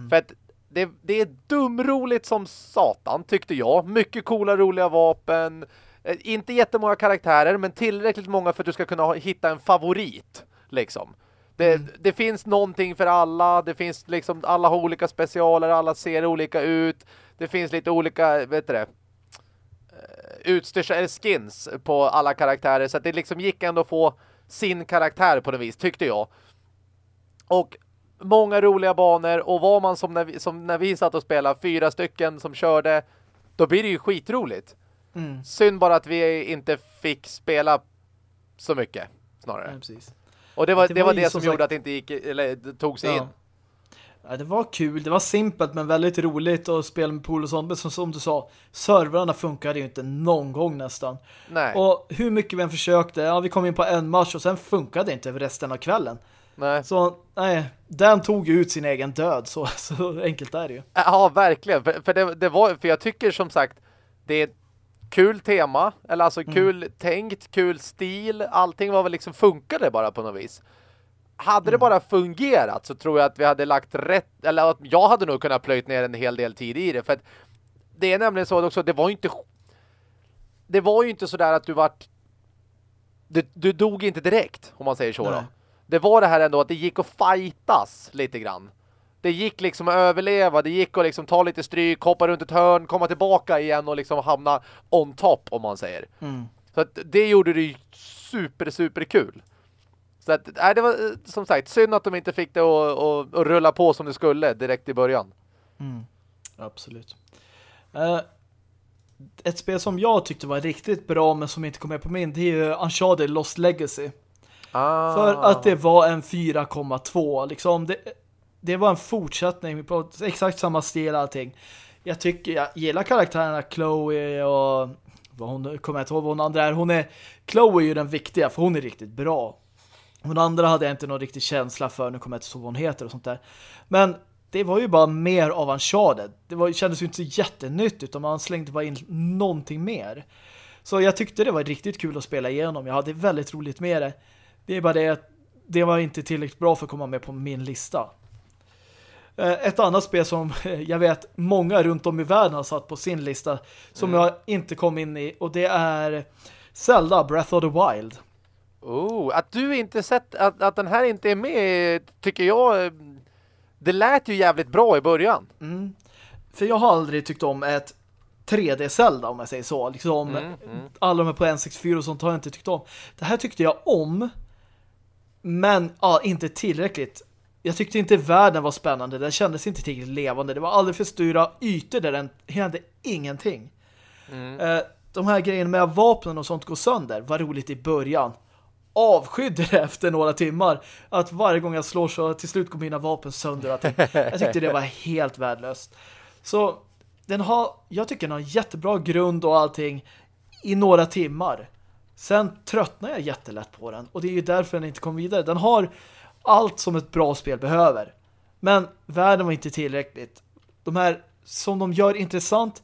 För att det, det är dumroligt som satan, tyckte jag. Mycket coola, roliga vapen. Eh, Inte jättemånga karaktärer, men tillräckligt många för att du ska kunna hitta en favorit. Liksom. Det, det finns någonting för alla. Det finns liksom, alla har olika specialer, alla ser olika ut. Det finns lite olika, vet du det, utstyrsel, eller skins på alla karaktärer. Så att det liksom gick ändå att få sin karaktär på något vis, tyckte jag. Och många roliga banor och var man som när vi, som när vi satt och spelade fyra stycken som körde då blir det ju skitroligt. Mm. Synd bara att vi inte fick spela så mycket snarare. Ja. Och det var Det det, var var ju det som som gjorde sagt- att det inte gick eller det tog sig Ja. in. Ja, det var kul, det var simpelt men väldigt roligt att spela med pool och sånt. Men som, som du sa, servrarna funkade ju inte någon gång nästan. Nej. Och hur mycket vi än försökte, ja vi kom in på en match och sen funkade det inte över resten av kvällen. Nej. Så nej, den tog ju ut sin egen död, så, så enkelt är det ju. Ja, verkligen. För, för, det, det var, för jag tycker som sagt det är kul tema, eller alltså kul tänkt, kul stil. Allting var väl liksom funkade bara på något vis. Hade det bara fungerat så tror jag att vi hade lagt rätt, eller att jag hade nog kunnat plöjt ner en hel del tid i det. För att det är nämligen så också, det var ju inte det var ju inte så där att du vart du, du dog inte direkt, om man säger så Nej. då. Det var det här ändå att det gick att fightas lite grann. Det gick liksom att överleva, det gick att liksom ta lite stryk, hoppa runt ett hörn, komma tillbaka igen och liksom hamna on top, om man säger. Mm. Så att det gjorde det ju super, super kul. Så att, nej, det var eh, som sagt synd att de inte fick det att, rulla på som det skulle direkt i början. Mm. Absolut. Uh, ett spel som jag tyckte var riktigt bra men som inte kom med på min det är ju Uncharted Lost Legacy. Ah. För att det var en 4,2 liksom. Det, det var en fortsättning på exakt samma stil allting. Jag tycker, jag gillar karaktärerna Chloe och vad hon kommer jag inte ihåg vad hon andra är. Hon är, Chloe är ju den viktiga för hon är riktigt bra. Hon andra hade jag inte någon riktig känsla för, nu kommer jag inte ihåg vad hon heter och sånt där. Men det var ju bara mer av Uncharted. Det var, kändes ju inte så jättenytt utan man slängde bara in någonting mer. Så jag tyckte det var riktigt kul att spela igenom. Jag hade väldigt roligt med det. Det är bara det att det var inte tillräckligt bra för att komma med på min lista. Eh, ett annat spel som jag vet många runt om i världen har satt på sin lista som mm. jag inte kom in i och det är Zelda Breath of the Wild. Oh, att du inte sett att, att den här inte är med tycker jag det lät ju jävligt bra i början. Mm. För jag har aldrig tyckt om ett 3D-Zelda om jag säger så. Liksom, mm, mm. Alla de här på N64 och sånt har jag inte tyckt om. Det här tyckte jag om men ja, inte tillräckligt. Jag tyckte inte världen var spännande. Den kändes inte tillräckligt levande. Det var alldeles för stora ytor där den hände ingenting. Mm. Eh, de här grejerna med vapnen och sånt går sönder var roligt i början. Avskydde det efter några timmar. Att varje gång jag slår så till slut går mina vapen sönder. Jag tyckte det var helt värdelöst. Så den har, jag tycker den har jättebra grund och allting i några timmar. Sen tröttnar jag jättelätt på den. Och det är ju därför den inte kom vidare. Den har allt som ett bra spel behöver. Men världen var inte tillräckligt. De här som de gör intressant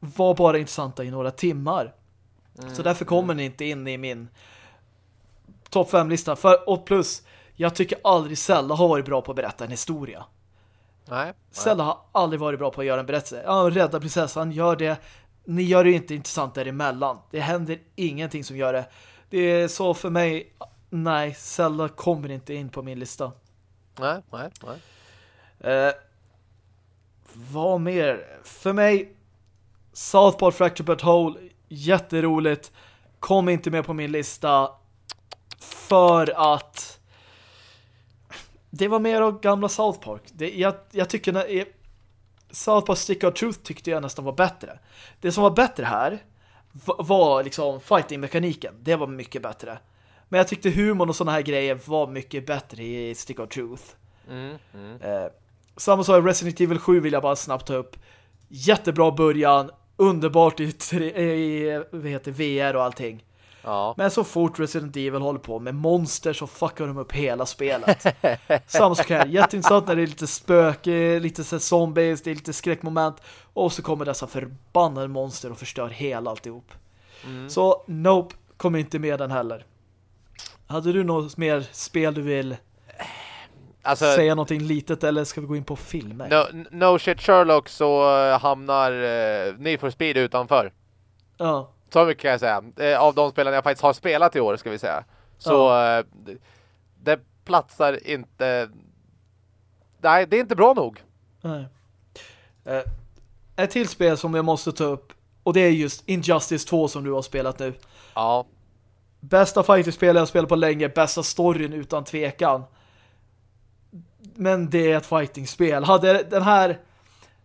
var bara intressanta i några timmar. Mm. Så därför kommer den inte in i min topp 5-lista. Och plus, jag tycker aldrig Zelda har varit bra på att berätta en historia. Nej. Zelda har aldrig varit bra på att göra en berättelse. Ja, rädda prinsessan, gör det ni gör det inte intressant däremellan. Det händer ingenting som gör det. Det är så för mig, nej, Zelda kommer inte in på min lista. Nej, nej, nej. Eh, vad mer? För mig, South Park Fracture But Hole, jätteroligt. Kom inte med på min lista för att det var mer av gamla South Park. Det, jag, jag tycker när, South Park Stick of Truth tyckte jag nästan var bättre. Det som var bättre här var liksom fighting-mekaniken. Det var mycket bättre. Men jag tyckte humorn och sådana här grejer var mycket bättre i Stick of Truth. Mm, mm. Eh, samma sak i Resident Evil 7 vill jag bara snabbt ta upp. Jättebra början, underbart i, i vad heter, VR och allting. Ja. Men så fort Resident Evil håller på med monster så fuckar de upp hela spelet. Samma sak här. Jätteintressant när det är lite spöke, lite så zombies, det är lite skräckmoment. Och så kommer dessa förbannade monster och förstör hela alltihop. Mm. Så Nope kommer inte med den heller. Hade du något mer spel du vill alltså, säga någonting litet eller ska vi gå in på filmer? No, no shit Sherlock så uh, hamnar uh, Need for Speed utanför. Ja. Så mycket kan jag säga. Av de spelarna jag faktiskt har spelat i år ska vi säga. Så. Eh, det platsar inte... Nej, det är inte bra nog. Nej. Eh, ett till spel som jag måste ta upp och det är just Injustice 2 som du har spelat nu. Ja. Bästa fighting-spel jag har spelat på länge. Bästa storyn utan tvekan. Men det är ett fighting-spel. Hade den här...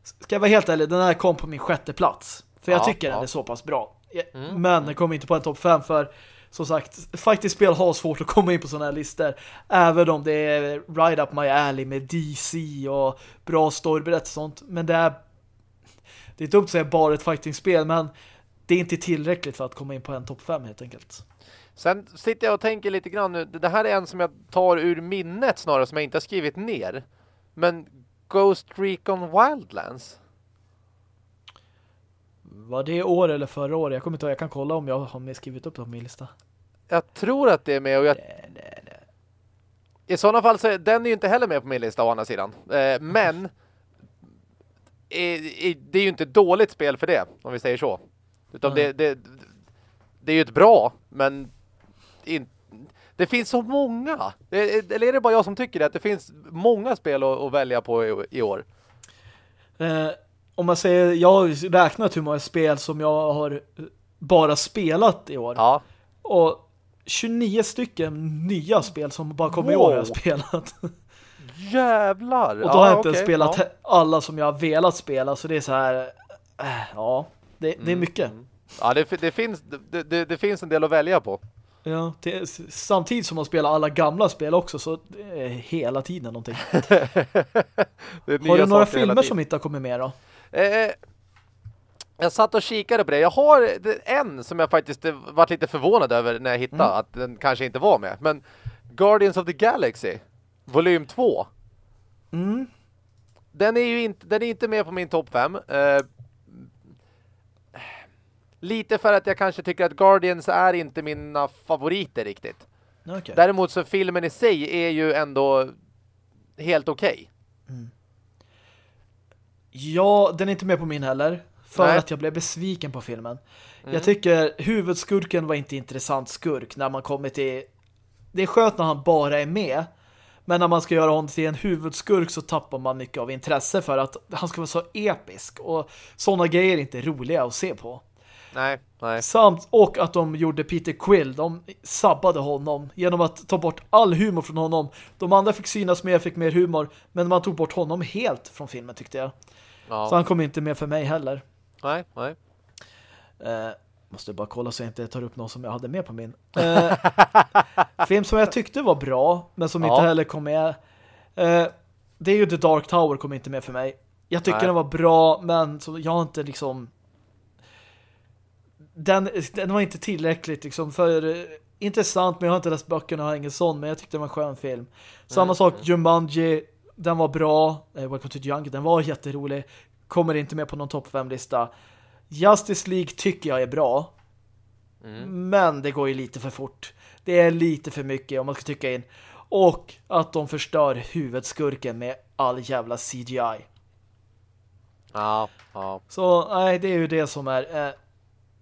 Ska jag vara helt ärlig, den här kom på min sjätte plats. För jag ja, tycker ja. den är så pass bra. Mm. Men den kommer inte på en topp 5 för som sagt, fighting-spel har svårt att komma in på sådana här listor. Även om det är Ride Up My Alley med DC och bra storyberättelse och sånt. Men det är det är dumt att säga bara ett fighting-spel, men det är inte tillräckligt för att komma in på en topp 5 helt enkelt. Sen sitter jag och tänker lite grann nu. Det här är en som jag tar ur minnet snarare som jag inte har skrivit ner. Men Ghost Recon Wildlands var det år eller förra året? Jag kommer inte ihåg. Jag kan kolla om jag har skrivit upp det på min lista. Jag tror att det är med och jag... Nej, nej, nej. I sådana fall så är den är ju inte heller med på min lista å andra sidan. Eh, men det är ju inte dåligt spel för det, om vi säger så. Utan mm. det, det, det är ju ett bra, men in, det finns så många. Eller är det bara jag som tycker det? Att det finns många spel att, att välja på i, i år. Eh, om man säger, jag har räknat hur många spel som jag har bara spelat i år. Ja. Och 29 stycken nya spel som bara kommer wow. i år har jag spelat. jävlar! Och då har jag inte okay, spelat ja. alla som jag har velat spela, så det är så här... Äh, ja, det, det är Mm, mycket. mm. Ja, det, det, finns, det, det, finns en del att välja på. Ja, det, samtidigt som man spelar alla gamla spel också, så är hela tiden någonting. Det är Har du några filmer som inte har kommit med då? Eh, jag satt och kikade på det. Jag har en som jag faktiskt eh, varit lite förvånad över när jag hittade Mm. att den kanske inte var med. Men Guardians of the Galaxy, volym 2. Mm. Den är ju inte, den är inte med på min topp 5. Eh, lite för att jag kanske tycker att Guardians är inte mina favoriter riktigt. Okej. Däremot så filmen i sig är ju ändå helt okej. Ja, den är inte med på min heller. För Nej. att jag blev besviken på filmen. Mm. Jag tycker huvudskurken var inte intressant skurk när man kommer till... Det är skönt när han bara är med. Men när man ska göra honom till en huvudskurk så tappar man mycket av intresse för att han ska vara så episk. Och sådana grejer är inte roliga att se på. Nej, nej. Samt, och att de gjorde Peter Quill, de sabbade honom genom att ta bort all humor från honom. De andra fick synas mer, fick mer humor, men man tog bort honom helt från filmen tyckte jag. Ja. Så han kom inte med för mig heller. Nej, nej. Eh, måste bara kolla så jag inte tar upp någon som jag hade med på min. Eh, film som jag tyckte var bra, men som Ja. inte heller kom med. Eh, det är ju The Dark Tower kom inte med för mig. Jag tycker Nej. den var bra, men så jag har inte liksom den, den var inte tillräckligt liksom för eh, intressant, men jag har inte läst böckerna och har ingen sån, men jag tyckte det var en skön film. Samma Mm, sak, Jumanji, den var bra. Eh, Welcome to the Jungle, den var jätterolig. Kommer inte med på någon topp 5-lista. Justice League tycker jag är bra. Mm. Men det går ju lite för fort. Det är lite för mycket om man ska tycka in. Och att de förstör huvudskurken med all jävla CGI. Ja, ja. Så nej, det är ju det som är... Eh,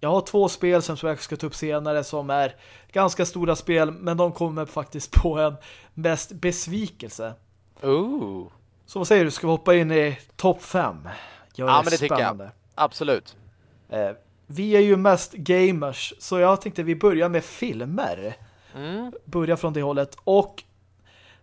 jag har två spel som jag ska ta upp senare som är ganska stora spel, men de kommer faktiskt på en mest besvikelse. Ooh. Så vad säger du? Ska vi hoppa in i topp 5? Gör Ja, men det tycker jag. spännande. Absolut. Eh, vi är ju mest gamers, så jag tänkte vi börjar med filmer. Mm. Börja från det hållet. Och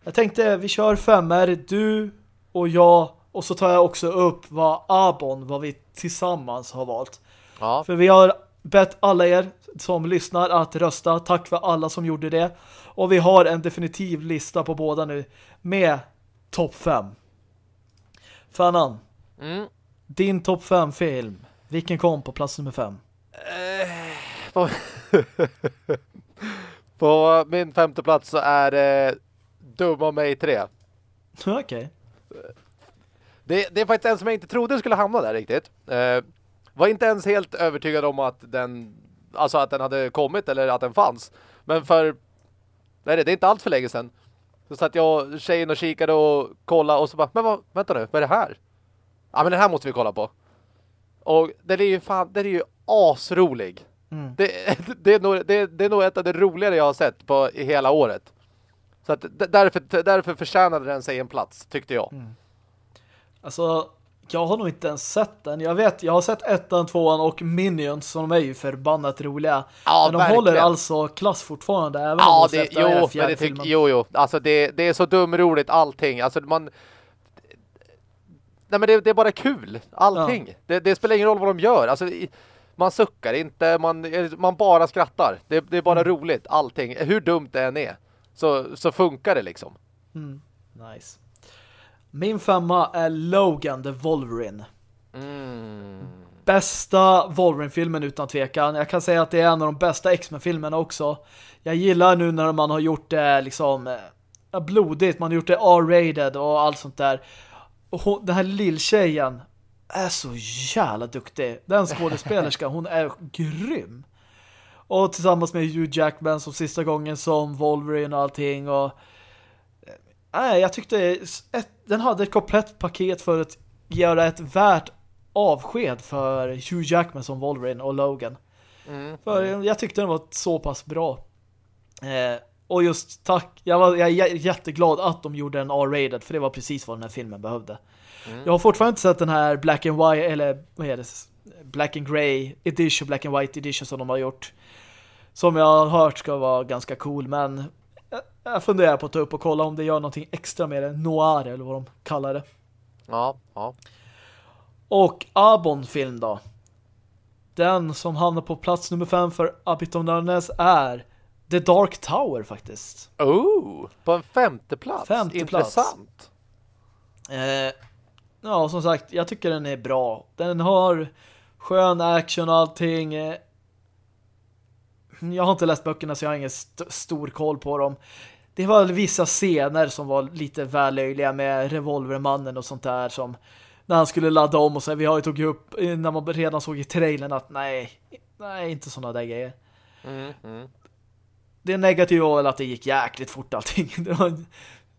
jag tänkte vi kör femmer, du och jag, och så tar jag också upp vad Abon, vad vi tillsammans har valt. Ja. För vi har bett alla er som lyssnar att rösta. Tack för alla som gjorde det. Och vi har en definitiv lista på båda nu med topp 5. Fanan, Mm. din topp 5 film. Vilken kom på plats nummer 5? På, på min femte plats så är det Dum av mig 3. Okej. Det, det är faktiskt en som jag inte trodde skulle hamna där riktigt. Eh, var inte ens helt övertygad om att den alltså att den hade kommit eller att den fanns. Men för nej, det är inte allt för länge sedan. Så satt jag och tjejen och kikade och kollade och så bara, men vad, vänta nu, vad är det här? Ja men den här måste vi kolla på. Och den är ju fan, den är ju asrolig. Mm. Det, det, är nog, det, det är nog ett av det roligare jag har sett på i hela året. Så att därför, därför förtjänade den sig en plats, tyckte jag. Alltså, jag har nog inte ens sett den. Jag vet, jag har sett ettan, tvåan och Minions som är ju förbannat roliga. Ja, men de verkligen. håller alltså klass fortfarande även Ja, om de det, jo, men det tyck, jo, jo. Alltså det, det är så dumroligt allting. Alltså man... Nej men det, det är bara kul. Allting. Det, det spelar ingen roll vad de gör. Alltså, man suckar inte, man, man bara skrattar. Det, det är bara Mm. roligt, allting. Hur dumt det än är. Så, så funkar det liksom. Mm, nice. Min femma är Logan the Wolverine. Mm. Bästa Wolverine-filmen utan tvekan. Jag kan säga att det är en av de bästa X-Men-filmerna också. Jag gillar nu när man har gjort det liksom eh, blodigt. Man har gjort det R-rated och allt sånt där. Och hon, den här lilltjejen är så jävla duktig. Den skådespelerskan, hon är grym. Och tillsammans med Hugh Jackman som sista gången som Wolverine och allting. Och, nej, jag tyckte ett, den hade ett komplett paket för att göra ett värt avsked för Hugh Jackman som Wolverine och Logan. Mm. För jag tyckte den var så pass bra. Eh, och just tack, jag, var, jag är jä- jätteglad att de gjorde en R-rated för det var precis vad den här filmen behövde. Mm. Jag har fortfarande inte sett den här Black and White eller vad är det? Black and Grey edition, Black and White edition som de har gjort. Som jag har hört ska vara ganska cool men jag funderar på att ta upp och kolla om det gör någonting extra med det. Noir eller vad de kallar det. Ja, ja. Och Abon-film då. Den som hamnar på plats nummer fem för Abiton Nörnes är The Dark Tower faktiskt. Oh, på en femte plats. Femte Intressant. Eh, ja, som sagt, jag tycker den är bra. Den har skön action och allting. Eh, jag har inte läst böckerna så jag har ingen st stor koll på dem. Det var vissa scener som var lite väl löjliga med revolvermannen och sånt där som när han skulle ladda om och så vi har ju tagit upp när man redan såg i trailern att nej, nej inte sådana där grejer. Mm, mm. Det negativa var väl att det gick jäkligt fort allting. Det var,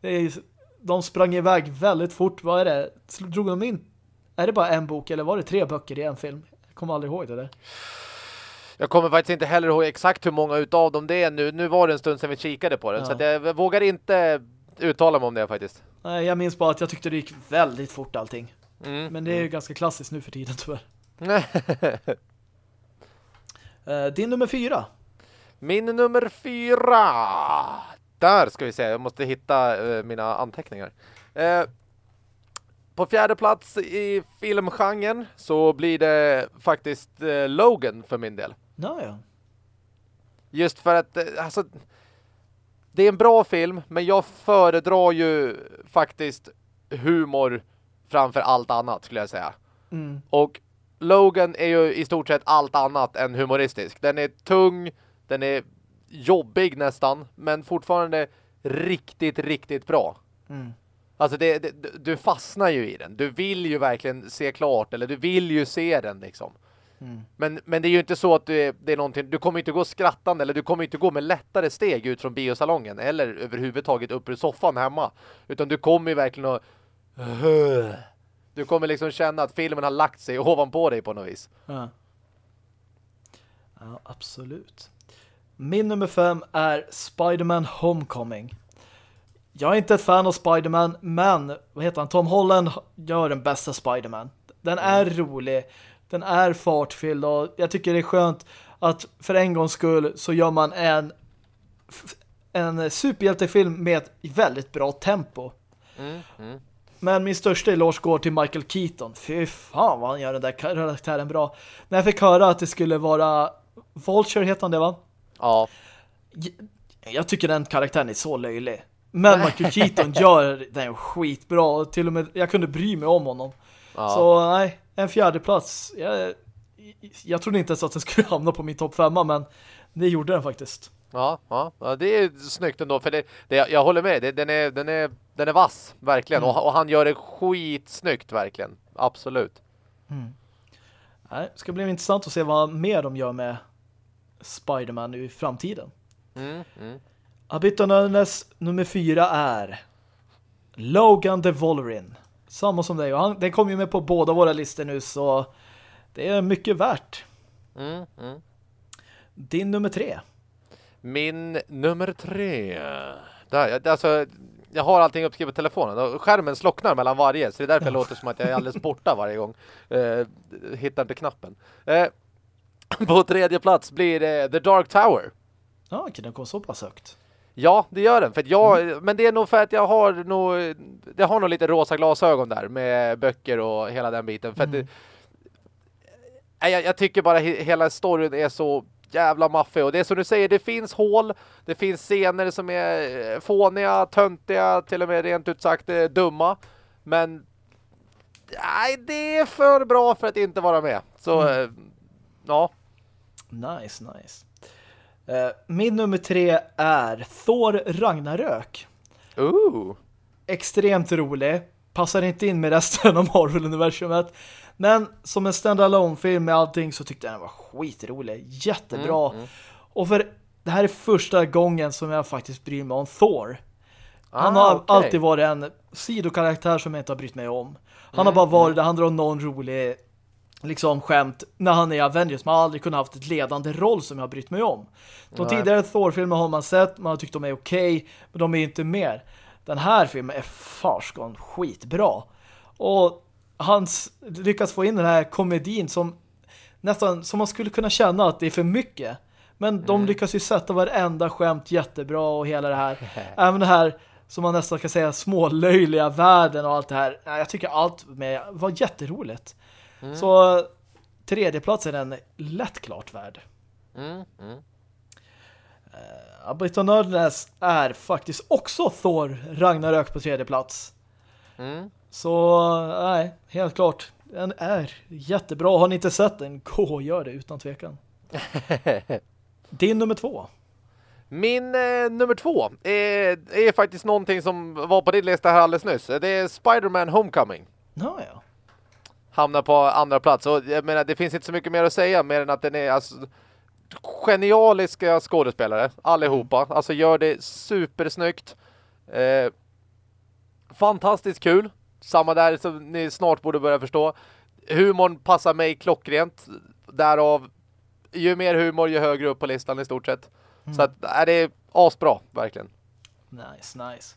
det, de sprang iväg väldigt fort. Vad är det? Drog de in? Är det bara en bok eller var det tre böcker i en film? Jag kommer aldrig ihåg det där. Jag kommer faktiskt inte heller ihåg exakt hur många utav dem det är nu. Nu var det en stund sedan vi kikade på den. Ja. Så jag vågar inte uttala mig om det faktiskt. Nej, jag minns bara att jag tyckte det gick väldigt fort allting. Mm. Men det är ju ganska klassiskt nu för tiden tyvärr. Eh, din nummer fyra. Min nummer fyra. Där ska vi se. Jag måste hitta eh, mina anteckningar. Eh, på fjärde plats i filmgenren så blir det faktiskt Logan för min del. Ja, ja. Just för att eh, alltså, det är en bra film, men jag föredrar ju faktiskt humor framför allt annat skulle jag säga. Mm. Och Logan är ju i stort sett allt annat än humoristisk. Den är tung, den är jobbig nästan, men fortfarande riktigt, riktigt bra. Mm. Alltså det, det, du fastnar ju i den. Du vill ju verkligen se klart, eller du vill ju se den liksom. Mm. Men, men det är ju inte så att du är, det är någonting, du kommer inte gå skrattande eller du kommer inte gå med lättare steg ut från biosalongen eller överhuvudtaget upp ur soffan hemma. Utan du kommer ju verkligen att du kommer liksom känna att filmen har lagt sig ovanpå dig på något vis. Ja. ja, absolut. Min nummer fem är Spider-Man Homecoming. Jag är inte ett fan av Spider-Man, men vad heter han? Tom Holland gör den bästa Spider-Man. Den är rolig, den är fartfylld och jag tycker det är skönt att för en gångs skull så gör man en en superhjältefilm med ett väldigt bra tempo. Mm, mm. Men min största eloge går till Michael Keaton. Fy fan vad han gör den där karaktären bra. När jag fick höra att det skulle vara Vulture heter han det va? Ja. Jag tycker den karaktären är så löjlig. Men Michael Keaton gör den skitbra. Till och med jag kunde bry mig om honom. Ja. Så nej, en fjärde plats. Jag, jag trodde inte ens att den skulle hamna på min topp femma, men det gjorde den faktiskt. Ja, ja, det är snyggt ändå för det, det jag håller med. Det, den är den är den är vass verkligen Mm. och, och han gör det skitsnyggt verkligen. Absolut. Nej, det ska bli intressant att se vad mer de gör med Spider-Man i framtiden. Mm, mm. Abitonönes nummer fyra är Logan the Wolverine. Samma som dig. Och han, den kom ju med på båda våra listor nu så det är mycket värt. Mm, mm. Din nummer tre. Min nummer tre. Där, alltså, jag har allting uppskrivet på telefonen och skärmen slocknar mellan varje så det är därför jag låter som att jag är alldeles borta varje gång. Eh, hittar inte knappen. Eh, på tredje plats blir det The Dark Tower. Ja, okej, den kom så pass högt. Ja, det gör den. För jag, Men det är nog för att jag har nog, jag har nog lite rosa glasögon där med böcker och hela den biten. För att det, jag, jag tycker bara he, hela storyn är så jävla maffig. Och det är som du säger, det finns hål. Det finns scener som är eh, fåniga, töntiga, till och med rent ut sagt eh, dumma. Men nej, det är för bra för att inte vara med. Så eh, ja. Nice, nice. Eh, min nummer tre är Thor Ragnarök. Ooh. Extremt rolig. Passar inte in med resten av Marvel-universumet. Men som en standalone-film med allting så tyckte jag den var skitrolig. Jättebra. Mm, mm. Och för det här är första gången som jag faktiskt bryr mig om Thor. Han Ah, har okej. alltid varit en sidokaraktär som jag inte har brytt mig om. Han Mm, har bara varit där, han drar någon rolig liksom skämt när han är i Avengers. Man har aldrig kunnat haft ett ledande roll som jag har brytt mig om. De Nej. tidigare Thor-filmer har man sett, man har tyckt de är okej, men de är inte mer. Den här filmen är farskon skitbra. Och hans lyckas få in den här komedin som nästan som man skulle kunna känna att det är för mycket. Men de lyckas ju sätta varenda skämt jättebra och hela det här. Även det här som man nästan kan säga smålöjliga världen och allt det här. Jag tycker allt med var jätteroligt. Så tredje plats är den lätt klart värd. Mm, mm. Och Nördnäs är faktiskt också Thor Ragnarök på tredje plats. Mm. Så nej, helt klart. Den är jättebra. Har ni inte sett den, gå och gör det utan tvekan. Din nummer två. Min eh, nummer två är, är faktiskt någonting som var på din lista här alldeles nyss. Det är Spider-Man Homecoming. Ja, ja. Hamnar på andra plats. Och jag menar, det finns inte så mycket mer att säga mer än att den är alltså, genialiska skådespelare. Allihopa. Alltså gör det supersnyggt. Eh, fantastiskt kul. Samma där som ni snart borde börja förstå. Humorn passar mig klockrent. Därav, ju mer humor ju högre upp på listan i stort sett. Så att, är det är asbra, verkligen. Nice, nice.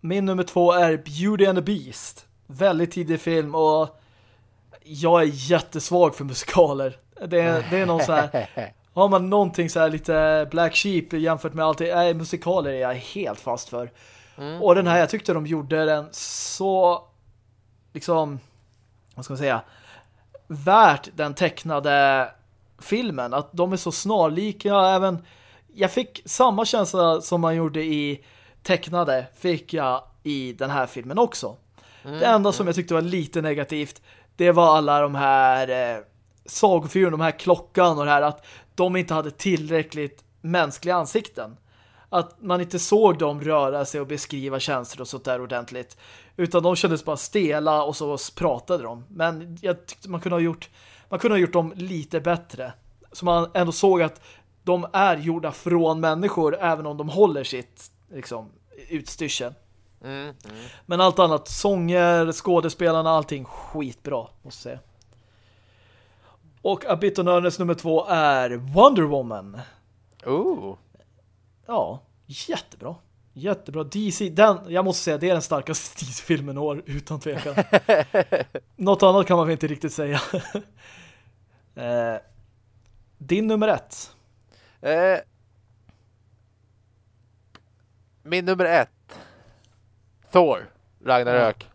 Min nummer två är Beauty and the Beast. Väldigt tidig film och jag är jättesvag för musikaler. Det är, det är någon så här har man någonting så här lite Black Sheep jämfört med allt äh, musikaler är jag helt fast för. Mm. Och den här, jag tyckte de gjorde den så liksom vad ska man säga värt den tecknade filmen. Att de är så snarlika. Även jag fick samma känsla som man gjorde i tecknade fick jag i den här filmen också. Mm. Det enda som jag tyckte var lite negativt det var alla de här eh, sagofiguren, de här klockan och det här att de inte hade tillräckligt mänskliga ansikten. Att man inte såg dem röra sig och beskriva känslor och sånt där ordentligt. Utan de kändes bara stela och så pratade de. Men jag tyckte man kunde ha gjort man kunde ha gjort dem lite bättre. Så man ändå såg att de är gjorda från människor även om de håller sitt liksom, utstyrsel. Mm, mm. Men allt annat, sånger, skådespelarna, allting skitbra, måste säga. Och Abit Nörnes nummer två är Wonder Woman. Ooh. Ja, jättebra. Jättebra. DC, den, jag måste säga, det är den starkaste DC-filmen år, utan tvekan. Något annat kan man väl inte riktigt säga. eh, din nummer ett. Eh, min nummer ett. Thor, Ragnarök.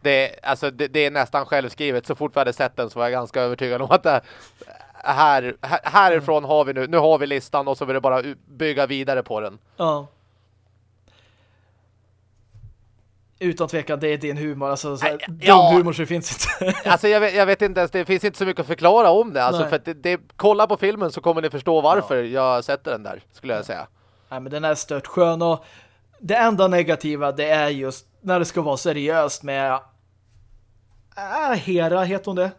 Det, är- alltså, det, det är nästan självskrivet. Så fort vi hade sett den så var jag ganska övertygad om att det här, här, härifrån har vi nu. Nu har vi listan och så vill det bara bygga vidare på den. Ja. Utan tvekan, det är din humor. Alltså, så här, Ja. dum humor så det finns inte. Alltså jag vet, jag vet inte ens, det finns inte så mycket att förklara om det. Alltså Nej. för det, det, kolla på filmen så kommer ni förstå varför jag sätter den där, skulle jag säga. Nej, men den är stört skön och det enda negativa det är just när det ska vara seriöst med äh, Hera, heter hon det?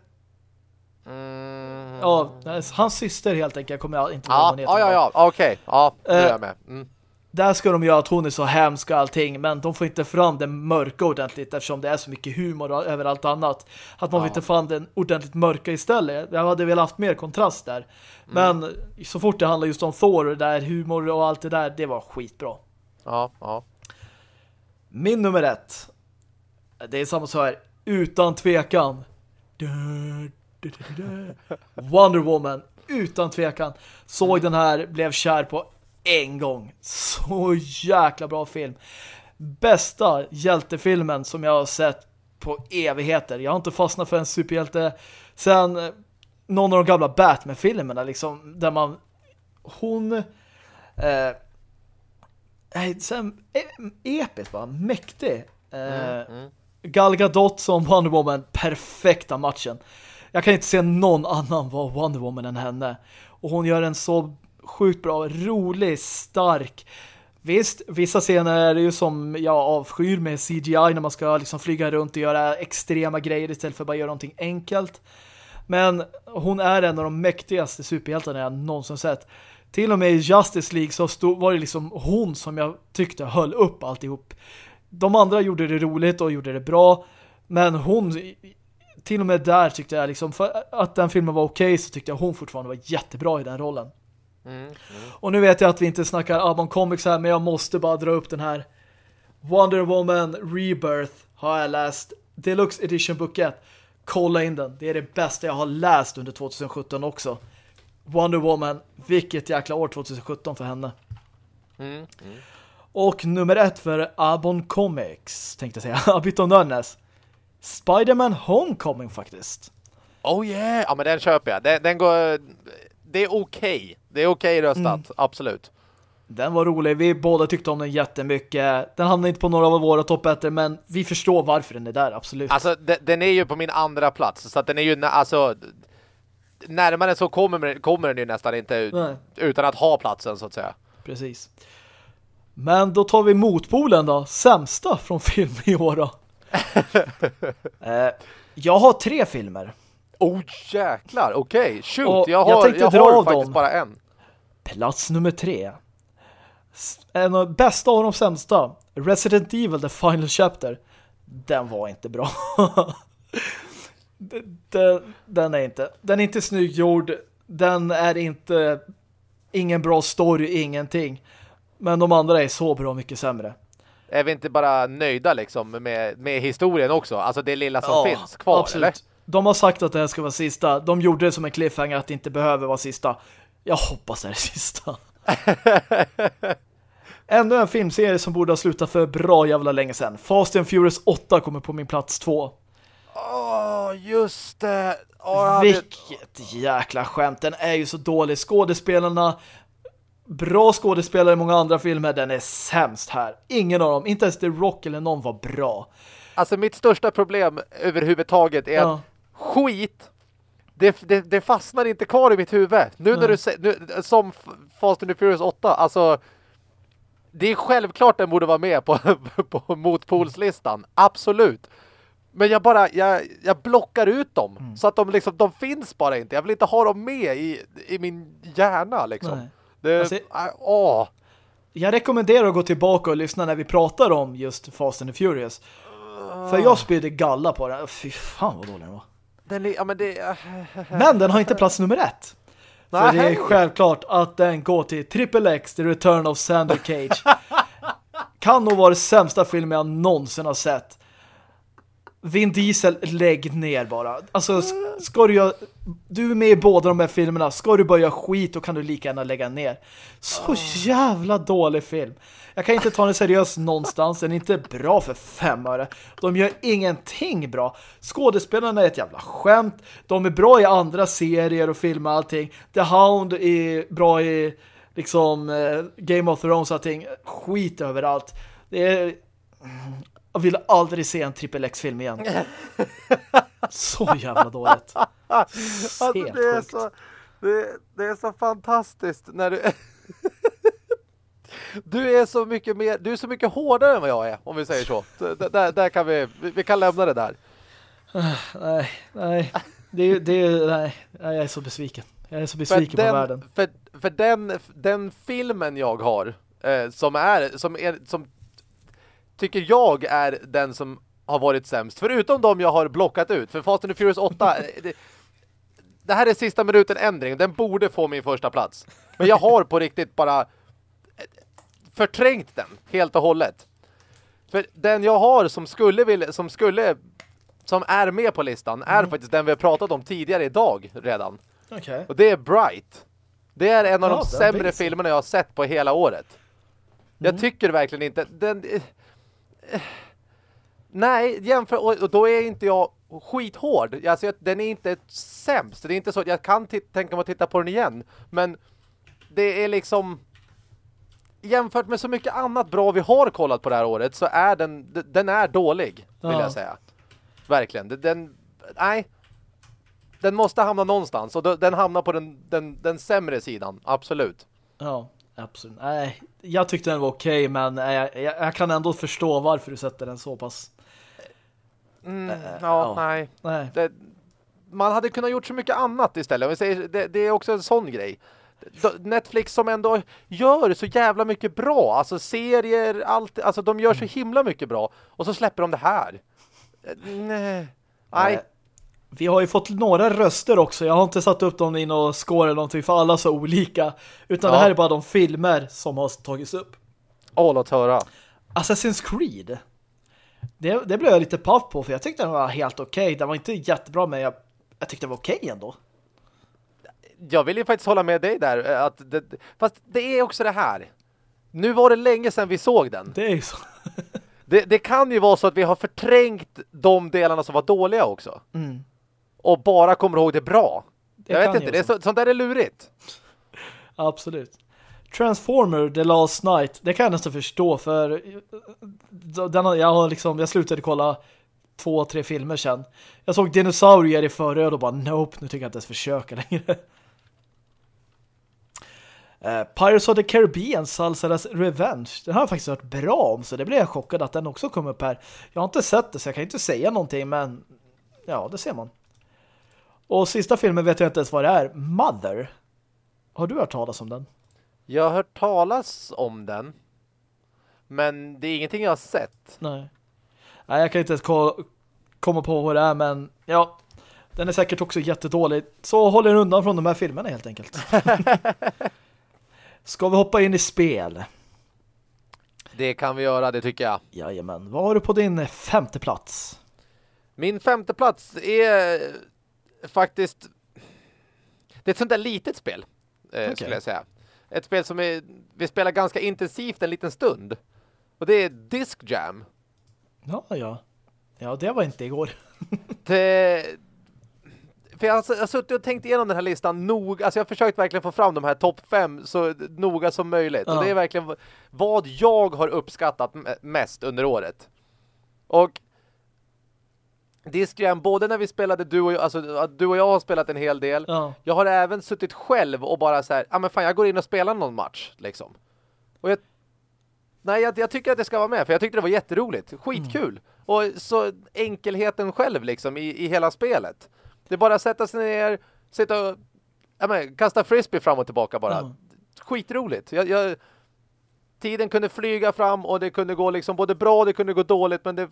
Mm. Ja, hans syster helt enkelt kommer jag inte ihåg vad hon heter. ja, ja, ja. okej. Ja, nu är Eh, jag med. Mm. Där ska de göra att hon är så hemsk och allting, men de får inte fram den mörka ordentligt eftersom det är så mycket humor över allt annat. Att man Ja. inte fann den ordentligt mörka istället. Jag hade väl haft mer kontrast där. Mm. Men så fort det handlar just om Thor och där humor och allt det där, det var skitbra. Ja, ja. Min nummer ett. Det är samma så här. Utan tvekan. Wonder Woman. Utan tvekan. Såg den här, blev kär på en gång. Så jäkla bra film. Bästa hjältefilmen som jag har sett på evigheter. Jag har inte fastnat för en superhjälte sen eh, någon av de gamla Batman-filmerna liksom, där man hon eh, Nej, sen, e- episkt bara, mäktig. Eh, Mm, mm. Gal Gadot som Wonder Woman, perfekta matchen. Jag kan inte se någon annan vara Wonder Woman än henne. Och hon gör en så sjukt bra, rolig, stark. Visst, vissa scener är det ju som jag avskyr med CGI när man ska liksom flyga runt och göra extrema grejer istället för att bara göra någonting enkelt. Men hon är en av de mäktigaste superhjältarna jag någonsin sett. Till och med i Justice League så stod, var det liksom hon som jag tyckte höll upp alltihop. De andra gjorde det roligt och gjorde det bra. Men hon, till och med där tyckte jag liksom, att den filmen var okej så tyckte jag hon fortfarande var jättebra i den rollen. Mm, mm. Och nu vet jag att vi inte snackar Abon Comics här, men jag måste bara dra upp den här. Wonder Woman Rebirth har jag läst. Deluxe Edition Book 1. Kolla in den. Det är det bästa jag har läst under 2017 också. Wonder Woman. Vilket jäkla år 2017 för henne. Mm. Mm. Och nummer ett för Abon Comics, tänkte jag säga. Abiton Nörnes. Spider-Man Homecoming faktiskt. Oh yeah! Ja, men den köper jag. Den, den går... Det är okej. Okay. Det är okej okay röstat. Mm. Absolut. Den var rolig. Vi båda tyckte om den jättemycket. Den hamnade inte på några av våra toppettor, men vi förstår varför den är där, absolut. Alltså, den är ju på min andra plats. Så att den är ju, alltså... Närmare så kommer, kommer den ju nästan inte Nej. utan att ha platsen, så att säga. Precis. Men då tar vi motpolen då. Sämsta från film i år då. eh, jag har tre filmer. Oh jäklar, okej. Okay. Shoot, Och jag har, jag jag dra har faktiskt dem. bara en. Plats nummer tre. En av bästa och de sämsta. Resident Evil, The Final Chapter. Den var inte bra. den, den, är inte. Den är inte snyggt gjord. Den är inte ingen bra story, ingenting. Men de andra är så bra mycket sämre. Är vi inte bara nöjda liksom med, med historien också? Alltså det lilla som ja, finns kvar, absolut. eller? De har sagt att det här ska vara sista. De gjorde det som en cliffhanger att det inte behöver vara sista. Jag hoppas det är sista. Ännu en filmserie som borde ha slutat för bra jävla länge sedan. Fast and Furious 8 kommer på min plats 2. Åh, oh, just det. Oh, Vilket jäkla skämt. Den är ju så dålig. Skådespelarna bra skådespelare i många andra filmer. Den är sämst här. Ingen av dem, inte ens The Rock eller någon var bra. Alltså mitt största problem överhuvudtaget är ja. att skit det, det, det, fastnar inte kvar i mitt huvud. Nu Nej. när du nu, som Fast and Furious 8, alltså det är självklart den borde vara med på, på motpolslistan. Absolut. Men jag bara, jag, jag blockar ut dem. Mm. Så att de liksom, de finns bara inte. Jag vill inte ha dem med i, i min hjärna liksom. Nej. Det, alltså, åh. Jag rekommenderar att gå tillbaka och lyssna när vi pratar om just Fast and the Furious. Uh. För jag spydde galla på den. Fy fan vad dålig den var. Den är, ja, men, det, men den har inte plats nummer ett. För det är självklart att den går till Triple X, The Return of Sander Cage. kan nog vara det sämsta filmen jag någonsin har sett. Vin Diesel, lägg ner bara. Alltså, ska du göra... Du är med i båda de här filmerna. Ska du börja skit, då kan du lika gärna lägga ner. Så jävla dålig film. Jag kan inte ta den seriöst någonstans. Den är inte bra för fem öre. De gör ingenting bra. Skådespelarna är ett jävla skämt. De är bra i andra serier och filmer och allting. The Hound är bra i liksom eh, Game of Thrones och allting. Skit överallt. Det är jag vill aldrig se en Triple X-film igen. så jävla dåligt. Alltså, det, är så, det, det, är så fantastiskt när du... du är så mycket mer, du är så mycket hårdare än vad jag är, om vi säger så. Där, där kan vi, vi kan lämna det där. nej, nej. Det, det, nej. Jag är så besviken. Jag är så besviken den, på världen. För, för den, den filmen jag har, eh, som är, som är, som tycker jag är den som har varit sämst. Förutom de jag har blockat ut. För Fast and the Furious 8... det, det, här är sista minuten ändring. Den borde få min första plats. Men jag har på riktigt bara förträngt den helt och hållet. För den jag har som skulle vilja, som skulle som är med på listan är mm. faktiskt den vi har pratat om tidigare idag redan. Okay. Och det är Bright. Det är en av ja, de sämre filmerna jag har sett på hela året. Mm. Jag tycker verkligen inte den Nej, jämför, och då är inte jag skithård. Alltså, den är inte sämst. Det är inte så att jag kan tänka mig att titta på den igen. Men det är liksom... Jämfört med så mycket annat bra vi har kollat på det här året så är den, den är dålig, vill ja. jag säga. Verkligen. Den, nej. Den måste hamna någonstans och den hamnar på den, den, den sämre sidan, absolut. Ja. Absolut. Nej, jag tyckte den var okej, okay, men jag, jag, jag, kan ändå förstå varför du sätter den så pass. Mm, äh, ja, ja, nej. nej. Det, man hade kunnat gjort så mycket annat istället. Säger, det, det är också en sån grej. Netflix som ändå gör så jävla mycket bra. Alltså serier, allt. Alltså de gör så mm. himla mycket bra. Och så släpper de det här. Nej. Nej. Vi har ju fått några röster också. Jag har inte satt upp dem i någon score eller någonting för alla så olika. Utan ja. det här är bara de filmer som har tagits upp. All att höra. Assassin's Creed. Det, det blev jag lite paff på för jag tyckte den var helt okej. Okay. Den var inte jättebra men jag, jag tyckte den var okej okay ändå. jag vill ju faktiskt hålla med dig där. eh, Att det, fast det är också det här. Nu var det länge sedan vi såg den. Det är ju så. Det, det kan ju vara så att vi har förträngt de delarna som var dåliga också. Mm. Och bara kommer ihåg det bra. Det jag vet inte, det är så, sånt där är lurigt. Absolut. Transformer The Last Night, det kan jag nästan förstå för den, har- jag har liksom, jag slutade kolla två, tre filmer sen. Jag såg dinosaurier i förra och bara nope, nu tycker jag inte ens försöka längre. Eh, Pirates of the Caribbean Salsaras Revenge den har jag faktiskt hört bra om så det blev jag chockad att den också kom upp här. Jag har inte sett det så jag kan inte säga någonting men ja, det ser man. Och sista filmen vet jag inte ens vad det är. Mother. Har du hört talas om den? Jag har hört talas om den. Men det är ingenting jag har sett. Nej. Nej, jag kan inte ens ko- komma på vad det är, men ja, den är säkert också jättedålig. Så håll er undan från de här filmerna helt enkelt. Ska vi hoppa in i spel? Det kan vi göra, det tycker jag. Jajamän. Vad har du på din femte plats? Min femte plats är faktiskt det är ett sånt där litet spel eh, Okej. skulle jag säga. Ett spel som är, vi spelar ganska intensivt en liten stund. Och det är Disc Jam. Ja, ja. Ja, det var inte igår. Det, för jag har, jag har suttit och tänkt igenom den här listan noga. Alltså jag har försökt verkligen få fram de här topp fem så noga som möjligt. Ja. Och det är verkligen vad jag har uppskattat mest under året. Och Disc Jam, både när vi spelade du och jag, alltså du och jag har spelat en hel del. Ja. Jag har även suttit själv och bara så här, ja ah, men fan jag går in och spelar någon match liksom. Och jag Nej, jag, jag tycker att det ska vara med för jag tyckte det var jätteroligt. Skitkul. Och så enkelheten själv liksom i, i hela spelet. Det är bara att sätta sig ner, sitta och ja, men, kasta frisbee fram och tillbaka bara. Ja. Skitroligt. Jag, jag, tiden kunde flyga fram och det kunde gå liksom både bra och det kunde gå dåligt men det,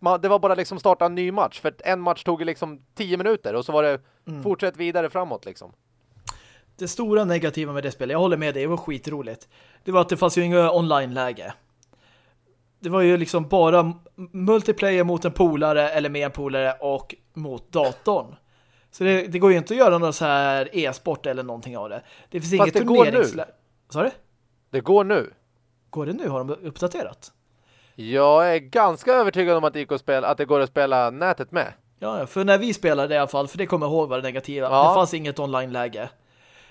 man, det var bara liksom starta en ny match. För att en match tog liksom tio minuter och så var det fortsätt vidare framåt liksom. Det stora negativa med det spelet, jag håller med dig, det var skitroligt. Det var att det fanns ju inga online-läge. Det var ju liksom bara multiplayer mot en polare eller med en polare och mot datorn. Så det, det går ju inte att göra någon så här e-sport eller någonting av det. Det finns Fast inget det går nu. turneringsläge. Sa du? Det går nu. Går det nu? Har de uppdaterat? Jag är ganska övertygad om att det, spela, att det går att spela nätet med. Ja, för när vi spelade i alla fall, för det kommer jag ihåg var det negativa. Ja. Det fanns inget online-läge.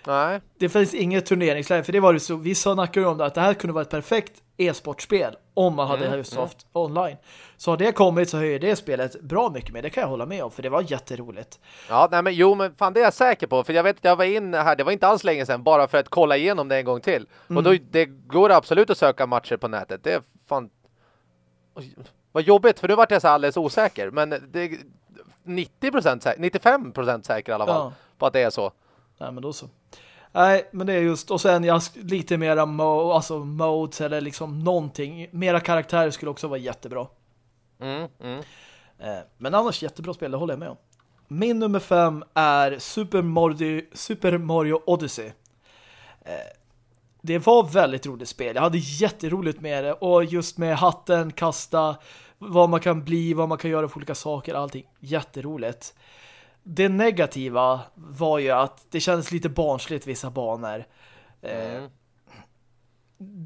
Nej. Det finns inget turneringsläge, för det var ju så, vi snackade om det, att det här kunde vara ett perfekt e-sportspel om man hade Mm, just haft online. Så har det kommit så höjer det spelet bra mycket mer, det kan jag hålla med om, för det var jätteroligt. Ja, nej men jo, men fan det är jag säker på. För jag vet att jag var in här, det var inte alls länge sedan, bara för att kolla igenom det en gång till. Och då, det går absolut att söka matcher på nätet. Det är fan... Vad jobbigt, för nu vart jag så alldeles osäker. Men det är 90% säker, 95% säker i alla fall Ja. på att det är så. Nej, men då så. Nej, men det är just, och sen jag, lite mera mo, alltså modes eller liksom någonting. Mera karaktärer skulle också vara jättebra. Mm, mm. Eh, men annars jättebra spel, det håller jag med om. Min nummer fem är Super Mario, Super Mario Odyssey. Det var väldigt roligt spel. Jag hade jätteroligt med det. Och just med hatten, kasta, vad man kan bli, vad man kan göra för olika saker, allting. Jätteroligt. Det negativa var ju att det kändes lite barnsligt vissa banor. Eh, Mm.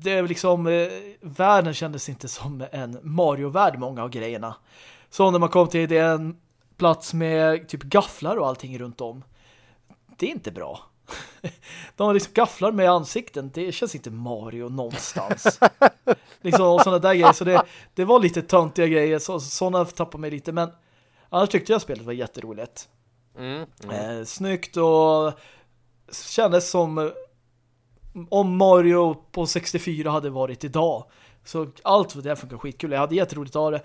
det är liksom eh, världen kändes inte som en Mario-värld många av grejerna. Så när man kom till det en plats med typ gafflar och allting runt om. Det är inte bra. De har liksom gafflar med ansikten. Det känns inte Mario någonstans. liksom och sådana där grejer. Så det, det var lite töntiga grejer. Så, sådana tappar mig lite. Men annars tyckte jag spelet var jätteroligt. Mm, mm. Eh, snyggt och kändes som eh, om Mario på 64 hade varit idag. Så allt det funkar skitkul. Jag hade jätteroligt av det.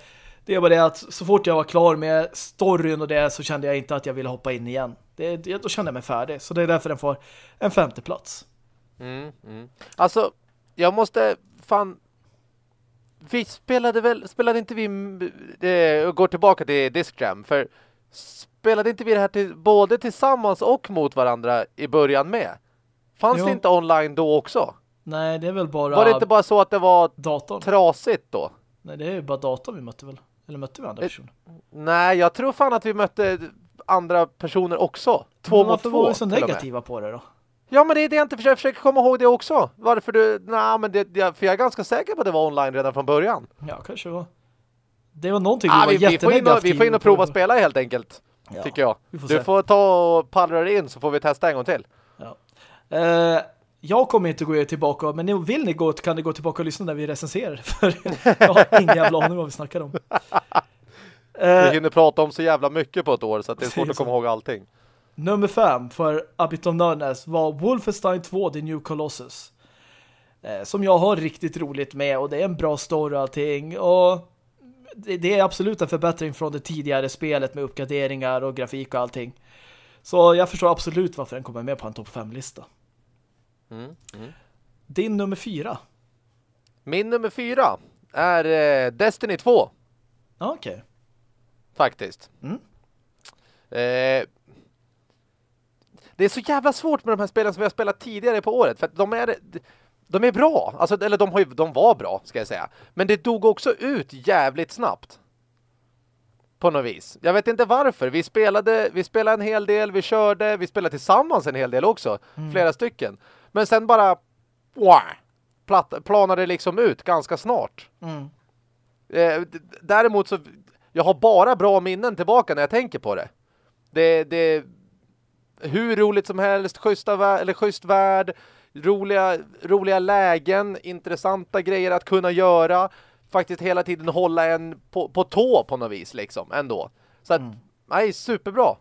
Det var det att så fort jag var klar med storyn och det så kände jag inte att jag ville hoppa in igen. Det, det, då kände jag mig färdig. Så det är därför den får en femte plats. Mm, mm. Alltså, jag måste fan... Vi spelade väl, spelade inte vi, eh, går tillbaka till Disc Jam, för spelade inte vi det här till, både tillsammans och mot varandra i början med? Fanns Jo. det inte online då också? Nej, det är väl bara Var det inte bara så att det var datorn? trasigt då? Nej, det är ju bara datorn vi mötte väl. Eller mötte vi andra Eh, personer? Nej, jag tror fan att vi mötte andra personer också. Två mot varför två. var vi så och negativa på det då? Ja, men det är det jag inte försöker, försöker komma ihåg det också. Varför du... Nej, men det, jag, för jag är ganska säker på att det var online redan från början. Ja, kanske var. Det var någonting Ah, vi var vi, får in och, vi får in och prova spela helt enkelt, Ja, tycker jag. får du se. får ta och pallra in så får vi testa en gång till. Eh, jag kommer inte gå tillbaka, men vill ni gå kan ni gå tillbaka och lyssna när vi recenserar. För jag har ingen jävla aning vad vi snackar om. Vi Eh, hinner prata om så jävla mycket på ett år så att det är svårt att komma ihåg allting. nummer fem för Abit of Nerdness var Wolfenstein 2, The New Colossus. Eh, som jag har riktigt roligt med och det är en bra story och allting. Och det, det är absolut en förbättring från det tidigare spelet med uppgraderingar och grafik och allting. Så jag förstår absolut varför den kommer med på en topp 5-lista. Mm. Mm. Din nummer fyra. Min nummer fyra är eh, Destiny 2, Ja, Okej. faktiskt. Mm. Eh, det är så jävla svårt med de här spelen som vi har spelat tidigare på året. För att de är, de är bra. Alltså, eller de, har ju, de var bra, ska jag säga. Men det dog också ut jävligt snabbt. På något vis. Jag vet inte varför. Vi spelade, vi spelade en hel del, vi körde, vi spelade tillsammans en hel del också. Flera stycken. Men sen bara wow, platt, planade det liksom ut ganska snart. Mm. Eh, däremot så jag har bara bra minnen tillbaka när jag tänker på det. Det det är hur roligt som helst, schyssta eller schysst värld, roliga roliga lägen, intressanta grejer att kunna göra, faktiskt hela tiden hålla en på, på tå på något vis liksom ändå. Så att nej, superbra.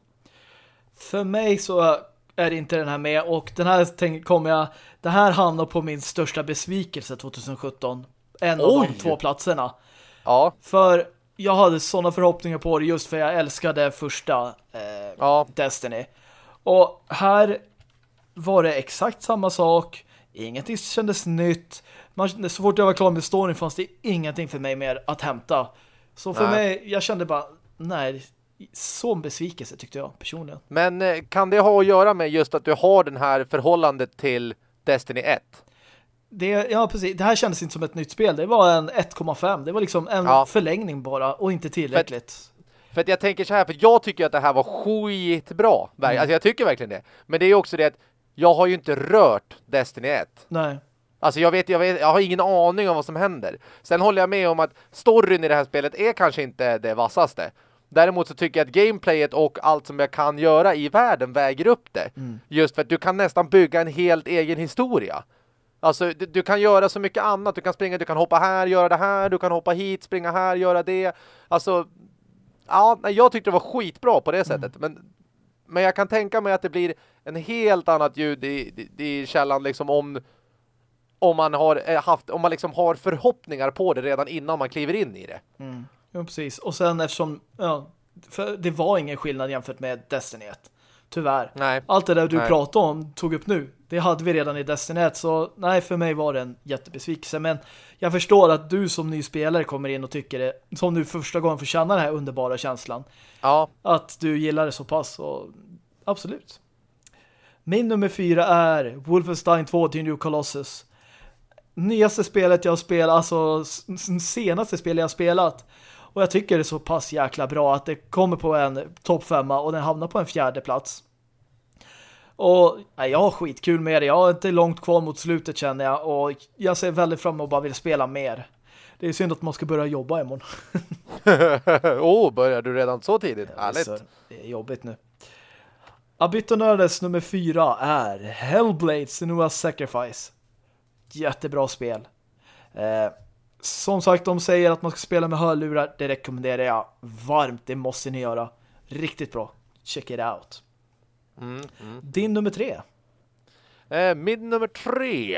För mig så är inte den här med och den här tänk, kommer jag det här hamnar på min största besvikelse 2017. En av Oj! de två platserna. Ja, För jag hade sådana förhoppningar på det just för jag älskade första eh, ja, Destiny. Och här var det exakt samma sak. Ingenting kändes nytt. Man, så fort jag var klar med storyn fanns det ingenting för mig mer att hämta. Så för Nej. mig, jag kände bara, nej, så en besvikelse tyckte jag personligen. men eh, kan det ha att göra med just att du har den här förhållandet till Destiny 1? Det, ja, precis. Det här kändes inte som ett nytt spel. Det var en 1,5. Det var liksom en Ja. förlängning bara och inte tillräckligt. För att jag tänker så här, för jag tycker att det här var skitbra. Mm. Alltså jag tycker verkligen det. Men det är också det att jag har ju inte rört Destiny 1. Nej. Alltså jag vet, jag vet, jag har ingen aning om vad som händer. Sen håller jag med om att storyn i det här spelet är kanske inte det vassaste. Däremot så tycker jag att gameplayet och allt som jag kan göra i världen väger upp det. Just för att du kan nästan bygga en helt egen historia. Alltså du, du kan göra så mycket annat. Du kan springa, du kan hoppa här, göra det här. Du kan hoppa hit, springa här, göra det. Alltså, ja, jag tyckte det var skitbra på det sättet. Men, men jag kan tänka mig att det blir en helt annat ljud i, i, i källan liksom om om man har eh, haft om man liksom har förhoppningar på det redan innan man kliver in i det. Mm. Ja, precis. Och sen eftersom ja, för det var ingen skillnad jämfört med Destiny 1. Tyvärr. Nej. Allt det där du Nej. pratade om, tog upp nu, det hade vi redan i Destiny 1. Så nej, för mig var det en jättebesvikelse. Men jag förstår att du som ny spelare kommer in och tycker det, som nu första gången får känna den här underbara känslan. Ja, Att du gillar det så pass. Och, absolut. Min nummer fyra är Wolfenstein 2 The New Colossus. Nyaste spelet jag har spelat, alltså senaste spelet jag har spelat. Och jag tycker det är så pass jäkla bra att det kommer på en topp femma och den hamnar på en fjärde plats. Och nej, jag har skitkul med det. Jag har inte långt kvar mot slutet känner jag. Och jag ser väldigt fram emot att bara vill spela mer. Det är synd att man ska börja jobba imorgon. oh, börjar du redan så tidigt? Härligt. Så det är jobbigt nu. Abitonördes nummer fyra är Hellblade Senua Sacrifice. Jättebra spel. Eh, som sagt, de säger att man ska spela med hörlurar. Det rekommenderar jag varmt. Det måste ni göra. Riktigt bra. Check it out. Mm, mm. Din nummer tre. Eh, min nummer tre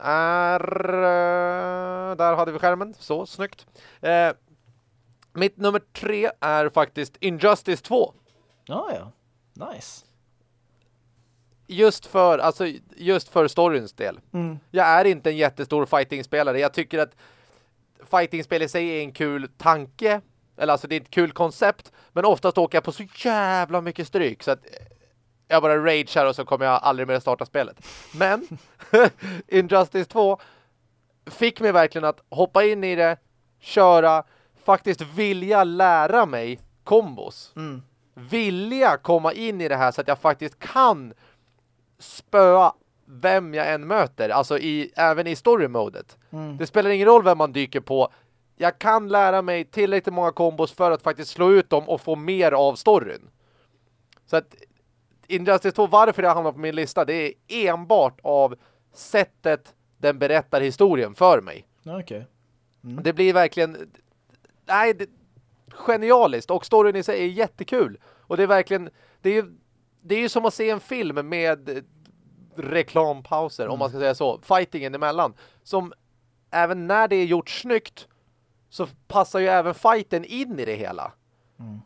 är... eh, där hade vi skärmen. Så, snyggt. Eh, mitt nummer tre är faktiskt Injustice 2. Ja, ja. Nice. Just för, alltså, just för storyns del. Mm. Jag är inte en jättestor fighting-spelare. Jag tycker att fighting-spel i sig är en kul tanke. Eller alltså det är ett kul koncept. Men oftast åker jag på så jävla mycket stryk. Så att jag bara ragear och så kommer jag aldrig mer starta spelet. Men Injustice 2 fick mig verkligen att hoppa in i det, köra, faktiskt vilja lära mig kombos. Mm. vilja komma in i det här så att jag faktiskt kan spöa vem jag än möter. Alltså i, även i story-modet. Mm. Det spelar ingen roll vem man dyker på. Jag kan lära mig tillräckligt många kombos för att faktiskt slå ut dem och få mer av storyn. Så att Injustice 2, varför det hamnar på min lista, det är enbart av sättet den berättar historien för mig. Okej. Okay. Mm. Det blir verkligen nej, det, genialiskt och storyn i sig är jättekul. Och det är verkligen det är det är ju som att se en film med reklampauser, mm. om man ska säga så. Fightingen emellan. Som även när det är gjort snyggt så passar ju även fighten in i det hela. Mm.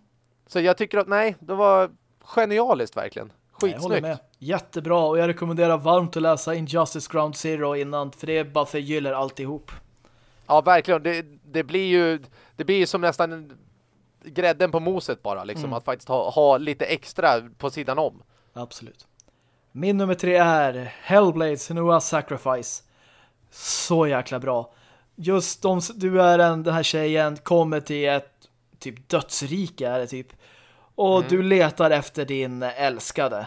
Så jag tycker att nej, det var genialiskt verkligen. Skitsnyggt. Nej, Jättebra och jag rekommenderar varmt att läsa Injustice Ground Zero innan för det är bara förgyller alltihop. Ja, verkligen. Det, det blir ju det blir ju som nästan en, grädden på moset bara. Liksom, mm. Att faktiskt ha, ha lite extra på sidan om. Absolut. Min nummer tre är Hellblade Senua Sacrifice. Så jäkla bra. Just om du är en, den här tjejen kommer till ett typ dödsrike är det typ. Och mm. du letar efter din älskade.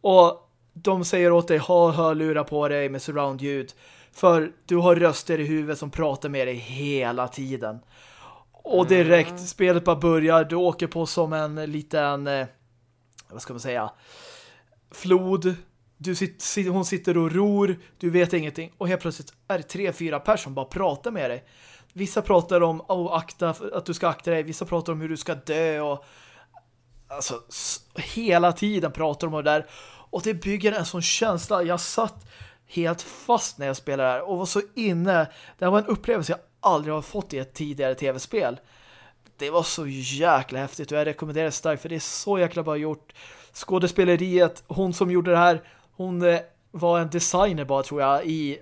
Och de säger åt dig, ha hörlurar på dig med surround-ljud. För du har röster i huvudet som pratar med dig hela tiden. Och direkt, mm. spelet bara börjar, du åker på som en liten, eh, vad ska man säga, flod. Du sitter, hon sitter och ror, du vet ingenting. Och helt plötsligt är det tre, fyra personer som bara pratar med dig. Vissa pratar om oh, akta, att du ska akta dig, vissa pratar om hur du ska dö och alltså hela tiden pratar de om det där. Och det bygger en sån känsla. Jag satt helt fast när jag spelade här och var så inne. Det var en upplevelse jag aldrig har fått i ett tidigare tv-spel. Det var så jäkla häftigt och jag rekommenderar det starkt för det är så jäkla bra gjort. Skådespeleriet, hon som gjorde det här, hon eh, var en designer bara tror jag i,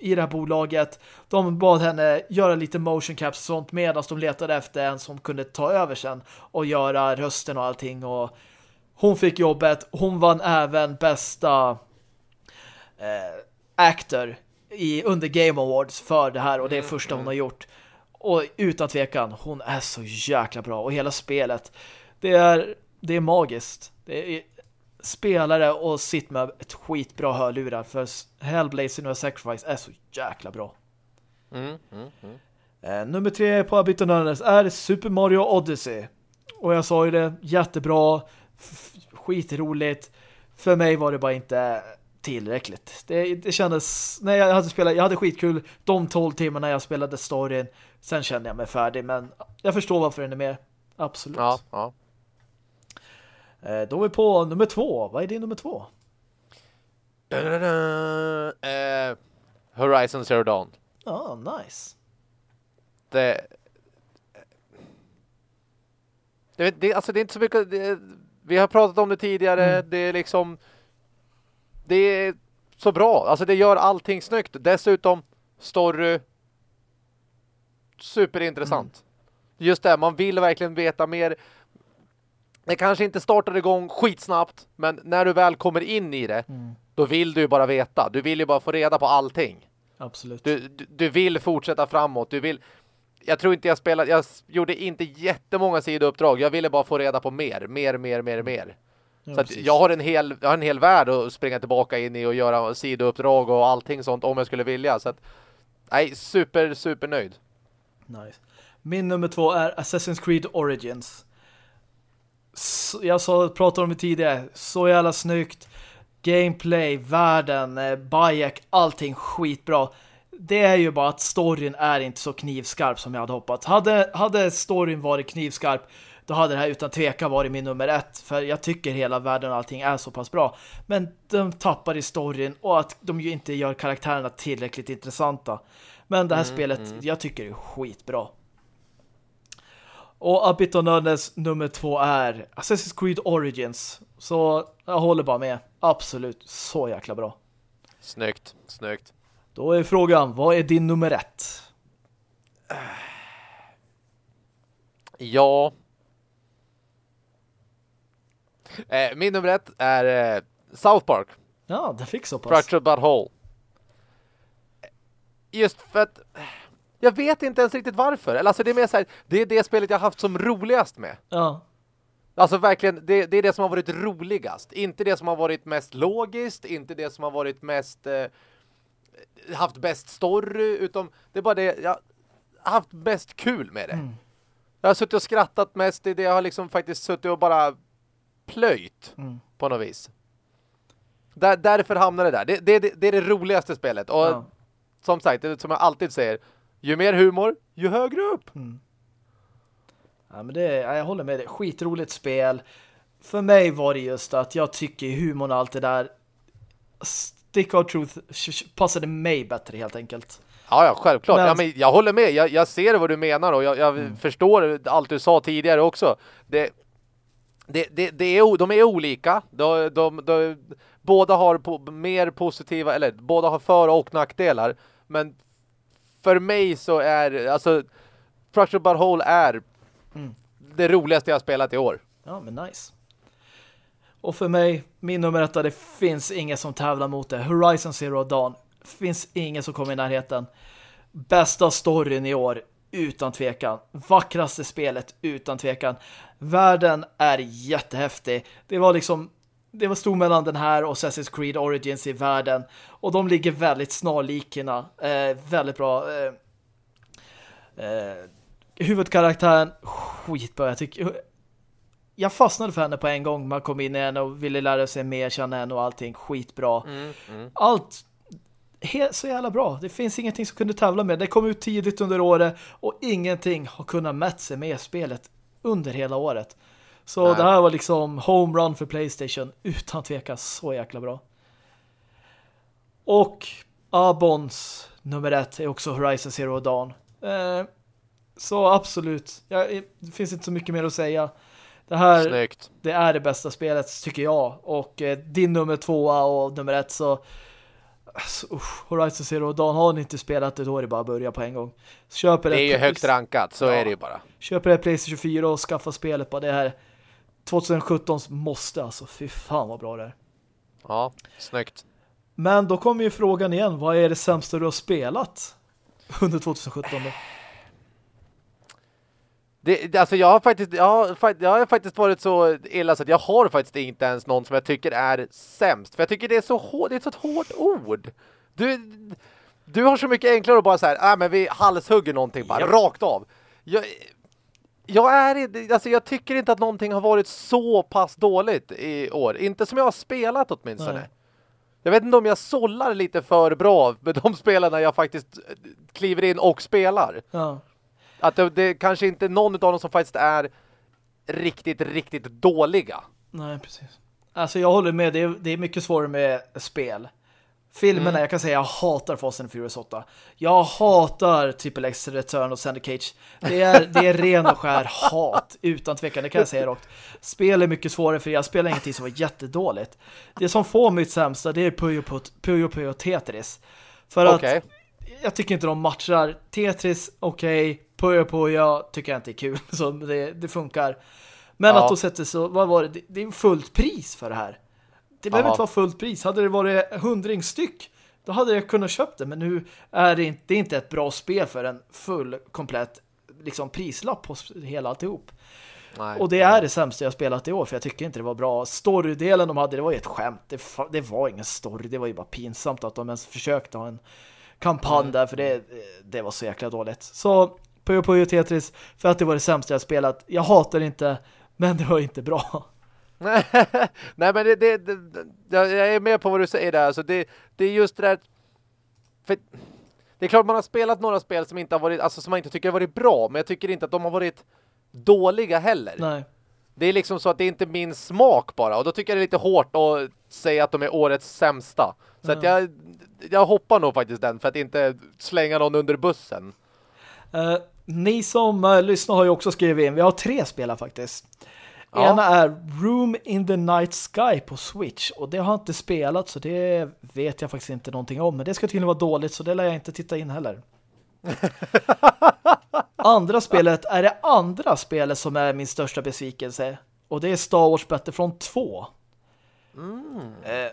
i det här bolaget. De bad henne göra lite motion caps och sånt medan de letade efter en som kunde ta över sen och göra rösten och allting och hon fick jobbet. Hon vann även bästa eh, actor i, under Game Awards för det här och det är mm, första hon mm. har gjort. Och utan tvekan, hon är så jäkla bra. Och hela spelet, det är, det är magiskt. Det är spelare och sitt med ett skitbra hörlurar för Hellblade Senua Sacrifice är så jäkla bra. Mm, mm, mm. Eh, nummer tre på Abit är Super Mario Odyssey. Och jag sa ju det, jättebra, skitroligt. För mig var det bara inte tillräckligt. Det, det kändes, när jag hade spelat, jag hade skitkul de 12 timmarna jag spelade storyn. Sen kände jag mig färdig, men jag förstår varför den är med. Absolut. Ja, ja. Eh, då är vi på nummer två. Vad är din nummer två? Uh, Horizon Zero Dawn. Ja, ah, nice. Det, det, det, alltså det är inte så mycket... Det, vi har pratat om det tidigare. Mm. Det är liksom det är så bra. Alltså det gör allting snyggt. Dessutom story superintressant. Mm. Just det, man vill verkligen veta mer. Det kanske inte startar igång skitsnabbt, men när du väl kommer in i det, mm. då vill du bara veta. Du vill ju bara få reda på allting. Absolut. Du, du, du vill fortsätta framåt. Du vill... Jag tror inte jag spelade... Jag gjorde inte jättemånga sidouppdrag. Jag ville bara få reda på mer. Mer, mer, mer, mer. Ja, så att jag har en hel jag har en hel värld att springa tillbaka in i och göra sidouppdrag och allting sånt om jag skulle vilja så att nej super super nöjd. Nice. Min nummer två är Assassin's Creed Origins. Jag sa pratade om det tidigare. Så jävla snyggt. Gameplay, världen, eh, Bayek, allting skitbra. Det är ju bara att storyn är inte så knivskarp som jag hade hoppats. Hade, hade storyn varit knivskarp då hade det här utan tveka varit min nummer ett. För jag tycker hela världen och allting är så pass bra. Men de tappar i storyn och att de ju inte gör karaktärerna tillräckligt intressanta. Men det här mm, spelet, mm. jag tycker det är skitbra. Och Abit Nördnäs nummer två är Assassin's Creed Origins. Så jag håller bara med. Absolut, så jäkla bra. Snyggt, snyggt. Då är frågan, vad är din nummer ett? Ja, Eh, min nummer ett är eh, South Park. Ja, det fick så pass. Fractured But Whole. Just för att jag vet inte ens riktigt varför. Eller alltså det är mer så här, det är det spelet jag haft som roligast med. Ja. Alltså verkligen, det, det, är det som har varit roligast. Inte det som har varit mest logiskt, inte det som har varit mest eh, haft bäst story, utan det är bara det jag har haft bäst kul med det. Mm. Jag har suttit och skrattat mest i det. Jag har liksom faktiskt suttit och bara plöjt mm. på något vis. Där, därför hamnar det där. Det, det, det, det är det roligaste spelet. Och ja. som sagt, det, som jag alltid säger, ju mer humor, ju högre upp. Mm. Ja, men det, jag håller med dig. Skitroligt spel. För mig var det just att jag tycker humorn och allt det där Stick of Truth passade mig bättre helt enkelt. Ja, ja självklart. Men... Ja, men jag håller med. Jag, jag ser vad du menar och jag, jag mm. förstår allt du sa tidigare också. Det, det, det, det är, de är olika. De, de, de, båda har po mer positiva, eller båda har för- och nackdelar. Men för mig så är, alltså, Fracture But Whole är mm. det roligaste jag har spelat i år. Ja, men nice. Och för mig, min nummer ett, det finns ingen som tävlar mot det. Horizon Zero Dawn. Finns ingen som kommer i närheten. Bästa storyn i år, utan tvekan. Vackraste spelet, utan tvekan. Världen är jättehäftig. Det var liksom det var stor mellan den här och Assassin's Creed Origins i världen. Och de ligger väldigt snarlikna. Eh, väldigt bra. Eh, eh, huvudkaraktären, skitbra. Jag tycker jag fastnade för henne på en gång. Man kom in i henne och ville lära sig mer, känna henne och allting. Skitbra. Mm, mm. Allt så jävla bra. Det finns ingenting som kunde tävla med. Det kom ut tidigt under året och ingenting har kunnat mäta sig med spelet under hela året. Så Nej. det här var liksom home run för Playstation utan tvekan så jäkla bra. Och Abons nummer ett är också Horizon Zero Dawn. Eh, så absolut. Ja, det finns inte så mycket mer att säga. Det här Snyggt. det är det bästa spelet tycker jag. Och eh, din nummer tvåa och nummer ett så alltså, usch, Horizon Zero Dawn har ni inte spelat det då är det bara att börja på en gång. Köper det är ju högt rankat, så ja. är det ju bara. Köper det Playstation 24 och skaffa spelet på det här 2017 måste alltså. Fy fan vad bra det är. Ja, snyggt. Men då kommer ju frågan igen. Vad är det sämsta du har spelat under 2017 då? Det, alltså jag har faktiskt jag har, jag har faktiskt varit så illa så att jag har faktiskt inte ens någon som jag tycker är sämst. För jag tycker det är så hårt, det är ett så hårt ord. Du, du har så mycket enklare att bara så här, äh, men vi halshugger någonting bara, ja. rakt av. Jag, jag är alltså jag tycker inte att någonting har varit så pass dåligt i år. Inte som jag har spelat åtminstone. Nej. Jag vet inte om jag sållar lite för bra med de spelarna jag faktiskt kliver in och spelar. Ja. Att det, det kanske inte är någon av dem som faktiskt är riktigt, riktigt dåliga. Nej, precis. Alltså jag håller med, det är, det är mycket svårare med spel. Filmerna, mm. jag kan säga jag hatar Fast and Furious 8. Jag hatar Triple X Return och Sandy Cage. Det är, det är ren och skär hat, utan tvekan, det kan jag säga rakt. Spel är mycket svårare för jag spelar ingenting som var jättedåligt. Det som får mitt sämsta, det är Puyo Puyo, Puyo Tetris. För okay. att jag tycker inte de matchar. Tetris, okej. Okay. Puyo Puyo tycker jag inte är kul. Så det, det funkar. Men ja. att de sätter så, vad var det? Det är fullt pris för det här. Det behöver inte vara fullt pris. Hade det varit hundring styck, då hade jag kunnat köpt det. Men nu är det inte, det är inte ett bra spel för en full, komplett liksom prislapp på hela alltihop. Nej. Och det är det sämsta jag spelat i år för jag tycker inte det var bra. Storydelen de hade, det var ju ett skämt. Det, det var ingen story, det var ju bara pinsamt att de ens försökte ha en kampanj mm. där för det, det var så jäkla dåligt. Så Puyo Puyo Tetris för att det var det sämsta jag spelat. Jag hatar inte, men det var inte bra. Nej, men det, det, det, jag är med på vad du säger där. Alltså det, det är just det där... För det är klart man har spelat några spel som inte har varit, alltså som man inte tycker har varit bra, men jag tycker inte att de har varit dåliga heller. Nej. Det är liksom så att det är inte min smak bara. Och då tycker jag det är lite hårt att säga att de är årets sämsta. Så mm. att jag, jag hoppar nog faktiskt den för att inte slänga någon under bussen. Uh, ni som uh, lyssnar har ju också skrivit in. Vi har tre spelare faktiskt. Ja. Ena är Room in the Night Sky på Switch. Och det har jag inte spelat så det vet jag faktiskt inte någonting om. Men det ska tydligen vara dåligt så det lär jag inte titta in heller. andra spelet är det andra spelet som är min största besvikelse. Och det är Star Wars Battlefront 2. Mm. Eh,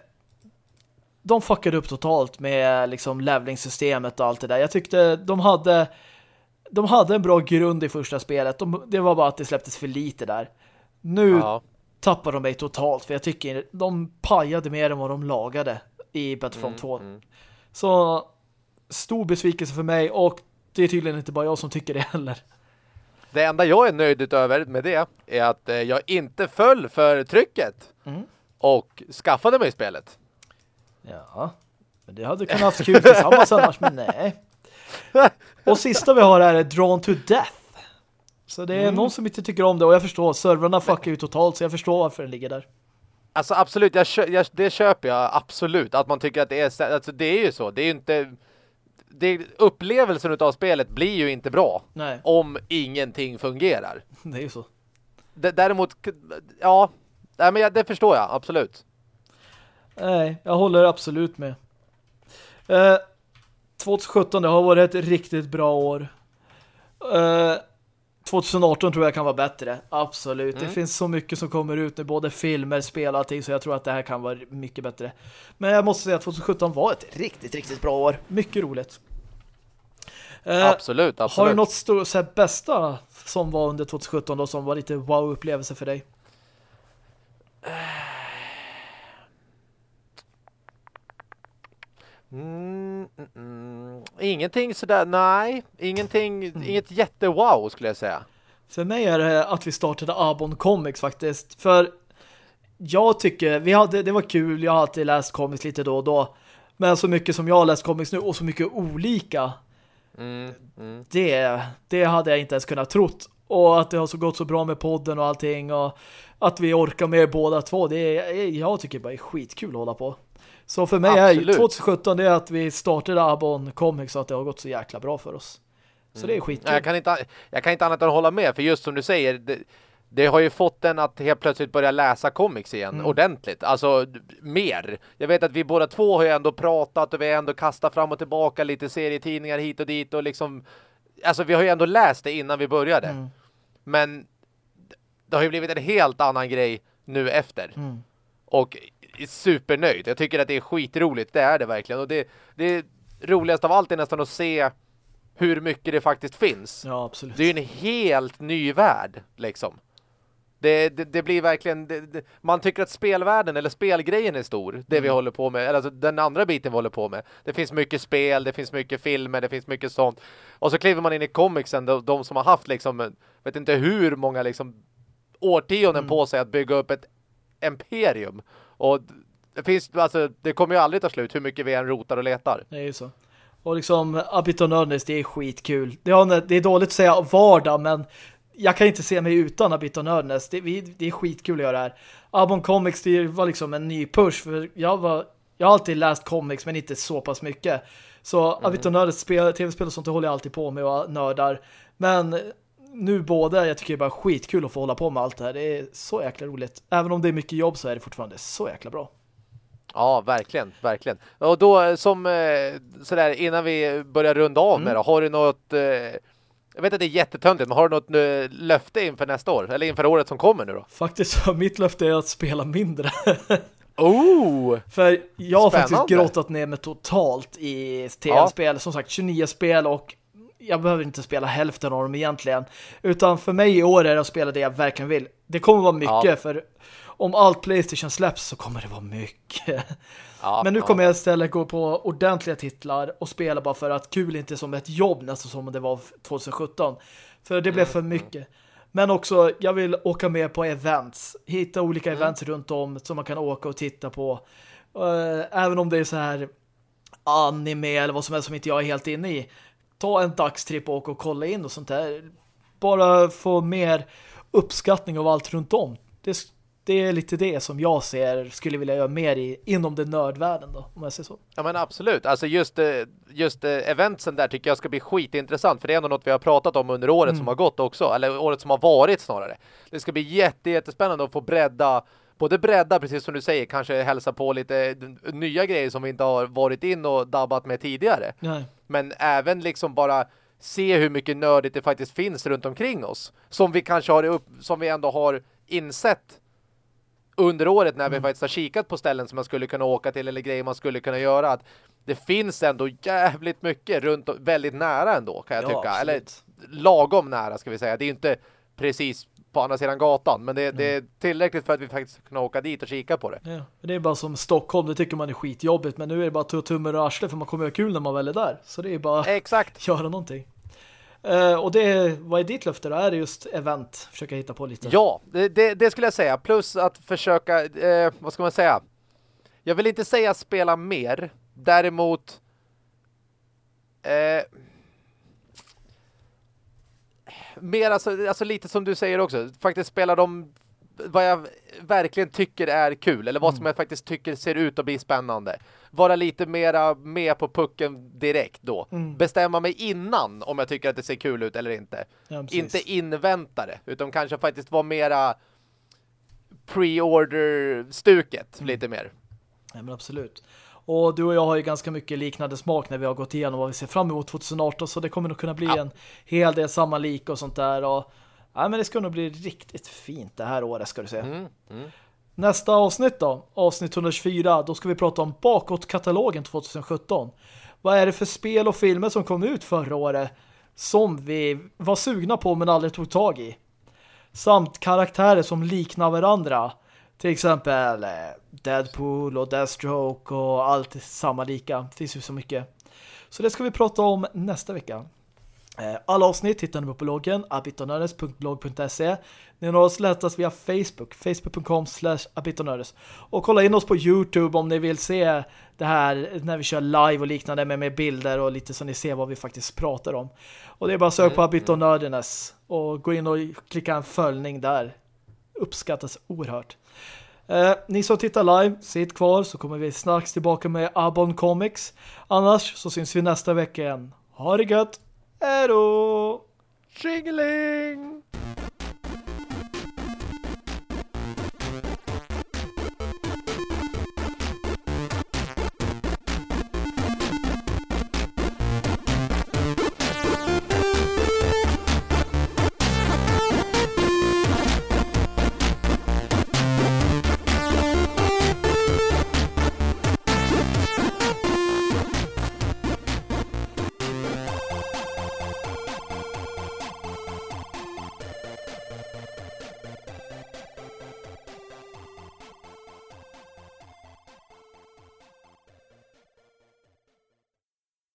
de fuckade upp totalt med liksom levelingssystemet och allt det där. Jag tyckte de hade de hade en bra grund i första spelet. De, det var bara att det släpptes för lite där. Nu ja. tappar de mig totalt för jag tycker de pajade mer än vad de lagade i Battlefront mm, 2. Mm. Så stor besvikelse för mig och det är tydligen inte bara jag som tycker det heller. Det enda jag är nöjd över med det är att eh, jag inte föll för trycket mm. och skaffade mig spelet. Ja, men det hade kunnat haft kul tillsammans annars, men nej. Och sista vi har är Drawn to Death. Så det är mm. någon som inte tycker om det och jag förstår, servrarna fuckar ju totalt så jag förstår varför den ligger där. Alltså absolut, jag, jag, det köper jag absolut. Att man tycker att det är alltså det är ju så. Det är ju inte det, upplevelsen av spelet blir ju inte bra Nej. om ingenting fungerar. Det är ju så. D däremot, ja, nej, men det förstår jag, absolut. Nej, jag håller absolut med. Eh, 2017 det har varit ett riktigt bra år. Eh, 2018 tror jag kan vara bättre. Absolut. Mm. Det finns så mycket som kommer ut nu. Både filmer, spel och allting. Så jag tror att det här kan vara mycket bättre. Men jag måste säga att 2017 var ett riktigt, riktigt bra år. Mycket roligt. Eh, absolut, absolut. Har du något stort, så här, bästa som var under 2017 då, som var lite wow-upplevelse för dig? Mm, mm, mm. Ingenting sådär, nej. Ingenting, mm. inget jättewow skulle jag säga. För mig är det att vi startade Abon Comics faktiskt. För jag tycker, vi hade, det var kul, jag har alltid läst comics lite då och då. Men så mycket som jag har läst comics nu och så mycket olika. Mm, mm. Det, det hade jag inte ens kunnat trott. Och att det har så gått så bra med podden och allting. Och att vi orkar med båda två. Det jag tycker bara är skitkul att hålla på. Så för mig Absolut. är 2017 det är att vi startade Abon Comics och att det har gått så jäkla bra för oss. Så mm. det är mm. skitkul. Jag kan, inte, jag kan inte annat än hålla med, för just som du säger, det, det har ju fått den att helt plötsligt börja läsa comics igen, mm. ordentligt. Alltså, mer. Jag vet att vi båda två har ju ändå pratat och vi har ändå kastat fram och tillbaka lite serietidningar hit och dit och liksom... Alltså, vi har ju ändå läst det innan vi började. Mm. Men det har ju blivit en helt annan grej nu efter. Mm. Och supernöjd. Jag tycker att det är skitroligt. Det är det verkligen. Och det, det roligaste av allt är nästan att se hur mycket det faktiskt finns. Ja, absolut. Det är ju en helt ny värld, liksom. Det, det, det blir verkligen det, man tycker att spelvärlden eller spelgrejen är stor, det mm. vi håller på med, eller alltså den andra biten vi håller på med. Det finns mycket spel, det finns mycket filmer, det finns mycket sånt. Och så kliver man in i comicsen, de, de som har haft liksom, vet inte hur många liksom årtionden mm. på sig att bygga upp ett imperium. Och det finns, alltså, det kommer ju aldrig ta slut hur mycket vi än rotar och letar. Det är ju så. Och liksom, Abit Nördness, det är skitkul. Det är, det är dåligt att säga vardag, men jag kan inte se mig utan Abit Nördness. Det, det är skitkul att göra det här. Abon Comics, det var liksom en ny push, för jag var jag har alltid läst comics, men inte så pass mycket. Så mm. Abit Nördness tv-spel och sånt, det håller jag alltid på med och nördar. Men nu båda, jag tycker det är bara skitkul att få hålla på med allt det här. Det är så jäkla roligt. Även om det är mycket jobb så är det fortfarande så jäkla bra. Ja, verkligen, verkligen. Och då eh, som eh, sådär innan vi börjar runda av mm. med då, har du något eh, jag vet att det är jättetöntigt, men har du något löfte inför nästa år? Eller inför året som kommer nu då? Faktiskt, mitt löfte är att spela mindre. oh! För jag har Spännande. faktiskt grottat ner mig totalt i tv-spel. Ja. Som sagt, 29 spel och jag behöver inte spela hälften av dem egentligen. Utan för mig i år är det att spela det jag verkligen vill. Det kommer vara mycket ja. för om allt Playstation släpps så kommer det vara mycket. Ja, Men nu kommer jag istället gå på ordentliga titlar och spela bara för att kul inte som ett jobb nästan som det var 2017. För det blev mm, för mm. mycket. Men också, jag vill åka med på events. Hitta olika mm. events runt om som man kan åka och titta på. Eh, även om det är så här anime eller vad som helst som inte jag är helt inne i ta en dagstripp och åka och kolla in och sånt där. Bara få mer uppskattning av allt runt om. Det, det är lite det som jag ser skulle vilja göra mer i inom den nördvärlden då, om jag säger så. Ja men absolut, alltså just, eh, just eh, eventsen där tycker jag ska bli skitintressant för det är ändå något vi har pratat om under året mm. som har gått också, eller året som har varit snarare. Det ska bli jätte, jättespännande att få bredda både bredda, precis som du säger, kanske hälsa på lite nya grejer som vi inte har varit in och dabbat med tidigare. Nej. Men även liksom bara se hur mycket nördigt det faktiskt finns runt omkring oss. Som vi kanske har upp, som vi ändå har insett under året när mm. vi faktiskt har kikat på ställen som man skulle kunna åka till eller grejer man skulle kunna göra. Att det finns ändå jävligt mycket runt väldigt nära ändå kan jag ja, tycka. Absolut. Eller lagom nära ska vi säga. Det är inte precis på andra sidan gatan. Men det, det är tillräckligt för att vi faktiskt ska kunna åka dit och kika på det. Ja, det är bara som Stockholm, det tycker man är skitjobbigt. Men nu är det bara tummen och arsle för man kommer att kul när man väl är där. Så det är bara Exakt. göra någonting. Uh, och det, vad är ditt löfte då? Är det just event? Försöka hitta på lite. Ja, det, det, det skulle jag säga. Plus att försöka, eh, vad ska man säga? Jag vill inte säga spela mer. Däremot eh, mer alltså, alltså lite som du säger också. Faktiskt spela de vad jag verkligen tycker är kul eller vad som jag faktiskt tycker ser ut att bli spännande. Vara lite mera med på pucken direkt då. Mm. Bestämma mig innan om jag tycker att det ser kul ut eller inte. Ja, inte invänta det, utan kanske faktiskt vara mera pre-order-stuket lite mer. Ja, men absolut. Och du och jag har ju ganska mycket liknande smak när vi har gått igenom vad vi ser fram emot 2018 så det kommer nog kunna bli Ja. en hel del samma lik och sånt där och ja, men det ska nog bli riktigt fint det här året ska du se. Mm, mm. Nästa avsnitt då, avsnitt 124, då ska vi prata om bakåtkatalogen 2017. Vad är det för spel och filmer som kom ut förra året som vi var sugna på men aldrig tog tag i? Samt karaktärer som liknar varandra. Till exempel eh, Deadpool och Deathstroke och allt samma lika. Det finns ju så mycket. Så det ska vi prata om nästa vecka. Eh, Alla avsnitt hittar ni på bloggen abitonördes.blog.se Ni når oss lättast via Facebook facebook.com slash abitonördes och kolla in oss på Youtube om ni vill se det här när vi kör live och liknande med, med bilder och lite så ni ser vad vi faktiskt pratar om. Och det är bara söka på abitonördenes och gå in och klicka en följning där. Uppskattas oerhört. Eh, ni som tittar live, sitt kvar så kommer vi snart tillbaka med Abon Comics. Annars så syns vi nästa vecka igen. Ha det gött! Hej då! Tjingeling!